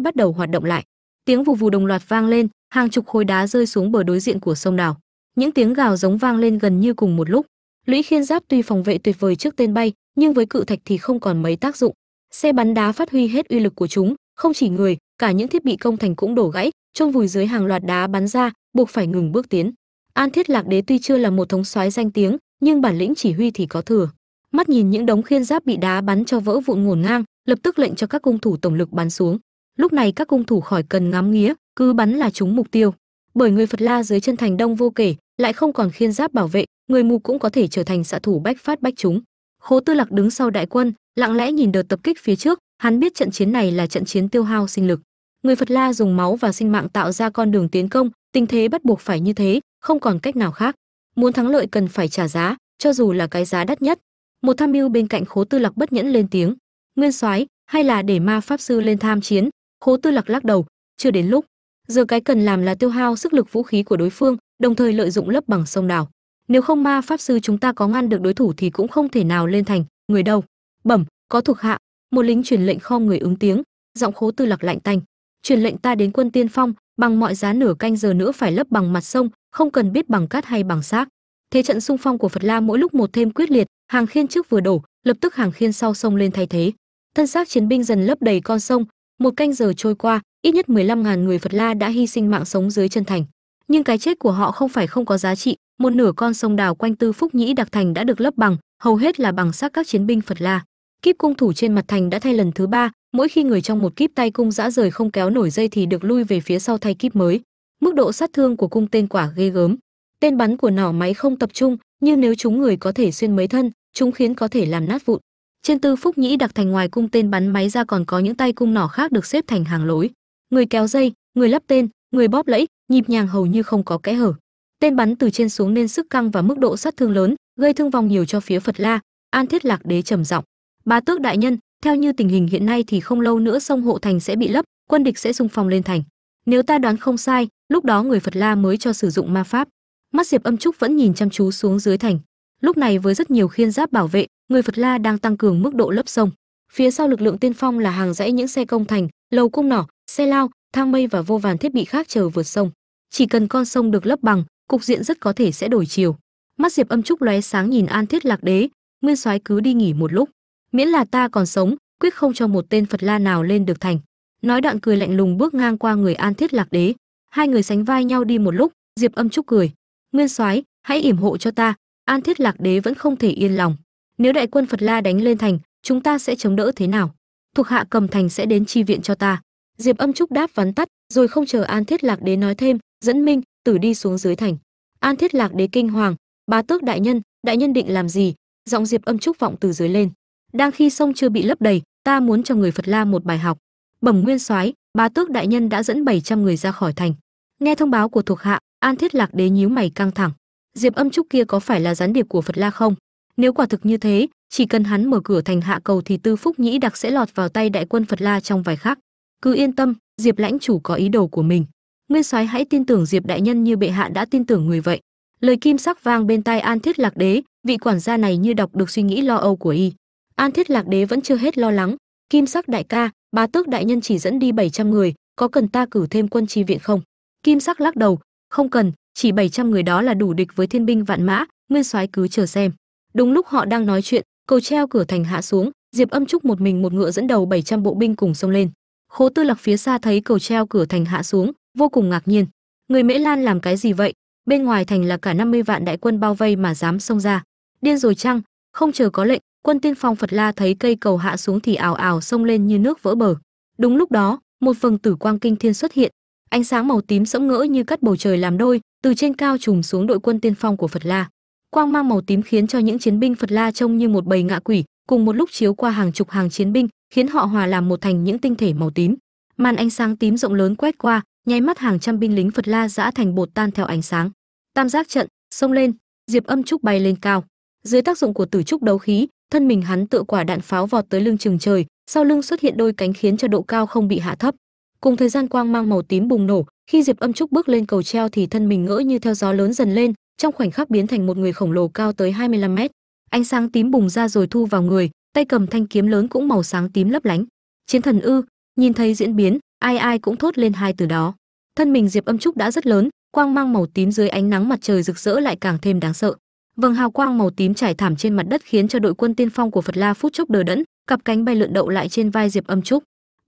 bắt đầu hoạt động lại. Tiếng vù vù đồng loạt vang lên, hàng chục khối đá rơi xuống bờ đối diện của sông đào những tiếng gào giống vang lên gần như cùng một lúc. Lũy khiên giáp tuy phòng vệ tuyệt vời trước tên bay, nhưng với cự thạch thì không còn mấy tác dụng. Xe bắn đá phát huy hết uy lực của chúng, không chỉ người, cả những thiết bị công thành cũng đổ gãy chôn vùi dưới hàng loạt đá bắn ra, buộc phải ngừng bước tiến. An thiết lạc đế tuy chưa là một thống soái danh tiếng, nhưng bản lĩnh chỉ huy thì có thừa. Mắt nhìn những đống khiên giáp bị đá bắn cho vỡ vụn ngổn ngang, lập tức lệnh cho các cung thủ tổng lực bắn xuống lúc này các cung thủ khỏi cần ngắm nghía, cứ bắn là trúng mục tiêu. Bởi người phật la dưới chân thành đông vô kể, lại không còn khiên giáp bảo vệ, người mù cũng có thể trở thành xạ thủ bách phát bách chúng. Khố tư lạc đứng sau đại quân, lặng lẽ nhìn đợt tập kích phía trước, hắn biết trận chiến này là trận chiến tiêu hao sinh lực. Người phật la dùng máu và sinh mạng tạo ra con đường tiến công, tình thế bắt buộc phải như thế, không còn cách nào khác. Muốn thắng lợi cần phải trả giá, cho dù là cái giá đắt nhất. Một tham mưu bên cạnh khố tư lạc bất nhẫn lên tiếng. Nguyên soái, hay là để ma pháp sư lên tham chiến khố tư lạc lắc đầu, chưa đến lúc. Giờ cái cần làm là tiêu hao sức lực vũ khí của đối phương, đồng thời lợi dụng lấp bằng sông đảo. Nếu không ma pháp sư chúng ta có ngăn được đối thủ thì cũng không thể nào lên thành. Người đâu? Bẩm, có thuộc hạ. Một lính truyền lệnh kho người ứng tiếng. Giọng khố tư lạc lạnh tanh. Truyền lệnh ta đến quân tiên phong, bằng mọi giá nửa canh giờ nữa phải lấp bằng mặt sông, không cần biết bằng cát hay bằng xác. Thế trận xung phong của phật la mỗi lúc một thêm quyết liệt, hàng khiên trước vừa đổ, lập tức hàng khiên sau sông lên thay thế. Thân xác chiến binh dần lấp đầy con sông một canh giờ trôi qua, ít nhất 15.000 người phật la đã hy sinh mạng sống dưới chân thành. Nhưng cái chết của họ không phải không có giá trị. Một nửa con sông đào quanh tư phúc nhĩ đặc thành đã được lấp bằng, hầu hết là bằng xác các chiến binh phật la. Kíp cung thủ trên mặt thành đã thay lần thứ ba, mỗi khi người trong một kíp tay cung dã rời không kéo nổi dây thì được lui về phía sau thay kíp mới. Mức độ sát thương của cung tên quả ghê gớm. Tên bắn của nỏ máy không tập trung nhưng nếu chúng người có thể xuyên mấy thân, chúng khiến có thể làm nát vụn trên tư phúc nhĩ đặc thành ngoài cung tên bắn máy ra còn có những tay cung nỏ khác được xếp thành hàng lối. Người kéo dây, người lắp tên, người bóp lẫy, nhịp nhàng hầu như không có kẽ hở. Tên bắn từ trên xuống nên sức căng và mức độ sát thương lớn, gây thương vong nhiều cho phía phật la, an thiết lạc đế trầm giọng. Bá tước đại nhân, theo như tình hình hiện nay thì không lâu nữa sông hộ thành sẽ bị lấp, quân địch sẽ xung phong lên thành. Nếu ta đoán không sai, lúc đó người phật la mới cho sử dụng ma pháp. Mắt diệp âm trúc vẫn nhìn chăm chú xuống dưới thành. Lúc này với rất nhiều khiên giáp bảo vệ người phật la đang tăng cường mức độ lấp sông. Phía sau lực lượng tiên phong là hàng dãy những xe công thành, lầu cung nỏ, xe lao, thang mây và vô vàn thiết bị khác chờ vượt sông. Chỉ cần con sông được lấp bằng, cục diện rất có thể sẽ đổi chiều. Mắt diệp âm trúc lóe sáng nhìn an thiết lạc đế, nguyên soái cứ đi nghỉ một lúc. Miễn là ta còn sống, quyết không cho một tên phật la nào lên được thành. Nói đoạn cười lạnh lùng bước ngang qua người an thiết lạc đế. Hai người sánh vai nhau đi một lúc, diệp âm trúc cười. Nguyên soái, hãy yểm hộ cho ta, an thiết lạc đế vẫn không thể yên lòng nếu đại quân phật la đánh lên thành, chúng ta sẽ chống đỡ thế nào? Thuộc hạ cầm thành sẽ đến chi viện cho ta. Diệp âm trúc đáp vắn tắt, rồi không chờ an thiết lạc đế nói thêm, dẫn minh, tử đi xuống dưới thành. An thiết lạc đế kinh hoàng, bá tước đại nhân đại nhân định làm gì? Giọng diệp âm trúc vọng từ dưới lên. Đang khi sông chưa bị lấp đầy, ta muốn cho người phật la một bài học. Bẩm nguyên soái, bá tước đại nhân đã dẫn 700 người ra khỏi thành. Nghe thông báo của thuộc hạ, an thiết lạc đế nhíu mày căng thẳng. Diệp âm trúc kia có phải là gián điệp của phật la không? Nếu quả thực như thế, chỉ cần hắn mở cửa thành hạ cầu thì tư phúc nhĩ đặc sẽ lọt vào tay đại quân phật la trong vài khắc. Cứ yên tâm, diệp lãnh chủ có ý đồ của mình. Nguyên soái hãy tin tưởng diệp đại nhân như bệ hạ đã tin tưởng người vậy. Lời kim sắc vang bên tai an thiết lạc đế, vị quản gia này như đọc được suy nghĩ lo âu của y. An thiết lạc đế vẫn chưa hết lo lắng. Kim sắc đại ca, bá tước đại nhân chỉ dẫn đi 700 người, có cần ta cử thêm quân chi viện không? Kim sắc lắc đầu, không cần, chỉ 700 người đó là đủ địch với thiên binh vạn mã, nguyên soái cứ chờ xem đúng lúc họ đang nói chuyện, cầu treo cửa thành hạ xuống, diệp âm trúc một mình một ngựa dẫn đầu 700 bộ binh cùng xông lên. Khố tư lạc phía xa thấy cầu treo cửa thành hạ xuống, vô cùng ngạc nhiên. Người mễ lan làm cái gì vậy? Bên ngoài thành là cả 50 vạn đại quân bao vây mà dám xông ra. Điên rồi chăng? Không chờ có lệnh, quân tiên phong phật la thấy cây cầu hạ xuống thì ảo ảo xông lên như nước vỡ bờ. Đúng lúc đó, một vầng tử quang kinh thiên xuất hiện. Ánh sáng màu tím sẫm ngỡ như cắt bầu trời làm đôi, từ trên cao trùm xuống đội quân tiên phong của phật la quang mang màu tím khiến cho những chiến binh phật la trông như một bầy ngạ quỷ, cùng một lúc chiếu qua hàng chục hàng chiến binh, khiến họ hòa làm một thành những tinh thể màu tím. Màn ánh sáng tím rộng lớn quét qua, nháy mắt hàng trăm binh lính phật la giã thành bột tan theo ánh sáng. Tam giác trận, xông lên, diệp âm trúc bay lên cao. Dưới tác dụng của tử trúc đấu khí, thân mình hắn tựa quả đạn pháo vọt tới lưng chừng trời, sau lưng xuất hiện đôi cánh khiến cho độ cao không bị hạ thấp. Cùng thời gian quang mang màu tím bùng nổ, khi diệp âm trúc bước lên cầu treo thì thân mình ngỡ như theo gió lớn dần lên trong khoảnh khắc biến thành một người khổng lồ cao tới 25 mét, ánh sáng tím bùng ra rồi thu vào người, tay cầm thanh kiếm lớn cũng màu sáng tím lấp lánh. Chiến thần ư, nhìn thấy diễn biến, ai ai cũng thốt lên hai từ đó. Thân mình diệp âm trúc đã rất lớn, quang mang màu tím dưới ánh nắng mặt trời rực rỡ lại càng thêm đáng sợ. Vầng hào quang màu tím trải thảm trên mặt đất khiến cho đội quân tiên phong của phật la phút chốc đờ đẫn, cặp cánh bay lượn đậu lại trên vai diệp âm trúc.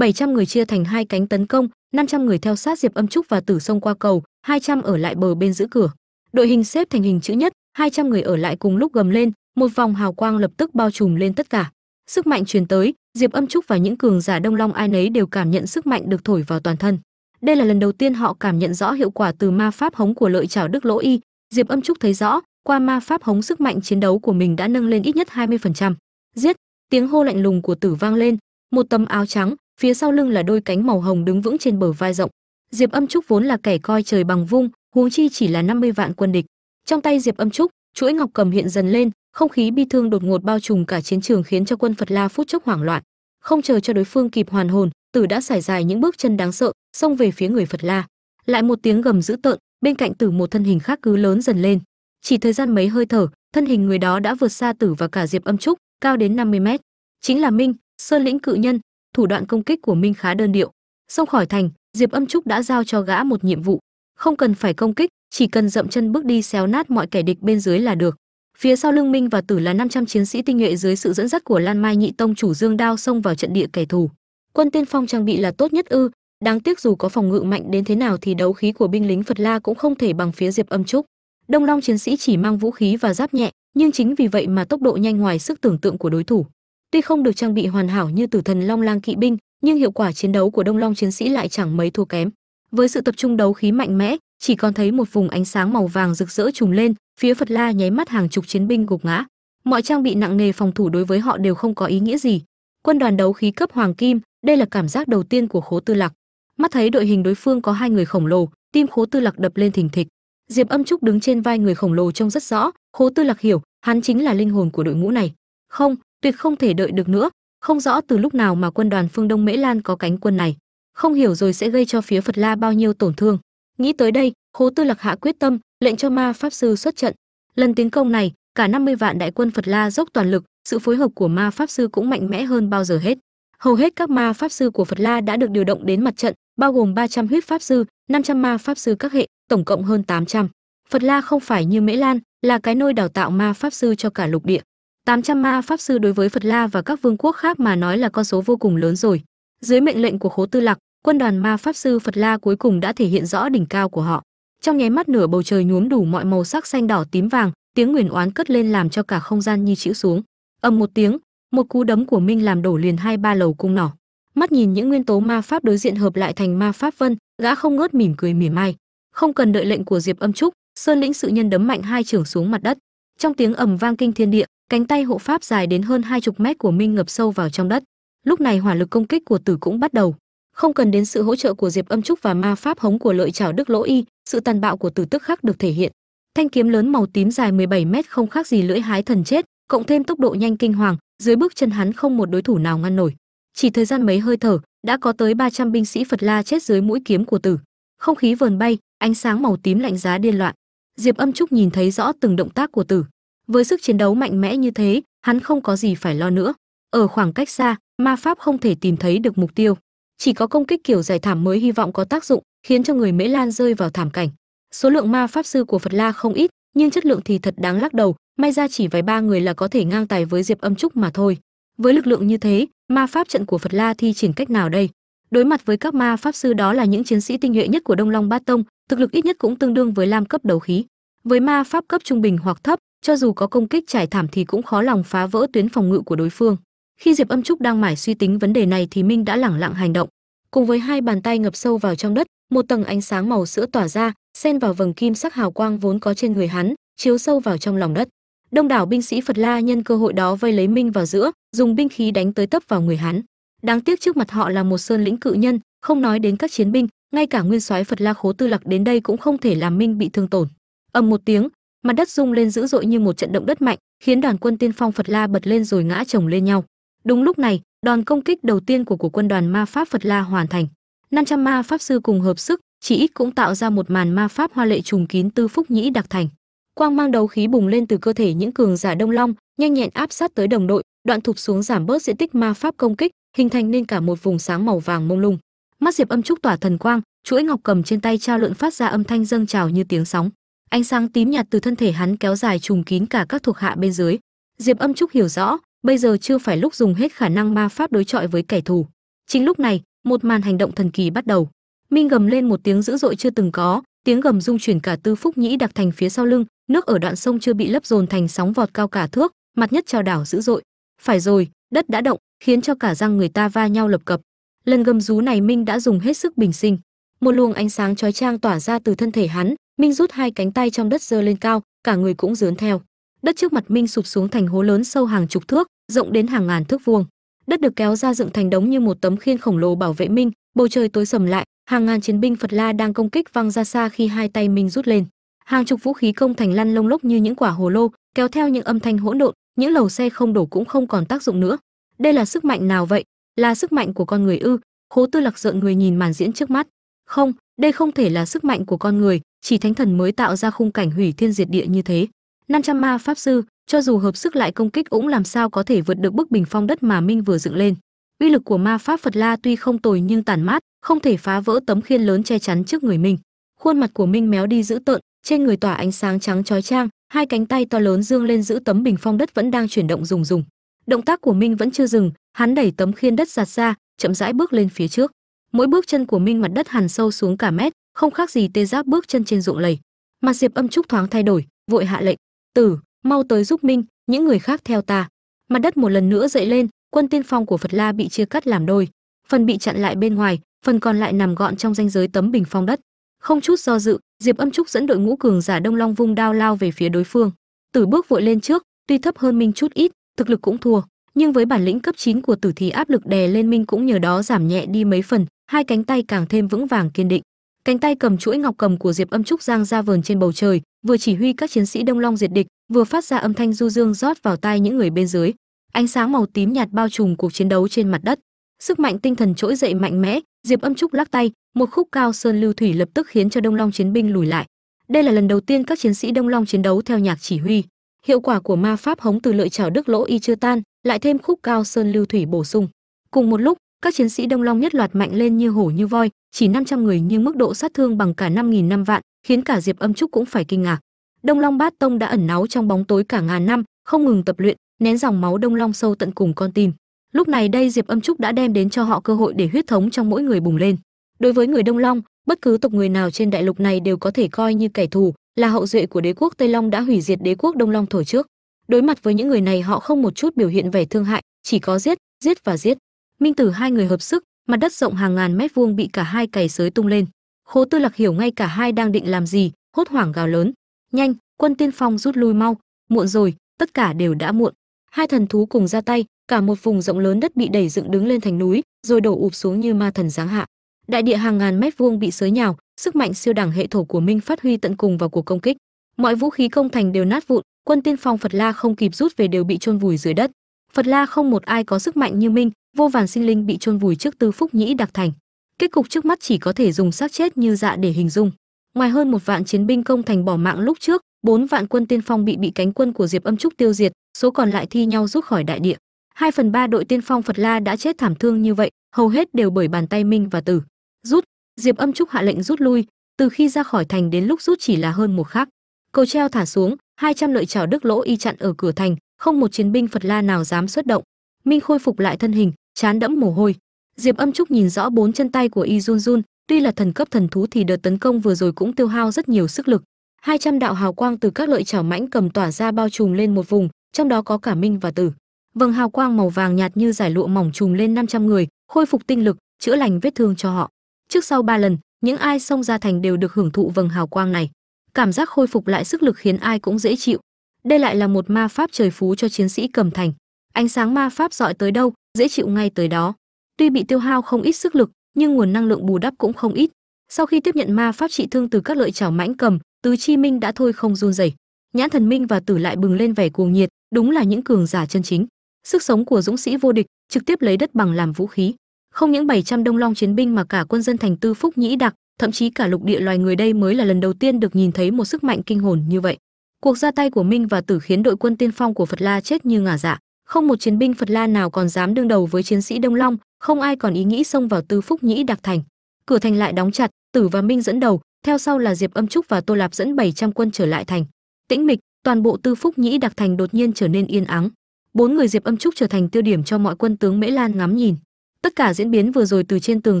700 người chia thành hai cánh tấn công 500 người theo sát diệp âm trúc và tử sông qua cầu 200 ở lại bờ bên giữ cửa đội hình xếp thành hình chữ nhất 200 người ở lại cùng lúc gầm lên, một vòng hào quang lập tức bao trùm lên tất cả. Sức mạnh truyền tới, diệp âm trúc và những cường giả đông long ai nấy đều cảm nhận sức mạnh được thổi vào toàn thân. Đây là lần đầu tiên họ cảm nhận rõ hiệu quả từ ma pháp hống của lợi trảo đức lỗ y. Diệp âm trúc thấy rõ, qua ma pháp hống sức mạnh chiến đấu của mình đã nâng lên ít nhất 20%. giết! Tiếng hô lạnh lùng của tử vang lên, một tấm áo trắng, phía sau lưng là đôi cánh màu hồng đứng vững trên bờ vai rộng. Diệp âm trúc vốn là kẻ coi trời bằng vung huống chi chỉ là 50 vạn quân địch. Trong tay diệp âm trúc, chuỗi ngọc cầm hiện dần lên, không khí bi thương đột ngột bao trùm cả chiến trường khiến cho quân phật la phút chốc hoảng loạn. Không chờ cho đối phương kịp hoàn hồn, tử đã sải dài những bước chân đáng sợ, xông về phía người phật la. Lại một tiếng gầm dữ tợn, bên cạnh tử một thân hình khác cứ lớn dần lên. Chỉ thời gian mấy hơi thở, thân hình người đó đã vượt xa tử và cả diệp âm trúc, cao đến 50 mét. Chính là minh, sơn lĩnh cự nhân, thủ đoạn công kích của minh khá đơn điệu. Xông khỏi thành, diệp âm trúc đã giao cho gã một nhiệm vụ không cần phải công kích, chỉ cần dậm chân bước đi xéo nát mọi kẻ địch bên dưới là được. Phía sau lưng minh và tử là 500 chiến sĩ tinh nhuệ dưới sự dẫn dắt của lan mai nhị tông chủ dương đao xông vào trận địa kẻ thù. Quân tiên phong trang bị là tốt nhất ư, đáng tiếc dù có phòng ngự mạnh đến thế nào thì đấu khí của binh lính phật la cũng không thể bằng phía diệp âm trúc. Đông long chiến sĩ chỉ mang vũ khí và giáp nhẹ, nhưng chính vì vậy mà tốc độ nhanh ngoài sức tưởng tượng của đối thủ. Tuy không được trang bị hoàn hảo như tử thần long lang kỵ binh, nhưng hiệu quả chiến đấu của đông long chiến sĩ lại chẳng mấy thua kém với sự tập trung đấu khí mạnh mẽ, chỉ còn thấy một vùng ánh sáng màu vàng rực rỡ trùng lên, phía phật la nháy mắt hàng chục chiến binh gục ngã. Mọi trang bị nặng nề phòng thủ đối với họ đều không có ý nghĩa gì. Quân đoàn đấu khí cấp hoàng kim, đây là cảm giác đầu tiên của khố tư lạc mắt thấy đội hình đối phương có hai người khổng lồ, tim khố tư lạc đập lên thình thịch. Diệp âm trúc đứng trên vai người khổng lồ trông rất rõ, khố tư lạc hiểu, hắn chính là linh hồn của đội ngũ này. Không, tuyệt không thể đợi được nữa. Không rõ từ lúc nào mà quân đoàn phương đông mễ lan có cánh quân này không hiểu rồi sẽ gây cho phía phật la bao nhiêu tổn thương. Nghĩ tới đây, khố tư lạc hạ quyết tâm, lệnh cho ma pháp sư xuất trận. Lần tiến công này, cả 50 vạn đại quân phật la dốc toàn lực, sự phối hợp của ma pháp sư cũng mạnh mẽ hơn bao giờ hết. Hầu hết các ma pháp sư của phật la đã được điều động đến mặt trận, bao gồm 300 huyết pháp sư 500 ma pháp sư các hệ, tổng cộng hơn 800. phật la không phải như mễ lan, là cái nôi đào tạo ma pháp sư cho cả lục địa. 800 ma pháp sư đối với phật la và các vương quốc khác mà nói là con số vô cùng lớn rồi. Dưới mệnh lệnh của khố tư lạc quân đoàn ma pháp sư phật la cuối cùng đã thể hiện rõ đỉnh cao của họ. Trong nháy mắt nửa bầu trời nhuốm đủ mọi màu sắc xanh đỏ tím vàng, tiếng nguyền oán cất lên làm cho cả không gian như chịu xuống. Ầm một tiếng, một cú đấm của minh làm đổ liền hai ba lầu cung nỏ. Mắt nhìn những nguyên tố ma pháp đối diện hợp lại thành ma pháp vân, gã không ngớt mỉm cười mỉa mai. Không cần đợi lệnh của diệp âm trúc, sơn lĩnh sự nhân đấm mạnh hai trưởng xuống mặt đất. Trong tiếng ầm vang kinh thiên địa, cánh tay hộ pháp dài đến hơn hai chục mét của minh ngập sâu vào trong đất. Lúc này hỏa lực công kích của tử cũng bắt đầu không cần đến sự hỗ trợ của diệp âm trúc và ma pháp hống của lợi chảo đức lỗ y, sự tàn bạo của tử tức khắc được thể hiện. Thanh kiếm lớn màu tím dài 17 mét không khác gì lưỡi hái thần chết, cộng thêm tốc độ nhanh kinh hoàng, dưới bước chân hắn không một đối thủ nào ngăn nổi. Chỉ thời gian mấy hơi thở, đã có tới 300 binh sĩ phật la chết dưới mũi kiếm của tử. Không khí vờn bay, ánh sáng màu tím lạnh giá điên loạn. Diệp âm trúc nhìn thấy rõ từng động tác của tử. Với sức chiến đấu mạnh mẽ như thế, hắn không có gì phải lo nữa. Ở khoảng cách xa, ma pháp không thể tìm thấy được mục tiêu chỉ có công kích kiểu giải thảm mới hy vọng có tác dụng, khiến cho người mễ lan rơi vào thảm cảnh. Số lượng ma pháp sư của phật la không ít, nhưng chất lượng thì thật đáng lắc đầu, may ra chỉ vài ba người là có thể ngang tài với diệp âm trúc mà thôi. Với lực lượng như thế, ma pháp trận của phật la thi triển cách nào đây? Đối mặt với các ma pháp sư đó là những chiến sĩ tinh nhuệ nhất của đông long bát tông, thực lực ít nhất cũng tương đương với lam cấp đầu khí. Với ma pháp cấp trung bình hoặc thấp, cho dù có công kích trải thảm thì cũng khó lòng phá vỡ tuyến phòng ngự của đối phương khi diệp âm trúc đang mải suy tính vấn đề này thì minh đã lẳng lặng hành động. Cùng với hai bàn tay ngập sâu vào trong đất, một tầng ánh sáng màu sữa tỏa ra, xen vào vầng kim sắc hào quang vốn có trên người hắn, chiếu sâu vào trong lòng đất. Đông đảo binh sĩ phật la nhân cơ hội đó vây lấy minh vào giữa, dùng binh khí đánh tới tấp vào người hắn. Đáng tiếc trước mặt họ là một sơn lĩnh cự nhân, không nói đến các chiến binh, ngay cả nguyên soái phật la khố tư lặc đến đây cũng không thể làm minh bị thương tổn. Ầm một tiếng, mặt đất rung lên dữ dội như một trận động đất mạnh, khiến đoàn quân tiên phong phật la bật lên rồi ngã chồng lên nhau đúng lúc này, đòn công kích đầu tiên của của quân đoàn ma pháp phật la hoàn thành. 500 ma pháp sư cùng hợp sức, chỉ ít cũng tạo ra một màn ma pháp hoa lệ trùng kín tư phúc nhĩ đặc thành. Quang mang đấu khí bùng lên từ cơ thể những cường giả đông long, nhanh nhẹn áp sát tới đồng đội, đoạn thụp xuống giảm bớt diện tích ma pháp công kích, hình thành nên cả một vùng sáng màu vàng mông lung. Mắt diệp âm trúc tỏa thần quang, chuỗi ngọc cầm trên tay trao lượn phát ra âm thanh dâng trào như tiếng sóng. Ánh sáng tím nhạt từ thân thể hắn kéo dài trùng kín cả các thuộc hạ bên dưới. Diệp âm trúc hiểu rõ bây giờ chưa phải lúc dùng hết khả năng ma pháp đối chọi với kẻ thù. Chính lúc này, một màn hành động thần kỳ bắt đầu. Minh gầm lên một tiếng dữ dội chưa từng có, tiếng gầm rung chuyển cả tư phúc nhĩ đặc thành phía sau lưng, nước ở đoạn sông chưa bị lấp dồn thành sóng vọt cao cả thước, mặt nhất trao đảo dữ dội. Phải rồi, đất đã động, khiến cho cả răng người ta va nhau lập cập. Lần gầm rú này minh đã dùng hết sức bình sinh. Một luồng ánh sáng chói chang tỏa ra từ thân thể hắn minh rút hai cánh tay trong đất giơ lên cao, cả người cũng dướn theo đất trước mặt minh sụp xuống thành hố lớn sâu hàng chục thước, rộng đến hàng ngàn thước vuông. Đất được kéo ra dựng thành đống như một tấm khiên khổng lồ bảo vệ minh. Bầu trời tối sầm lại, hàng ngàn chiến binh phật la đang công kích văng ra xa khi hai tay minh rút lên. Hàng chục vũ khí công thành lăn lông lốc như những quả hồ lô, kéo theo những âm thanh hỗn độn, những lầu xe không đổ cũng không còn tác dụng nữa. Đây là sức mạnh nào vậy? Là sức mạnh của con người ư? Khố tư lạc rợn người nhìn màn diễn trước mắt. Không, đây không thể là sức mạnh của con người, chỉ thánh thần mới tạo ra khung cảnh hủy thiên diệt địa như thế. 500 ma pháp sư, cho dù hợp sức lại công kích cũng làm sao có thể vượt được bức bình phong đất mà minh vừa dựng lên. Uy lực của ma pháp phật la tuy không tồi nhưng tàn mát, không thể phá vỡ tấm khiên lớn che chắn trước người minh khuôn mặt của minh méo đi dữ tợn, trên người tỏa ánh sáng trắng chói chang, hai cánh tay to lớn dương lên giữ tấm bình phong đất vẫn đang chuyển động rùng rùng. Động tác của minh vẫn chưa dừng, hắn đẩy tấm khiên đất giạt ra, chậm rãi bước lên phía trước. Mỗi bước chân của minh mặt đất hằn sâu xuống cả mét, không khác gì tê giác bước chân trên ruộng lầy. Mặt diệp âm trúc thoáng thay đổi, vội hạ lệnh tử, mau tới giúp minh, những người khác theo ta. Mặt đất một lần nữa dậy lên, quân tiên phong của phật la bị chia cắt làm đôi. Phần bị chặn lại bên ngoài, phần còn lại nằm gọn trong ranh giới tấm bình phong đất. Không chút do dự, diệp âm trúc dẫn đội ngũ cường giả đông long vung đao lao về phía đối phương. Tử bước vội lên trước, tuy thấp hơn minh chút ít, thực lực cũng thua, nhưng với bản lĩnh cấp 9 của tử thì áp lực đè lên minh cũng nhờ đó giảm nhẹ đi mấy phần, hai cánh tay càng thêm vững vàng kiên định. Cánh tay cầm chuỗi ngọc cầm của diệp âm trúc giang ra vờn trên bầu trời vừa chỉ huy các chiến sĩ đông long diệt địch, vừa phát ra âm thanh du dương rót vào tai những người bên dưới. Ánh sáng màu tím nhạt bao trùm cuộc chiến đấu trên mặt đất. Sức mạnh tinh thần trỗi dậy mạnh mẽ, diệp âm trúc lắc tay, một khúc cao sơn lưu thủy lập tức khiến cho đông long chiến binh lùi lại. Đây là lần đầu tiên các chiến sĩ đông long chiến đấu theo nhạc chỉ huy. Hiệu quả của ma pháp hống từ lợi chảo đức lỗ y chưa tan, lại thêm khúc cao sơn lưu thủy bổ sung. Cùng một lúc, các chiến sĩ đông long nhất loạt mạnh lên như hổ như voi, chỉ 500 người nhưng mức độ sát thương bằng cả 5.000 năm vạn khiến cả diệp âm trúc cũng phải kinh ngạc. Đông long bát tông đã ẩn náu trong bóng tối cả ngàn năm, không ngừng tập luyện, nén dòng máu đông long sâu tận cùng con tim. Lúc này đây diệp âm trúc đã đem đến cho họ cơ hội để huyết thống trong mỗi người bùng lên. Đối với người đông long, bất cứ tộc người nào trên đại lục này đều có thể coi như kẻ thù, là hậu duệ của đế quốc tây long đã hủy diệt đế quốc đông long thổi trước. Đối mặt với những người này họ không một chút biểu hiện vẻ thương hại, chỉ có giết giết và giết. Minh tử hai người hợp sức, mặt đất rộng hàng ngàn mét vuông bị cả hai cày sới tung lên khố tư lạc hiểu ngay cả hai đang định làm gì, hốt hoảng gào lớn. Nhanh, quân tiên phong rút lui mau. Muộn rồi, tất cả đều đã muộn. Hai thần thú cùng ra tay, cả một vùng rộng lớn đất bị đẩy dựng đứng lên thành núi, rồi đổ ụp xuống như ma thần giáng hạ. Đại địa hàng ngàn mét vuông bị xới nhào, sức mạnh siêu đẳng hệ thổ của minh phát huy tận cùng vào cuộc công kích. Mọi vũ khí công thành đều nát vụn, quân tiên phong phật la không kịp rút về đều bị chôn vùi dưới đất. Phật la không một ai có sức mạnh như minh, vô vàn sinh linh bị chôn vùi trước tư phúc nhĩ đặc thành kết cục trước mắt chỉ có thể dùng xác chết như dạ để hình dung. Ngoài hơn một vạn chiến binh công thành bỏ mạng lúc trước, bốn vạn quân tiên phong bị bị cánh quân của diệp âm trúc tiêu diệt, số còn lại thi nhau rút khỏi đại địa. Hai phần ba đội tiên phong phật la đã chết thảm thương như vậy, hầu hết đều bởi bàn tay minh và tử rút, diệp âm trúc hạ lệnh rút lui, từ khi ra khỏi thành đến lúc rút chỉ là hơn một khắc. Cầu treo thả xuống 200 lợi chảo đức lỗ y chặn ở cửa thành, không một chiến binh phật la nào dám xuất động. Minh khôi phục lại thân hình, chán đẫm mồ hôi diệp âm trúc nhìn rõ bốn chân tay của y run run tuy là thần cấp thần thú thì đợt tấn công vừa rồi cũng tiêu hao rất nhiều sức lực. 200 đạo hào quang từ các lợi chảo mãnh cầm tỏa ra bao trùm lên một vùng, trong đó có cả minh và tử. Vầng hào quang màu vàng nhạt như giải lụa mỏng trùm lên 500 người, khôi phục tinh lực, chữa lành vết thương cho họ. Trước sau ba lần, những ai xông ra thành đều được hưởng thụ vầng hào quang này. Cảm giác khôi phục lại sức lực khiến ai cũng dễ chịu. Đây lại là một ma pháp trời phú cho chiến sĩ cầm thành. Ánh sáng ma pháp dọi tới đâu, dễ chịu ngay tới đó tuy bị tiêu hao không ít sức lực, nhưng nguồn năng lượng bù đắp cũng không ít. Sau khi tiếp nhận ma pháp trị thương từ các lợi chảo mãnh cầm, tứ chi minh đã thôi không run rẩy. Nhãn thần minh và tử lại bừng lên vẻ cuồng nhiệt, đúng là những cường giả chân chính. Sức sống của dũng sĩ vô địch, trực tiếp lấy đất bằng làm vũ khí. Không những 700 đông long chiến binh mà cả quân dân thành tư phúc nhĩ đặc, thậm chí cả lục địa loài người đây mới là lần đầu tiên được nhìn thấy một sức mạnh kinh hồn như vậy. Cuộc ra tay của minh và tử khiến đội quân tiên phong của phật la chết như ngả dạ. Không một chiến binh phật la nào còn dám đương đầu với chiến sĩ đông long không ai còn ý nghĩ xông vào tư phúc nhĩ đặc thành. Cửa thành lại đóng chặt, tử và minh dẫn đầu, theo sau là diệp âm trúc và tô lạp dẫn 700 quân trở lại thành. Tĩnh mịch, toàn bộ tư phúc nhĩ đặc thành đột nhiên trở nên yên ắng. Bốn người diệp âm trúc trở thành tiêu điểm cho mọi quân tướng mễ lan ngắm nhìn. Tất cả diễn biến vừa rồi từ trên tường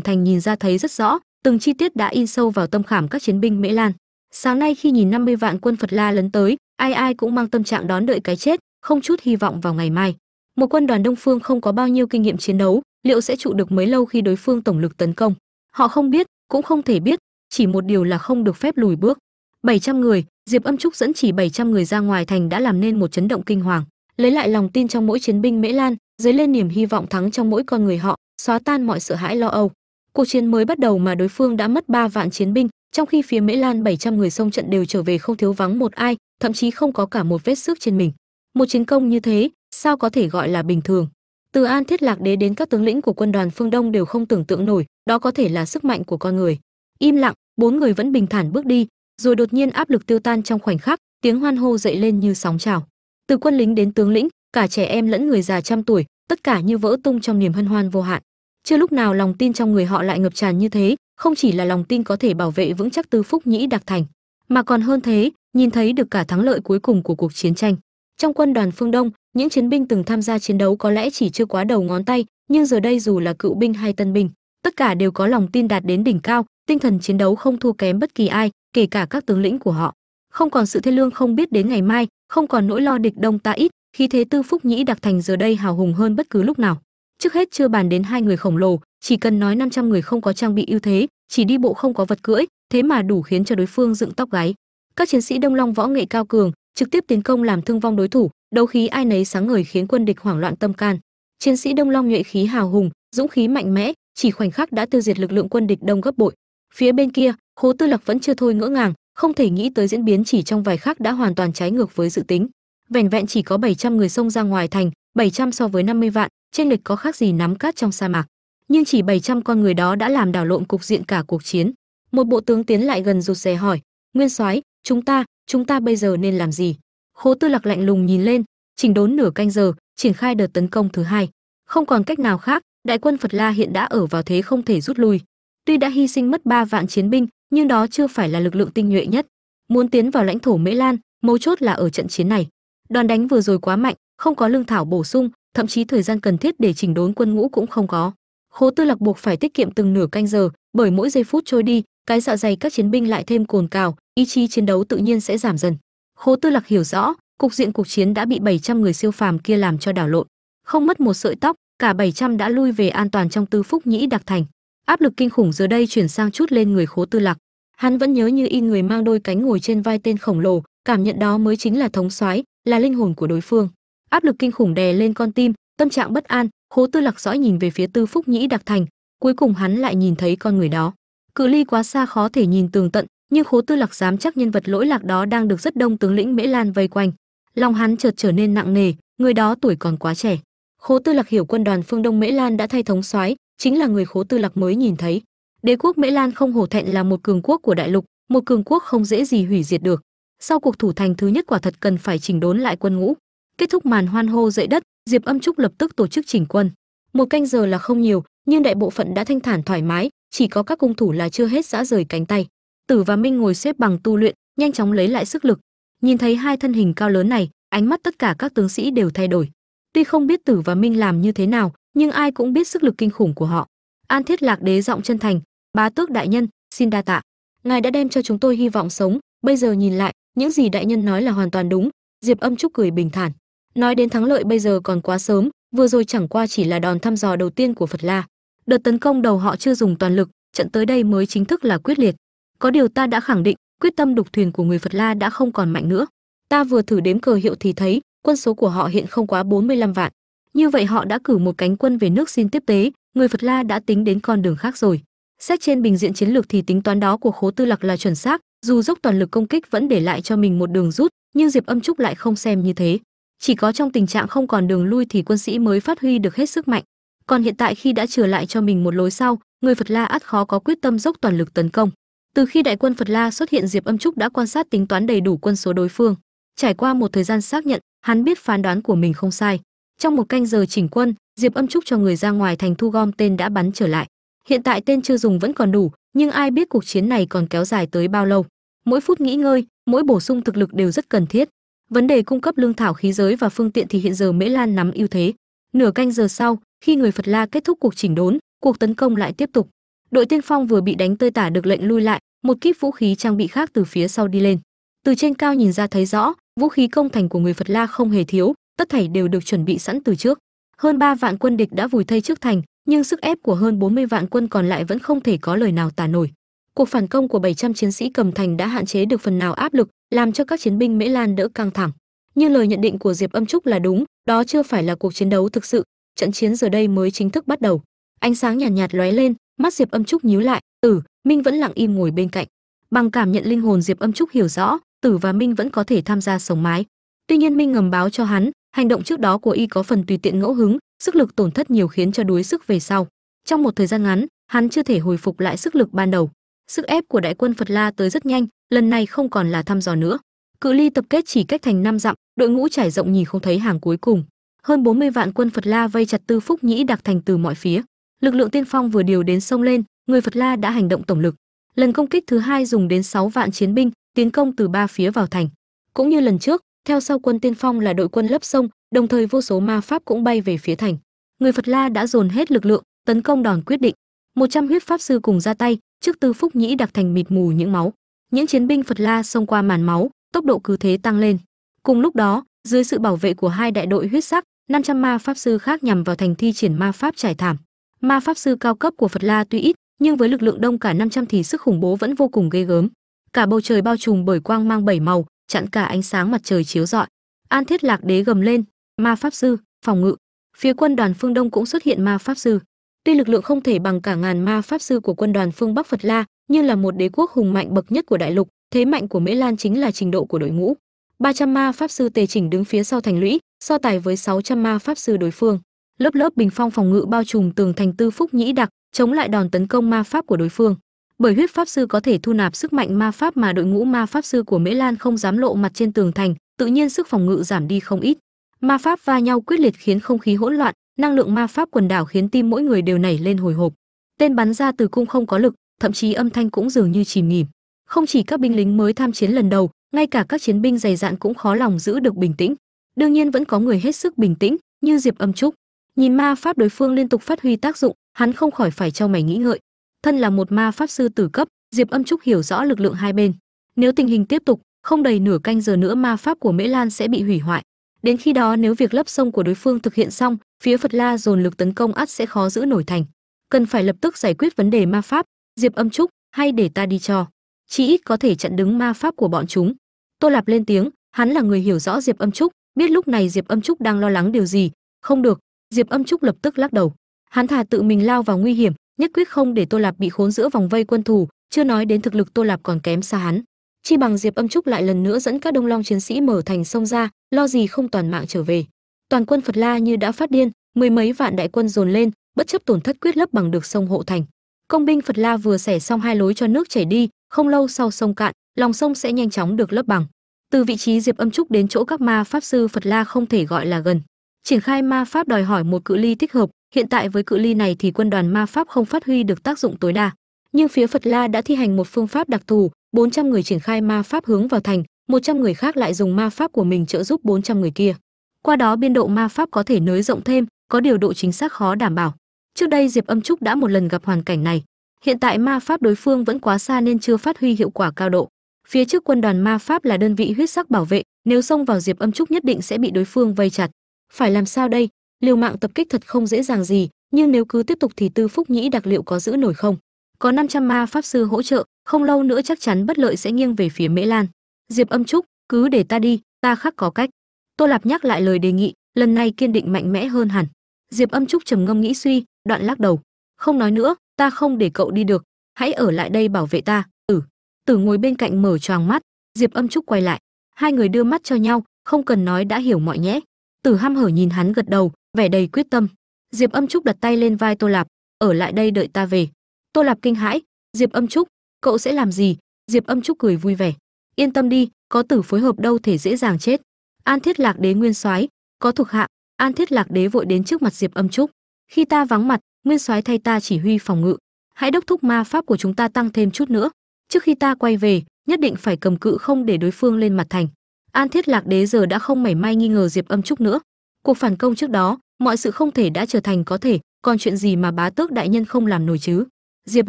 thành nhìn ra thấy rất rõ, từng chi tiết đã in sâu vào tâm khảm các chiến binh mễ lan. Sáng nay khi nhìn 50 vạn quân phật la lấn tới, ai ai cũng mang tâm trạng đón đợi cái chết, không chút hy vọng vào ngày mai. Một quân đoàn đông phương không có bao nhiêu kinh nghiệm chiến đấu liệu sẽ trụ được mấy lâu khi đối phương tổng lực tấn công họ không biết cũng không thể biết chỉ một điều là không được phép lùi bước 700 người diệp âm trúc dẫn chỉ 700 người ra ngoài thành đã làm nên một chấn động kinh hoàng lấy lại lòng tin trong mỗi chiến binh mễ lan dấy lên niềm hy vọng thắng trong mỗi con người họ xóa tan mọi sợ hãi lo âu cuộc chiến mới bắt đầu mà đối phương đã mất ba vạn chiến binh trong khi phía Mễ Lan 700 người xông trận đều trở về không thiếu vắng một ai, thậm chí không có cả một vết xước trên mình. Một chiến công như thế, sao có thể gọi là bình thường? Từ An Thiết Lạc Đế đến các tướng lĩnh của quân đoàn phương Đông đều không tưởng tượng nổi, đó có thể là sức mạnh của con người. Im lặng, bốn người vẫn bình thản bước đi, rồi đột nhiên áp lực tiêu tan trong khoảnh khắc, tiếng hoan hô dậy lên như sóng trào. Từ quân lính đến tướng lĩnh, cả trẻ em lẫn người già trăm tuổi, tất cả như vỡ tung trong niềm hân hoan vô hạn. Chưa lúc nào lòng tin trong người họ lại ngập tràn như thế, không chỉ là lòng tin có thể bảo vệ vững chắc Tư Phúc Nhĩ Đặc Thành, mà còn hơn thế, nhìn thấy được cả thắng lợi cuối cùng của cuộc chiến tranh. Trong quân đoàn phương Đông, những chiến binh từng tham gia chiến đấu có lẽ chỉ chưa quá đầu ngón tay, nhưng giờ đây dù là cựu binh hay tân binh, tất cả đều có lòng tin đạt đến đỉnh cao, tinh thần chiến đấu không thua kém bất kỳ ai, kể cả các tướng lĩnh của họ. Không còn sự thê lương không biết đến ngày mai, không còn nỗi lo địch đông ta ít, khi thế tư phúc nhĩ đặc thành giờ đây hào hùng hơn bất cứ lúc nào. Trước hết chưa bàn đến hai người khổng lồ, chỉ cần nói 500 người không có trang bị ưu thế, chỉ đi bộ không có vật cưỡi, thế mà đủ khiến cho đối phương dựng tóc gáy. Các chiến sĩ Đông Long võ nghệ cao cường, trực tiếp tiến công làm thương vong đối thủ, đấu khí ai nấy sáng ngời khiến quân địch hoảng loạn tâm can. Chiến sĩ Đông Long nhuệ khí hào hùng, dũng khí mạnh mẽ, chỉ khoảnh khắc đã tiêu diệt lực lượng quân địch đông gấp bội. Phía bên kia, Khố Tư lặc vẫn chưa thôi ngỡ ngàng, không thể nghĩ tới diễn biến chỉ trong vài khắc đã hoàn toàn trái ngược với dự tính. Vẻn vẹn chỉ có 700 người xông ra ngoài thành, 700 so với 50 vạn, trên lệch có khác gì nắm cát trong sa mạc. Nhưng chỉ 700 con người đó đã làm đảo lộn cục diện cả cuộc chiến. Một bộ tướng tiến lại gần rụt rè hỏi, "Nguyên soái, chúng ta, chúng ta bây giờ nên làm gì?" Khố Tư Lạc lạnh lùng nhìn lên, chỉnh đốn nửa canh giờ, triển khai đợt tấn công thứ hai. Không còn cách nào khác, đại quân Phật La hiện đã ở vào thế không thể rút lui. Tuy đã hy sinh mất 3 vạn chiến binh, nhưng đó chưa phải là lực lượng tinh nhuệ nhất. Muốn tiến vào lãnh thổ Mễ Lan, mấu chốt là ở trận chiến này. Đoàn đánh vừa rồi quá mạnh, không có lương thảo bổ sung, thậm chí thời gian cần thiết để chỉnh đốn quân ngũ cũng không có. Khố Tư Lạc buộc phải tiết kiệm từng nửa canh giờ, bởi mỗi giây phút trôi đi, cái dạ dày các chiến binh lại thêm cồn cào, ý chí chiến đấu tự nhiên sẽ giảm dần. Khố Tư Lạc hiểu rõ, cục diện cuộc chiến đã bị 700 người siêu phàm kia làm cho đảo lộn. Không mất một sợi tóc, cả 700 đã lui về an toàn trong Tư Phúc Nhĩ Đặc Thành. Áp lực kinh khủng giờ đây chuyển sang chút lên người Khố Tư Lạc. Hắn vẫn nhớ như in người mang đôi cánh ngồi trên vai tên khổng lồ, cảm nhận đó mới chính là thống soái, là linh hồn của đối phương. Áp lực kinh khủng đè lên con tim, tâm trạng bất an, Khố Tư Lạc dõi nhìn về phía Tư Phúc Nhĩ Đặc Thành, cuối cùng hắn lại nhìn thấy con người đó. Cự ly quá xa khó thể nhìn tường tận, nhưng Khố Tư Lạc dám chắc nhân vật lỗi lạc đó đang được rất đông tướng lĩnh Mễ Lan vây quanh. Lòng hắn chợt trở nên nặng nề, người đó tuổi còn quá trẻ. Khố Tư Lạc hiểu quân đoàn phương Đông Mễ Lan đã thay thống soái, chính là người Khố Tư Lạc mới nhìn thấy. Đế quốc Mễ Lan không hổ thẹn là một cường quốc của đại lục, một cường quốc không dễ gì hủy diệt được. Sau cuộc thủ thành thứ nhất quả thật cần phải chỉnh đốn lại quân ngũ. Kết thúc màn hoan hô dậy đất, Diệp Âm Trúc lập tức tổ chức chỉnh quân. Một canh giờ là không nhiều, nhưng đại bộ phận đã thanh thản thoải mái, chỉ có các cung thủ là chưa hết dã rời cánh tay. Tử và Minh ngồi xếp bằng tu luyện, nhanh chóng lấy lại sức lực. Nhìn thấy hai thân hình cao lớn này, ánh mắt tất cả các tướng sĩ đều thay đổi. Tuy không biết Tử và Minh làm như thế nào, nhưng ai cũng biết sức lực kinh khủng của họ. An Thiết Lạc Đế giọng chân thành, "Bá tước đại nhân, xin đa tạ. Ngài đã đem cho chúng tôi hy vọng sống, bây giờ nhìn lại, những gì đại nhân nói là hoàn toàn đúng." Diệp Âm Trúc cười bình thản. Nói đến thắng lợi bây giờ còn quá sớm, vừa rồi chẳng qua chỉ là đòn thăm dò đầu tiên của Phật La. Đợt tấn công đầu họ chưa dùng toàn lực, trận tới đây mới chính thức là quyết liệt. Có điều ta đã khẳng định, quyết tâm đục thuyền của người Phật La đã không còn mạnh nữa. Ta vừa thử đếm cờ hiệu thì thấy, quân số của họ hiện không quá 45 vạn. Như vậy họ đã cử một cánh quân về nước xin tiếp tế, người Phật La đã tính đến con đường khác rồi. Xét trên bình diện chiến lược thì tính toán đó của Khố Tư Lạc là chuẩn xác, dù dốc toàn lực công kích vẫn để lại cho mình một đường rút, nhưng Diệp Âm Trúc lại không xem như thế. Chỉ có trong tình trạng không còn đường lui thì quân sĩ mới phát huy được hết sức mạnh. Còn hiện tại khi đã trở lại cho mình một lối sau, người Phật La ắt khó có quyết tâm dốc toàn lực tấn công. Từ khi đại quân Phật La xuất hiện Diệp Âm Trúc đã quan sát tính toán đầy đủ quân số đối phương. Trải qua một thời gian xác nhận, hắn biết phán đoán của mình không sai. Trong một canh giờ chỉnh quân, Diệp Âm Trúc cho người ra ngoài thành thu gom tên đã bắn trở lại. Hiện tại tên chưa dùng vẫn còn đủ, nhưng ai biết cuộc chiến này còn kéo dài tới bao lâu. Mỗi phút nghỉ ngơi, mỗi bổ sung thực lực đều rất cần thiết. Vấn đề cung cấp lương thảo khí giới và phương tiện thì hiện giờ Mễ Lan nắm ưu thế. Nửa canh giờ sau, khi người Phật La kết thúc cuộc chỉnh đốn, cuộc tấn công lại tiếp tục. Đội tiên phong vừa bị đánh tơi tả được lệnh lui lại, một kíp vũ khí trang bị khác từ phía sau đi lên. Từ trên cao nhìn ra thấy rõ, vũ khí công thành của người Phật La không hề thiếu, tất thảy đều được chuẩn bị sẵn từ trước. Hơn 3 vạn quân địch đã vùi thây trước thành, nhưng sức ép của hơn 40 vạn quân còn lại vẫn không thể có lời nào tả nổi. Cuộc phản công của 700 chiến sĩ cầm thành đã hạn chế được phần nào áp lực, làm cho các chiến binh Mễ Lan đỡ căng thẳng. Nhưng lời nhận định của Diệp Âm Trúc là đúng, đó chưa phải là cuộc chiến đấu thực sự, trận chiến giờ đây mới chính thức bắt đầu. Ánh sáng nhàn nhạt, nhạt lóe lên, mắt Diệp Âm Trúc nhíu lại, "Tử, Minh vẫn lặng im ngồi bên cạnh. bằng cảm nhận linh hồn diệp âm trúc hiểu rõ tử và minh vẫn có thể tham gia sống mái. Tuy nhiên minh ngầm báo cho hắn hành động trước đó của y có phần tùy tiện ngẫu hứng sức lực tổn thất nhiều khiến cho đuối sức về sau. Trong một thời gian ngắn hắn chưa thể hồi phục lại sức lực ban đầu. Sức ép của đại quân phật la tới rất nhanh lần này không còn là thăm dò nữa. Cự ly tập kết chỉ cách thành năm dặm đội ngũ trải rộng nhìn không thấy hàng cuối cùng. Hơn 40 vạn quân phật la vây chặt tư phúc nhĩ đặc thành từ mọi phía lực lượng tiên phong vừa điều đến sông lên, người phật la đã hành động tổng lực. Lần công kích thứ hai dùng đến 6 vạn chiến binh, tiến công từ ba phía vào thành. Cũng như lần trước, theo sau quân tiên phong là đội quân lấp sông, đồng thời vô số ma pháp cũng bay về phía thành. Người phật la đã dồn hết lực lượng, tấn công đòn quyết định. 100 huyết pháp sư cùng ra tay, trước tư phúc nhĩ đặc thành mịt mù những máu. Những chiến binh phật la xông qua màn máu, tốc độ cứ thế tăng lên. Cùng lúc đó, dưới sự bảo vệ của hai đại đội huyết sắc 500 ma pháp sư khác nhằm vào thành thi triển ma pháp trải thảm ma pháp sư cao cấp của phật la tuy ít, nhưng với lực lượng đông cả 500 thì sức khủng bố vẫn vô cùng ghê gớm. Cả bầu trời bao trùm bởi quang mang bảy màu, chặn cả ánh sáng mặt trời chiếu rọi. An thiết lạc đế gầm lên, ma pháp sư, phòng ngự. Phía quân đoàn phương đông cũng xuất hiện ma pháp sư. Tuy lực lượng không thể bằng cả ngàn ma pháp sư của quân đoàn phương bắc phật la, nhưng là một đế quốc hùng mạnh bậc nhất của đại lục, thế mạnh của mễ lan chính là trình độ của đội ngũ. 300 ma pháp sư tề chỉnh đứng phía sau thành lũy, so tài với 600 ma pháp sư đối phương lớp lớp bình phong phòng ngự bao trùm tường thành tư phúc nhĩ đặc, chống lại đòn tấn công ma pháp của đối phương. Bởi huyết pháp sư có thể thu nạp sức mạnh ma pháp mà đội ngũ ma pháp sư của mễ lan không dám lộ mặt trên tường thành, tự nhiên sức phòng ngự giảm đi không ít. Ma pháp va nhau quyết liệt khiến không khí hỗn loạn, năng lượng ma pháp quần đảo khiến tim mỗi người đều nảy lên hồi hộp. Tên bắn ra từ cung không có lực, thậm chí âm thanh cũng dường như chìm nghỉm. Không chỉ các binh lính mới tham chiến lần đầu, ngay cả các chiến binh dày dạn cũng khó lòng giữ được bình tĩnh. Đương nhiên vẫn có người hết sức bình tĩnh, như diệp âm trúc nhìn ma pháp đối phương liên tục phát huy tác dụng, hắn không khỏi phải cho mày nghĩ ngợi. Thân là một ma pháp sư tử cấp, diệp âm trúc hiểu rõ lực lượng hai bên. Nếu tình hình tiếp tục, không đầy nửa canh giờ nữa ma pháp của mễ lan sẽ bị hủy hoại. Đến khi đó nếu việc lấp sông của đối phương thực hiện xong, phía phật la dồn lực tấn công ắt sẽ khó giữ nổi thành. Cần phải lập tức giải quyết vấn đề ma pháp, diệp âm trúc, hay để ta đi cho. Chí ít có thể chặn đứng ma pháp của bọn chúng. Tô lạp lên tiếng, hắn là người hiểu rõ diệp âm trúc, biết lúc này diệp âm trúc đang lo lắng điều gì. Không được diệp âm trúc lập tức lắc đầu. Hắn thà tự mình lao vào nguy hiểm, nhất quyết không để tô lạp bị khốn giữa vòng vây quân thù, chưa nói đến thực lực tô lạp còn kém xa hắn. Chi bằng diệp âm trúc lại lần nữa dẫn các đông long chiến sĩ mở thành sông ra, lo gì không toàn mạng trở về. Toàn quân phật la như đã phát điên, mười mấy vạn đại quân dồn lên, bất chấp tổn thất quyết lấp bằng được sông hộ thành. Công binh phật la vừa xẻ xong hai lối cho nước chảy đi, không lâu sau sông cạn, lòng sông sẽ nhanh chóng được lấp bằng. Từ vị trí diệp âm trúc đến chỗ các ma pháp sư phật la không thể gọi là gần triển khai ma pháp đòi hỏi một cự ly thích hợp, hiện tại với cự ly này thì quân đoàn ma pháp không phát huy được tác dụng tối đa. Nhưng phía phật la đã thi hành một phương pháp đặc thù 400 người triển khai ma pháp hướng vào thành 100 người khác lại dùng ma pháp của mình trợ giúp 400 người kia. Qua đó biên độ ma pháp có thể nới rộng thêm, có điều độ chính xác khó đảm bảo. Trước đây diệp âm trúc đã một lần gặp hoàn cảnh này. Hiện tại ma pháp đối phương vẫn quá xa nên chưa phát huy hiệu quả cao độ. Phía trước quân đoàn ma pháp là đơn vị huyết sắc bảo vệ, nếu xông vào diệp âm trúc nhất định sẽ bị đối phương vây chặt phải làm sao đây? Liều mạng tập kích thật không dễ dàng gì, nhưng nếu cứ tiếp tục thì tư phúc nhĩ đặc liệu có giữ nổi không? Có 500 ma pháp sư hỗ trợ, không lâu nữa chắc chắn bất lợi sẽ nghiêng về phía mễ lan. Diệp âm trúc, cứ để ta đi, ta khác có cách. Tô lạp nhắc lại lời đề nghị, lần này kiên định mạnh mẽ hơn hẳn. Diệp âm trúc trầm ngâm nghĩ suy, đoạn lắc đầu. Không nói nữa, ta không để cậu đi được. Hãy ở lại đây bảo vệ ta. Ừ. Tử ngồi bên cạnh mở choàng mắt, diệp âm trúc quay lại. Hai người đưa mắt cho nhau, không cần nói đã hiểu mọi nhẽ tử ham hở nhìn hắn gật đầu, vẻ đầy quyết tâm. Diệp âm trúc đặt tay lên vai tô lạp, ở lại đây đợi ta về. Tô lạp kinh hãi, diệp âm trúc, cậu sẽ làm gì? Diệp âm trúc cười vui vẻ, yên tâm đi, có tử phối hợp đâu thể dễ dàng chết. An thiết lạc đế nguyên soái, có thuộc hạ, an thiết lạc đế vội đến trước mặt diệp âm trúc. Khi ta vắng mặt, nguyên soái thay ta chỉ huy phòng ngự. Hãy đốc thúc ma pháp của chúng ta tăng thêm chút nữa. Trước khi ta quay về, nhất định phải cầm cự không để đối phương lên mặt thành an thiết lạc đế giờ đã không mảy may nghi ngờ diệp âm trúc nữa. Cuộc phản công trước đó, mọi sự không thể đã trở thành có thể, còn chuyện gì mà bá tước đại nhân không làm nổi chứ? Diệp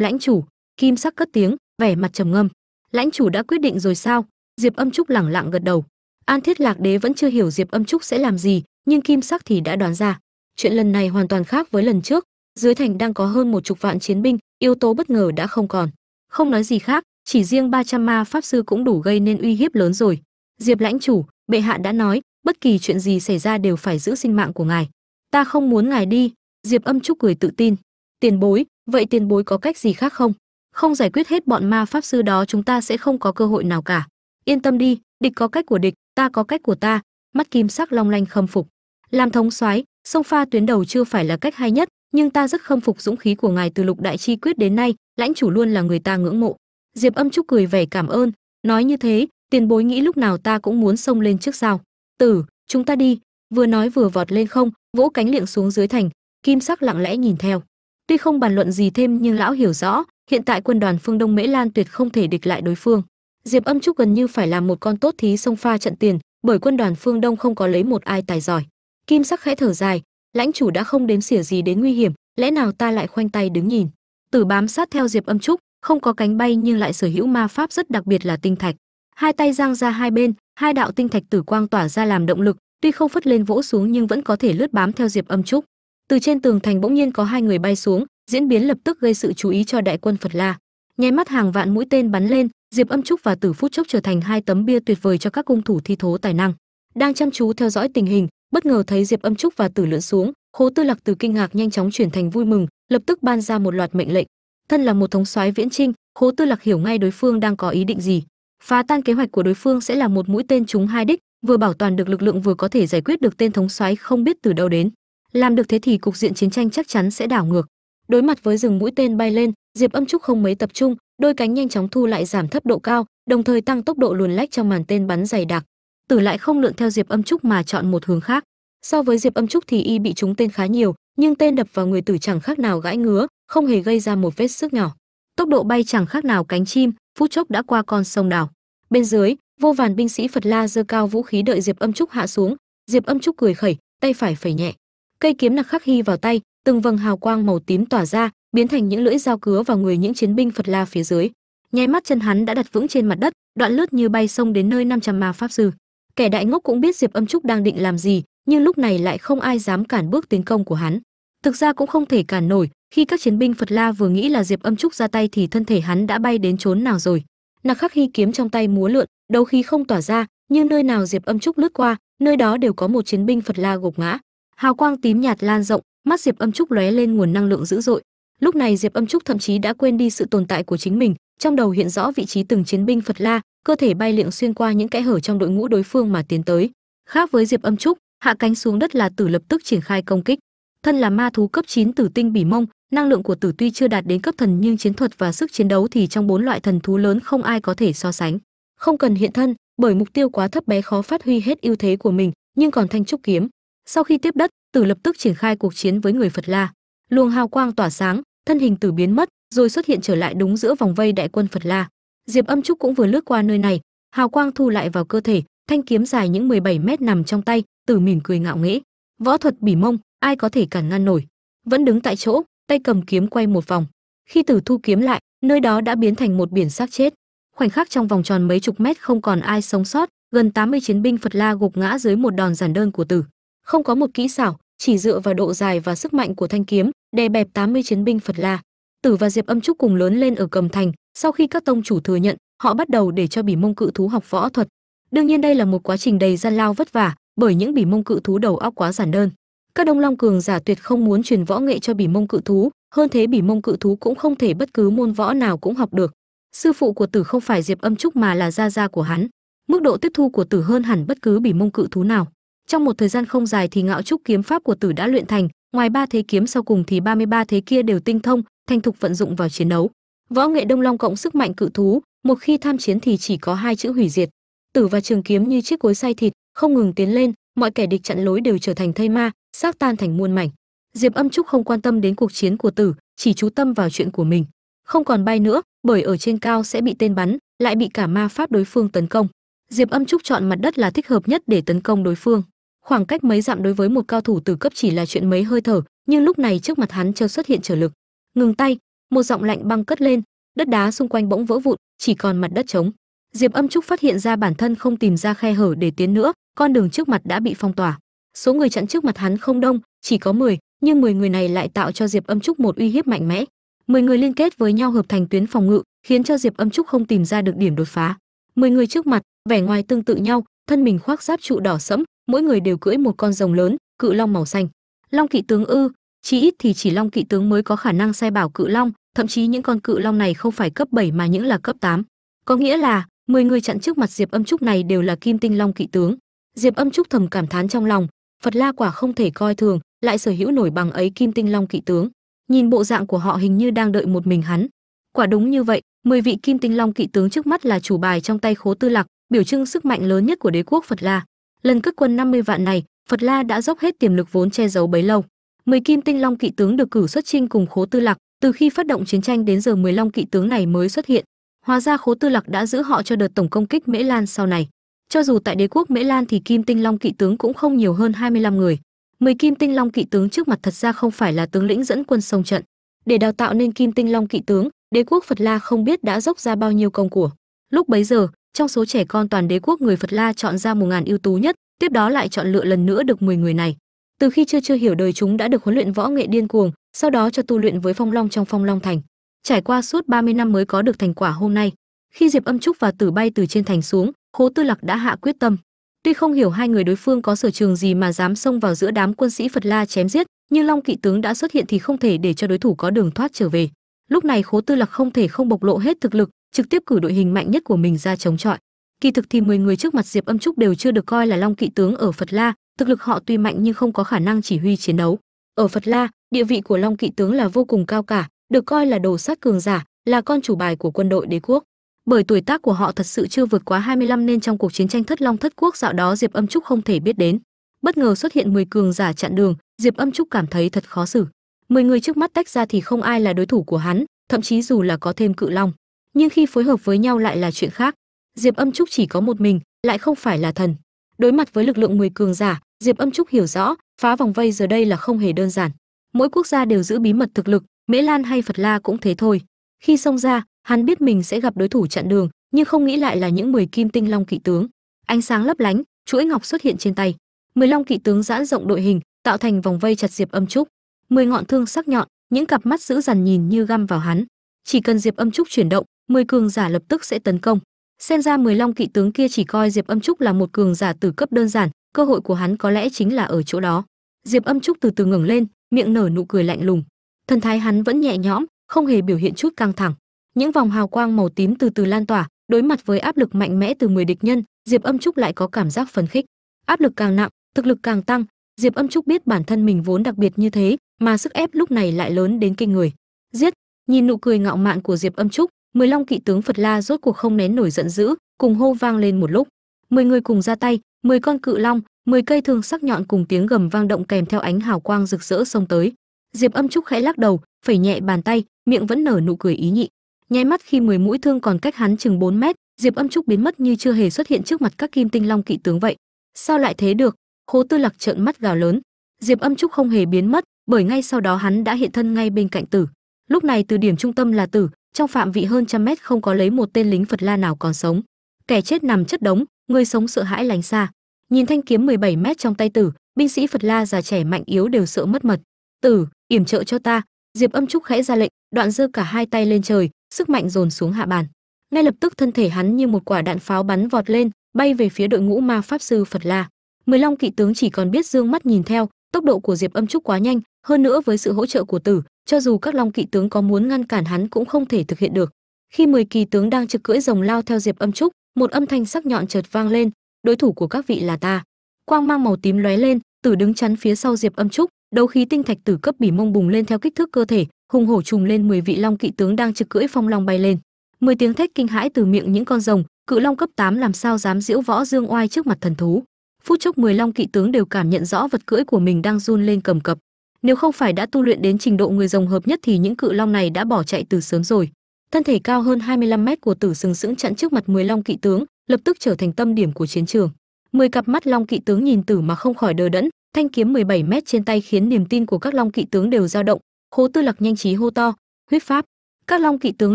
lãnh chủ, kim sắc cất tiếng, vẻ mặt trầm ngâm. Lãnh chủ đã quyết định rồi sao? Diệp âm trúc lẳng lặng gật đầu. An thiết lạc đế vẫn chưa hiểu diệp âm trúc sẽ làm gì, nhưng kim sắc thì đã đoán ra. Chuyện lần này hoàn toàn khác với lần trước. Dưới thành đang có hơn một chục vạn chiến binh, yếu tố bất ngờ đã không còn. Không nói gì khác, chỉ riêng 300 ma pháp sư cũng đủ gây nên uy hiếp lớn rồi diệp lãnh chủ, bệ hạ đã nói, bất kỳ chuyện gì xảy ra đều phải giữ sinh mạng của ngài. Ta không muốn ngài đi. Diệp âm trúc cười tự tin. Tiền bối, vậy tiền bối có cách gì khác không? Không giải quyết hết bọn ma pháp sư đó chúng ta sẽ không có cơ hội nào cả. Yên tâm đi, địch có cách của địch, ta có cách của ta. Mắt kim sắc long lanh khâm phục. Làm thống soái, sông pha tuyến đầu chưa phải là cách hay nhất, nhưng ta rất khâm phục dũng khí của ngài từ lục đại chi quyết đến nay, lãnh chủ luôn là người ta ngưỡng mộ. Diệp âm trúc cười vẻ cảm ơn, nói như thế tiền bối nghĩ lúc nào ta cũng muốn xông lên trước sao? Tử, chúng ta đi. Vừa nói vừa vọt lên không, vỗ cánh liệng xuống dưới thành. Kim sắc lặng lẽ nhìn theo. Tuy không bàn luận gì thêm nhưng lão hiểu rõ, hiện tại quân đoàn phương đông mễ lan tuyệt không thể địch lại đối phương. Diệp âm trúc gần như phải làm một con tốt thí sông pha trận tiền, bởi quân đoàn phương đông không có lấy một ai tài giỏi. Kim sắc khẽ thở dài. Lãnh chủ đã không đếm xỉa gì đến nguy hiểm, lẽ nào ta lại khoanh tay đứng nhìn? Tử bám sát theo diệp âm trúc, không có cánh bay nhưng lại sở hữu ma pháp rất đặc biệt là tinh thạch hai tay giang ra hai bên, hai đạo tinh thạch tử quang tỏa ra làm động lực, tuy không phất lên vỗ xuống nhưng vẫn có thể lướt bám theo diệp âm trúc. Từ trên tường thành bỗng nhiên có hai người bay xuống, diễn biến lập tức gây sự chú ý cho đại quân phật la. Nháy mắt hàng vạn mũi tên bắn lên, diệp âm trúc và tử phút chốc trở thành hai tấm bia tuyệt vời cho các cung thủ thi thố tài năng. Đang chăm chú theo dõi tình hình, bất ngờ thấy diệp âm trúc và tử lượn xuống, khố tư lạc từ kinh ngạc nhanh chóng chuyển thành vui mừng, lập tức ban ra một loạt mệnh lệnh. Thân là một thống soái viễn trinh, khố tư lạc hiểu ngay đối phương đang có ý định gì phá tan kế hoạch của đối phương sẽ là một mũi tên trúng hai đích, vừa bảo toàn được lực lượng vừa có thể giải quyết được tên thống soái không biết từ đâu đến. Làm được thế thì cục diện chiến tranh chắc chắn sẽ đảo ngược. Đối mặt với rừng mũi tên bay lên, diệp âm trúc không mấy tập trung, đôi cánh nhanh chóng thu lại giảm thấp độ cao, đồng thời tăng tốc độ luồn lách trong màn tên bắn dày đặc. Tử lại không lượn theo diệp âm trúc mà chọn một hướng khác. So với diệp âm trúc thì y bị trúng tên khá nhiều, nhưng tên đập vào người tử chẳng khác nào gãi ngứa, không hề gây ra một vết sức nhỏ. Tốc độ bay chẳng khác nào cánh chim phút chốc đã qua con sông đảo. Bên dưới, vô vàn binh sĩ phật la giơ cao vũ khí đợi diệp âm trúc hạ xuống. Diệp âm trúc cười khẩy, tay phải phẩy nhẹ. Cây kiếm nặc khắc hy vào tay, từng vầng hào quang màu tím tỏa ra, biến thành những lưỡi dao cứa vào người những chiến binh phật la phía dưới. Nháy mắt chân hắn đã đặt vững trên mặt đất, đoạn lướt như bay sông đến nơi 500 ma pháp sư. Kẻ đại ngốc cũng biết diệp âm trúc đang định làm gì, nhưng lúc này lại không ai dám cản bước tiến công của hắn. Thực ra cũng không thể cản nổi khi các chiến binh phật la vừa nghĩ là diệp âm trúc ra tay thì thân thể hắn đã bay đến chốn nào rồi? Nặc khắc hy kiếm trong tay múa lượn đấu khí không tỏa ra nhưng nơi nào diệp âm trúc lướt qua, nơi đó đều có một chiến binh phật la gục ngã. Hào quang tím nhạt lan rộng, mắt diệp âm trúc lóe lên nguồn năng lượng dữ dội. Lúc này diệp âm trúc thậm chí đã quên đi sự tồn tại của chính mình, trong đầu hiện rõ vị trí từng chiến binh phật la, cơ thể bay liệng xuyên qua những kẽ hở trong đội ngũ đối phương mà tiến tới. Khác với diệp âm trúc, hạ cánh xuống đất là tử lập tức triển khai công kích. Thân là ma thú cấp 9 tử tinh bỉ mông năng lượng của tử tuy chưa đạt đến cấp thần nhưng chiến thuật và sức chiến đấu thì trong bốn loại thần thú lớn không ai có thể so sánh. Không cần hiện thân, bởi mục tiêu quá thấp bé khó phát huy hết ưu thế của mình, nhưng còn thanh trúc kiếm. Sau khi tiếp đất, tử lập tức triển khai cuộc chiến với người phật la. Luồng hào quang tỏa sáng, thân hình tử biến mất, rồi xuất hiện trở lại đúng giữa vòng vây đại quân phật la. Diệp âm trúc cũng vừa lướt qua nơi này, hào quang thu lại vào cơ thể, thanh kiếm dài những 17 mét nằm trong tay, tử mỉm cười ngạo nghễ. Võ thuật bỉ mông, ai có thể cản ngăn nổi? Vẫn đứng tại chỗ tay cầm kiếm quay một vòng. Khi tử thu kiếm lại, nơi đó đã biến thành một biển xác chết. Khoảnh khắc trong vòng tròn mấy chục mét không còn ai sống sót, gần 80 chiến binh phật la gục ngã dưới một đòn giản đơn của tử. Không có một kỹ xảo, chỉ dựa vào độ dài và sức mạnh của thanh kiếm, đè bẹp 80 chiến binh phật la. Tử và diệp âm trúc cùng lớn lên ở cầm thành, sau khi các tông chủ thừa nhận, họ bắt đầu để cho bỉ mông cự thú học võ thuật. Đương nhiên đây là một quá trình đầy gian lao vất vả, bởi những bỉ mông cự thú đầu óc quá giản đơn các đông long cường giả tuyệt không muốn truyền võ nghệ cho bỉ mông cự thú, hơn thế bỉ mông cự thú cũng không thể bất cứ môn võ nào cũng học được. Sư phụ của tử không phải diệp âm trúc mà là gia gia của hắn. Mức độ tiếp thu của tử hơn hẳn bất cứ bỉ mông cự thú nào. Trong một thời gian không dài thì ngạo trúc kiếm pháp của tử đã luyện thành, ngoài ba thế kiếm sau cùng thì 33 thế kia đều tinh thông, thành thục vận dụng vào chiến đấu. Võ nghệ đông long cộng sức mạnh cự thú, một khi tham chiến thì chỉ có hai chữ hủy diệt. Tử và trường kiếm như chiếc cối xay thịt, không ngừng tiến lên, mọi kẻ địch chặn lối đều trở thành thây ma xác tan thành muôn mảnh. Diệp âm trúc không quan tâm đến cuộc chiến của tử, chỉ chú tâm vào chuyện của mình. Không còn bay nữa, bởi ở trên cao sẽ bị tên bắn, lại bị cả ma pháp đối phương tấn công. Diệp âm trúc chọn mặt đất là thích hợp nhất để tấn công đối phương. Khoảng cách mấy dặm đối với một cao thủ tử cấp chỉ là chuyện mấy hơi thở, nhưng lúc này trước mặt hắn chợt xuất hiện trở lực. Ngừng tay, một giọng lạnh băng cất lên, đất đá xung quanh bỗng vỡ vụn, chỉ còn mặt đất trống. Diệp âm trúc phát hiện ra bản thân không tìm ra khe hở để tiến nữa, con đường trước mặt đã bị phong tỏa số người chặn trước mặt hắn không đông chỉ có 10, nhưng 10 người này lại tạo cho diệp âm trúc một uy hiếp mạnh mẽ. 10 người liên kết với nhau hợp thành tuyến phòng ngự khiến cho diệp âm trúc không tìm ra được điểm đột phá. 10 người trước mặt vẻ ngoài tương tự nhau thân mình khoác giáp trụ đỏ sẫm mỗi người đều cưỡi một con rồng lớn cự long màu xanh. Long kỵ tướng ư chí ít thì chỉ long kỵ tướng mới có khả năng sai bảo cự long thậm chí những con cự long này không phải cấp 7 mà những là cấp 8. có nghĩa là 10 người chặn trước mặt diệp âm trúc này đều là kim tinh long kỵ tướng. Diệp âm trúc thầm cảm thán trong lòng phật la quả không thể coi thường, lại sở hữu nổi bằng ấy kim tinh long kỵ tướng. Nhìn bộ dạng của họ hình như đang đợi một mình hắn. Quả đúng như vậy 10 vị kim tinh long kỵ tướng trước mắt là chủ bài trong tay khố tư lạc, biểu trưng sức mạnh lớn nhất của đế quốc phật la. Lần cất quân 50 vạn này, phật la đã dốc hết tiềm lực vốn che giấu bấy lâu. 10 kim tinh long kỵ tướng được cử xuất chinh cùng khố tư lạc, từ khi phát động chiến tranh đến giờ 10 long kỵ tướng này mới xuất hiện. Hóa ra khố tư lạc đã giữ họ cho đợt tổng công kích mễ lan sau này cho dù tại đế quốc mễ lan thì kim tinh long kỵ tướng cũng không nhiều hơn 25 người. 10 kim tinh long kỵ tướng trước mặt thật ra không phải là tướng lĩnh dẫn quân sông trận. Để đào tạo nên kim tinh long kỵ tướng, đế quốc phật la không biết đã dốc ra bao nhiêu công của. Lúc bấy giờ, trong số trẻ con toàn đế quốc người phật la chọn ra một ngàn ưu tú nhất, tiếp đó lại chọn lựa lần nữa được 10 người này. Từ khi chưa chưa hiểu đời chúng đã được huấn luyện võ nghệ điên cuồng, sau đó cho tu luyện với phong long trong phong long thành. Trải qua suốt 30 năm mới có được thành quả hôm nay. Khi diệp âm trúc và tử bay từ trên thành xuống khố tư lạc đã hạ quyết tâm. Tuy không hiểu hai người đối phương có sở trường gì mà dám xông vào giữa đám quân sĩ phật la chém giết, nhưng long kỵ tướng đã xuất hiện thì không thể để cho đối thủ có đường thoát trở về. Lúc này khố tư lạc không thể không bộc lộ hết thực lực, trực tiếp cử đội hình mạnh nhất của mình ra chống chọi. Kỳ thực thì 10 người trước mặt diệp âm trúc đều chưa được coi là long kỵ tướng ở phật la, thực lực họ tuy mạnh nhưng không có khả năng chỉ huy chiến đấu. Ở phật la, địa vị của long kỵ tướng là vô cùng cao cả, được coi là đồ sát cường giả, là con chủ bài của quân đội đế quốc bởi tuổi tác của họ thật sự chưa vượt quá 25 nên trong cuộc chiến tranh thất long thất quốc dạo đó diệp âm trúc không thể biết đến. Bất ngờ xuất hiện 10 cường giả chặn đường, diệp âm trúc cảm thấy thật khó xử. 10 người trước mắt tách ra thì không ai là đối thủ của hắn, thậm chí dù là có thêm cự long. Nhưng khi phối hợp với nhau lại là chuyện khác. Diệp âm trúc chỉ có một mình, lại không phải là thần. Đối mặt với lực lượng 10 cường giả, diệp âm trúc hiểu rõ, phá vòng vây giờ đây là không hề đơn giản. Mỗi quốc gia đều giữ bí mật thực lực, mễ lan hay phật la cũng thế thôi. Khi xông ra hắn biết mình sẽ gặp đối thủ chặn đường, nhưng không nghĩ lại là những 10 kim tinh long kỵ tướng. Ánh sáng lấp lánh, chuỗi ngọc xuất hiện trên tay. Mười long kỵ tướng giãn rộng đội hình, tạo thành vòng vây chặt diệp âm trúc. Mười ngọn thương sắc nhọn, những cặp mắt dữ dằn nhìn như găm vào hắn. Chỉ cần diệp âm trúc chuyển động, mười cường giả lập tức sẽ tấn công. Xem ra mười long kỵ tướng kia chỉ coi diệp âm trúc là một cường giả tử cấp đơn giản, cơ hội của hắn có lẽ chính là ở chỗ đó. Diệp âm trúc từ từ ngẩng lên, miệng nở nụ cười lạnh lùng. Thần thái hắn vẫn nhẹ nhõm, không hề biểu hiện chút căng thẳng những vòng hào quang màu tím từ từ lan tỏa, đối mặt với áp lực mạnh mẽ từ 10 địch nhân, diệp âm trúc lại có cảm giác phấn khích. Áp lực càng nặng, thực lực càng tăng, diệp âm trúc biết bản thân mình vốn đặc biệt như thế, mà sức ép lúc này lại lớn đến kinh người. Giết! Nhìn nụ cười ngạo mạn của diệp âm trúc, mười long kỵ tướng phật la rốt cuộc không nén nổi giận dữ, cùng hô vang lên một lúc. Mười người cùng ra tay, mười con cự long, mười cây thương sắc nhọn cùng tiếng gầm vang động kèm theo ánh hào quang rực rỡ xông tới. Diệp âm trúc khẽ lắc đầu, phẩy nhẹ bàn tay, miệng vẫn nở nụ cười ý nhị nháy mắt khi mười mũi thương còn cách hắn chừng 4 mét, diệp âm trúc biến mất như chưa hề xuất hiện trước mặt các kim tinh long kỵ tướng vậy. Sao lại thế được? Khố tư lạc trợn mắt gào lớn. Diệp âm trúc không hề biến mất, bởi ngay sau đó hắn đã hiện thân ngay bên cạnh tử. Lúc này từ điểm trung tâm là tử, trong phạm vị hơn trăm mét không có lấy một tên lính phật la nào còn sống. Kẻ chết nằm chất đống, người sống sợ hãi lánh xa. Nhìn thanh kiếm 17 mét trong tay tử, binh sĩ phật la già trẻ mạnh yếu đều sợ mất mật. Tử, yểm trợ cho ta. Diệp âm trúc khẽ ra lệnh, đoạn giơ cả hai tay lên trời sức mạnh dồn xuống hạ bàn. Ngay lập tức thân thể hắn như một quả đạn pháo bắn vọt lên, bay về phía đội ngũ ma pháp sư phật la. Mười long kỵ tướng chỉ còn biết dương mắt nhìn theo, tốc độ của diệp âm trúc quá nhanh, hơn nữa với sự hỗ trợ của tử, cho dù các long kỵ tướng có muốn ngăn cản hắn cũng không thể thực hiện được. Khi mười kỳ tướng đang trực cưỡi rồng lao theo diệp âm trúc, một âm thanh sắc nhọn chợt vang lên, đối thủ của các vị là ta. Quang mang màu tím lóe lên, tử đứng chắn phía sau diệp âm trúc, đấu khí tinh thạch tử cấp bỉ mông bùng lên theo kích thước cơ thể hùng hổ trùng lên 10 vị long kỵ tướng đang trực cưỡi phong long bay lên. 10 tiếng thét kinh hãi từ miệng những con rồng, cự long cấp 8 làm sao dám diễu võ dương oai trước mặt thần thú. Phút chốc 10 long kỵ tướng đều cảm nhận rõ vật cưỡi của mình đang run lên cầm cập. Nếu không phải đã tu luyện đến trình độ người rồng hợp nhất thì những cự long này đã bỏ chạy từ sớm rồi. Thân thể cao hơn 25 mét của tử sừng sững chặn trước mặt 10 long kỵ tướng, lập tức trở thành tâm điểm của chiến trường. 10 cặp mắt long kỵ tướng nhìn tử mà không khỏi đờ đẫn, thanh kiếm 17 mét trên tay khiến niềm tin của các long kỵ tướng đều dao động khố tư lạc nhanh trí hô to, huyết pháp! Các long kỵ tướng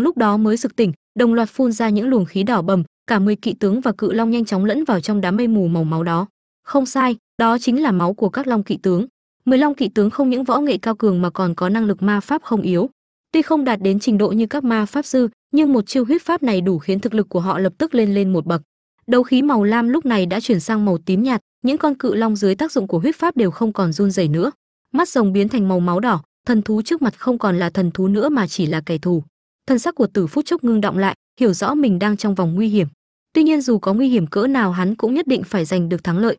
lúc đó mới sực tỉnh, đồng loạt phun ra những luồng khí đỏ bầm, cả 10 kỵ tướng và cự long nhanh chóng lẫn vào trong đám mây mù màu máu đó. Không sai, đó chính là máu của các long kỵ tướng. Mười long kỵ tướng không những võ nghệ cao cường mà còn có năng lực ma pháp không yếu. Tuy không đạt đến trình độ như các ma pháp sư, nhưng một chiêu huyết pháp này đủ khiến thực lực của họ lập tức lên lên một bậc. Đấu khí màu lam lúc này đã chuyển sang màu tím nhạt, những con cự long dưới tác dụng của huyết pháp đều không còn run rẩy nữa. Mắt rồng biến thành màu máu đỏ thần thú trước mặt không còn là thần thú nữa mà chỉ là kẻ thù. Thân sắc của tử phút chốc ngưng động lại, hiểu rõ mình đang trong vòng nguy hiểm. Tuy nhiên dù có nguy hiểm cỡ nào hắn cũng nhất định phải giành được thắng lợi.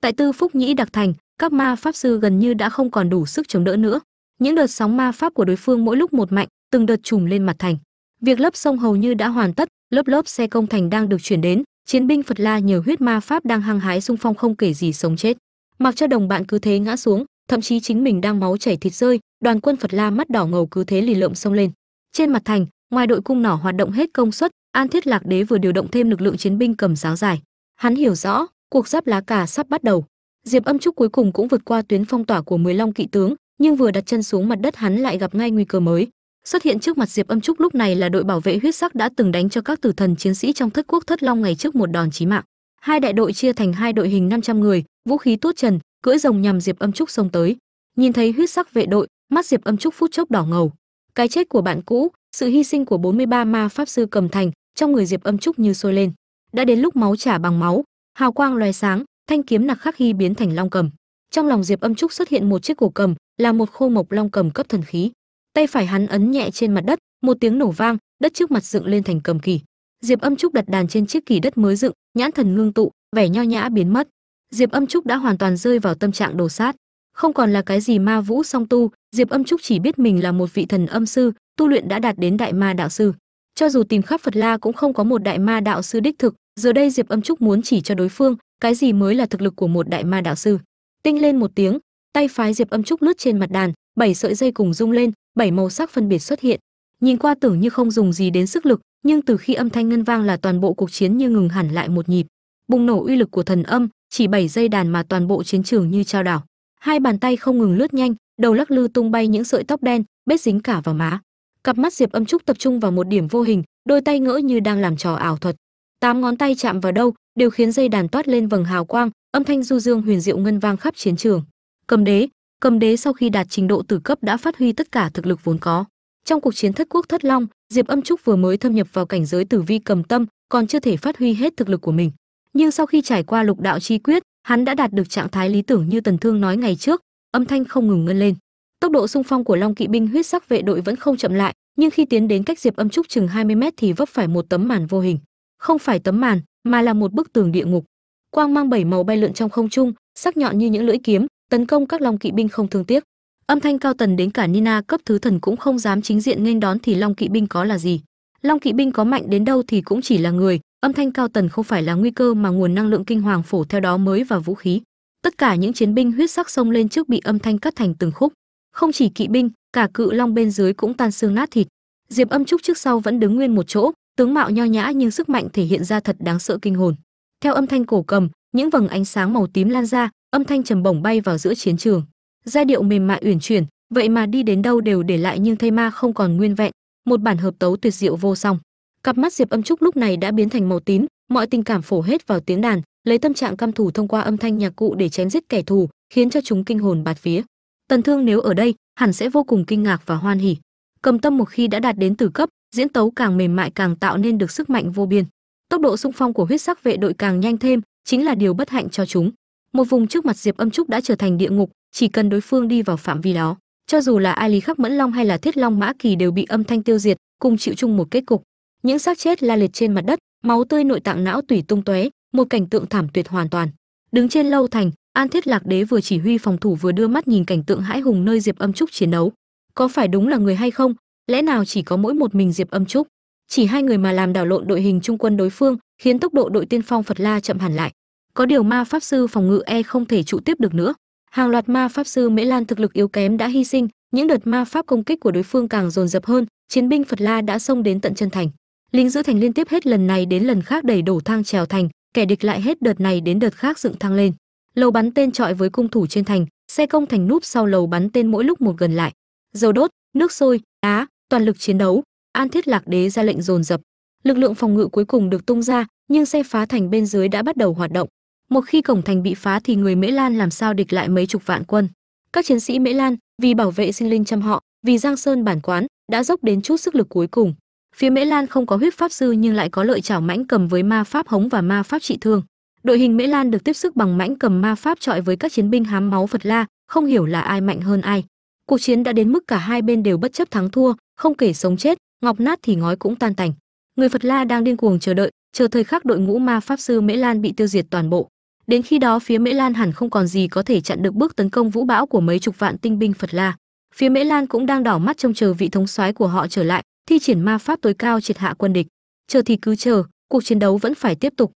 Tại tư phúc nhĩ đặc thành, các ma pháp sư gần như đã không còn đủ sức chống đỡ nữa. Những đợt sóng ma pháp của đối phương mỗi lúc một mạnh, từng đợt trùm lên mặt thành. Việc lấp sông hầu như đã hoàn tất, lớp lớp xe công thành đang được chuyển đến chiến binh phật la nhờ huyết ma pháp đang hăng hái xung phong không kể gì sống chết. Mặc cho đồng bạn cứ thế ngã xuống, thậm chí chính mình đang máu chảy thịt rơi, đoàn quân phật la mắt đỏ ngầu cứ thế lì lợm xông lên. Trên mặt thành, ngoài đội cung nỏ hoạt động hết công suất, an thiết lạc đế vừa điều động thêm lực lượng chiến binh cầm giáo dài hắn hiểu rõ, cuộc giáp lá cà sắp bắt đầu. Diệp âm trúc cuối cùng cũng vượt qua tuyến phong tỏa của mười long kỵ tướng, nhưng vừa đặt chân xuống mặt đất hắn lại gặp ngay nguy cơ mới xuất hiện trước mặt diệp âm trúc lúc này là đội bảo vệ huyết sắc đã từng đánh cho các tử thần chiến sĩ trong thất quốc thất long ngày trước một đòn chí mạng. Hai đại đội chia thành hai đội hình 500 người, vũ khí tốt trần, cưỡi rồng nhằm diệp âm trúc xông tới. Nhìn thấy huyết sắc vệ đội, mắt diệp âm trúc phút chốc đỏ ngầu. Cái chết của bạn cũ, sự hy sinh của 43 ma pháp sư cầm thành, trong người diệp âm trúc như sôi lên. Đã đến lúc máu trả bằng máu, hào quang loài sáng, thanh kiếm nặc khắc hy biến thành long cầm. Trong lòng diệp âm trúc xuất hiện một chiếc cổ cầm, là một khô mộc long cầm cấp thần khí tay phải hắn ấn nhẹ trên mặt đất, một tiếng nổ vang, đất trước mặt dựng lên thành cầm kỳ diệp âm trúc đặt đàn trên chiếc kỳ đất mới dựng, nhãn thần ngưng tụ, vẻ nho nhã biến mất. Diệp âm trúc đã hoàn toàn rơi vào tâm trạng đồ sát. Không còn là cái gì ma vũ song tu, diệp âm trúc chỉ biết mình là một vị thần âm sư, tu luyện đã đạt đến đại ma đạo sư. Cho dù tìm khắp phật la cũng không có một đại ma đạo sư đích thực, giờ đây diệp âm trúc muốn chỉ cho đối phương, cái gì mới là thực lực của một đại ma đạo sư. Tinh lên một tiếng, tay phái diệp âm trúc lướt trên mặt đàn, bảy sợi dây cùng rung lên bảy màu sắc phân biệt xuất hiện. Nhìn qua tưởng như không dùng gì đến sức lực, nhưng từ khi âm thanh ngân vang là toàn bộ cuộc chiến như ngừng hẳn lại một nhịp. Bùng nổ uy lực của thần âm, chỉ bảy dây đàn mà toàn bộ chiến trường như trao đảo. Hai bàn tay không ngừng lướt nhanh, đầu lắc lư tung bay những sợi tóc đen, bết dính cả vào má. Cặp mắt diệp âm trúc tập trung vào một điểm vô hình, đôi tay ngỡ như đang làm trò ảo thuật. Tám ngón tay chạm vào đâu, đều khiến dây đàn toát lên vầng hào quang, âm thanh du dương huyền diệu ngân vang khắp chiến trường. Cầm đế cầm đế sau khi đạt trình độ tử cấp đã phát huy tất cả thực lực vốn có. Trong cuộc chiến thất quốc thất long, diệp âm trúc vừa mới thâm nhập vào cảnh giới tử vi cầm tâm, còn chưa thể phát huy hết thực lực của mình. Nhưng sau khi trải qua lục đạo chi quyết, hắn đã đạt được trạng thái lý tưởng như tần thương nói ngày trước, âm thanh không ngừng ngân lên. Tốc độ xung phong của long kỵ binh huyết sắc vệ đội vẫn không chậm lại, nhưng khi tiến đến cách diệp âm trúc chừng 20 mét thì vấp phải một tấm màn vô hình. Không phải tấm màn, mà là một bức tường địa ngục. Quang mang bảy màu bay lượn trong không trung, sắc nhọn như những lưỡi kiếm tấn công các long kỵ binh không thương tiếc. Âm thanh cao tần đến cả nina cấp thứ thần cũng không dám chính diện nghênh đón thì long kỵ binh có là gì? Long kỵ binh có mạnh đến đâu thì cũng chỉ là người. Âm thanh cao tần không phải là nguy cơ mà nguồn năng lượng kinh hoàng phổ theo đó mới và vũ khí. Tất cả những chiến binh huyết sắc xông lên trước bị âm thanh cắt thành từng khúc. Không chỉ kỵ binh, cả cự long bên dưới cũng tan xương nát thịt. Diệp âm trúc trước sau vẫn đứng nguyên một chỗ, tướng mạo nho nhã nhưng sức mạnh thể hiện ra thật đáng sợ kinh hồn. Theo âm thanh cổ cầm, những vầng ánh sáng màu tím lan ra âm thanh trầm bổng bay vào giữa chiến trường. Giai điệu mềm mại uyển chuyển, vậy mà đi đến đâu đều để lại nhưng thây ma không còn nguyên vẹn, một bản hợp tấu tuyệt diệu vô song. Cặp mắt diệp âm trúc lúc này đã biến thành màu tím, mọi tình cảm phổ hết vào tiếng đàn, lấy tâm trạng căm thù thông qua âm thanh nhạc cụ để chém giết kẻ thù, khiến cho chúng kinh hồn bạt phía tần thương nếu ở đây, hẳn sẽ vô cùng kinh ngạc và hoan hỉ. Cầm tâm một khi đã đạt đến tử cấp, diễn tấu càng mềm mại càng tạo nên được sức mạnh vô biên. Tốc độ xung phong của huyết sắc vệ đội càng nhanh thêm, chính là điều bất hạnh cho chúng một vùng trước mặt diệp âm trúc đã trở thành địa ngục, chỉ cần đối phương đi vào phạm vi đó. Cho dù là ai lý khắc mẫn long hay là thiết long mã kỳ đều bị âm thanh tiêu diệt, cùng chịu chung một kết cục. Những xác chết la liệt trên mặt đất, máu tươi nội tạng não tủy tung tóe, một cảnh tượng thảm tuyệt hoàn toàn. Đứng trên lâu thành, an thiết lạc đế vừa chỉ huy phòng thủ vừa đưa mắt nhìn cảnh tượng hãi hùng nơi diệp âm trúc chiến đấu. Có phải đúng là người hay không? Lẽ nào chỉ có mỗi một mình diệp âm trúc? Chỉ hai người mà làm đảo lộn đội hình trung quân đối phương, khiến tốc độ đội tiên phong phật la chậm hẳn lại có điều ma pháp sư phòng ngự e không thể trụ tiếp được nữa. Hàng loạt ma pháp sư mễ lan thực lực yếu kém đã hy sinh, những đợt ma pháp công kích của đối phương càng dồn dập hơn, chiến binh phật la đã xông đến tận chân thành. Lính giữ thành liên tiếp hết lần này đến lần khác đẩy đổ thang trèo thành, kẻ địch lại hết đợt này đến đợt khác dựng thang lên. Lầu bắn tên trọi với cung thủ trên thành, xe công thành núp sau lầu bắn tên mỗi lúc một gần lại. Dầu đốt, nước sôi, đá, toàn lực chiến đấu, an thiết lạc đế ra lệnh dồn dập. Lực lượng phòng ngự cuối cùng được tung ra, nhưng xe phá thành bên dưới đã bắt đầu hoạt động một khi cổng thành bị phá thì người mễ lan làm sao địch lại mấy chục vạn quân các chiến sĩ mễ lan vì bảo vệ sinh linh trăm họ vì giang sơn bản quán đã dốc đến chút sức lực cuối cùng Phía Mễ Lan không có huyết pháp sư nhưng lại có lợi chảo mãnh cầm với ma pháp hống và ma pháp trị thương. Đội hình Mễ Lan được tiếp sức bằng mãnh cầm ma pháp trọi với các chiến binh hám máu Phật La, không hiểu là ai mạnh hơn ai. Cuộc chiến đã đến mức cả hai bên đều bất chấp thắng thua, không kể sống chết, ngọc nát thì ngói cũng tan tành. Người Phật La đang điên cuồng chờ đợi, chờ thời khắc đội ngũ ma pháp sư Mễ Lan bị tiêu diệt toàn bộ. Đến khi đó phía Mễ Lan hẳn không còn gì có thể chặn được bước tấn công vũ bão của mấy chục vạn tinh binh Phật La. Phía Mễ Lan cũng đang đỏ mắt trông chờ vị thống soái của họ trở lại, thi triển ma pháp tối cao triệt hạ quân địch. Chờ thì cứ chờ, cuộc chiến đấu vẫn phải tiếp tục.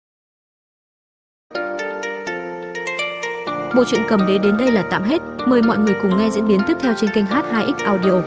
Bộ truyện cầm đế đến đây là tạm hết, mời mọi người cùng nghe diễn biến tiếp theo trên kênh H2X Audio.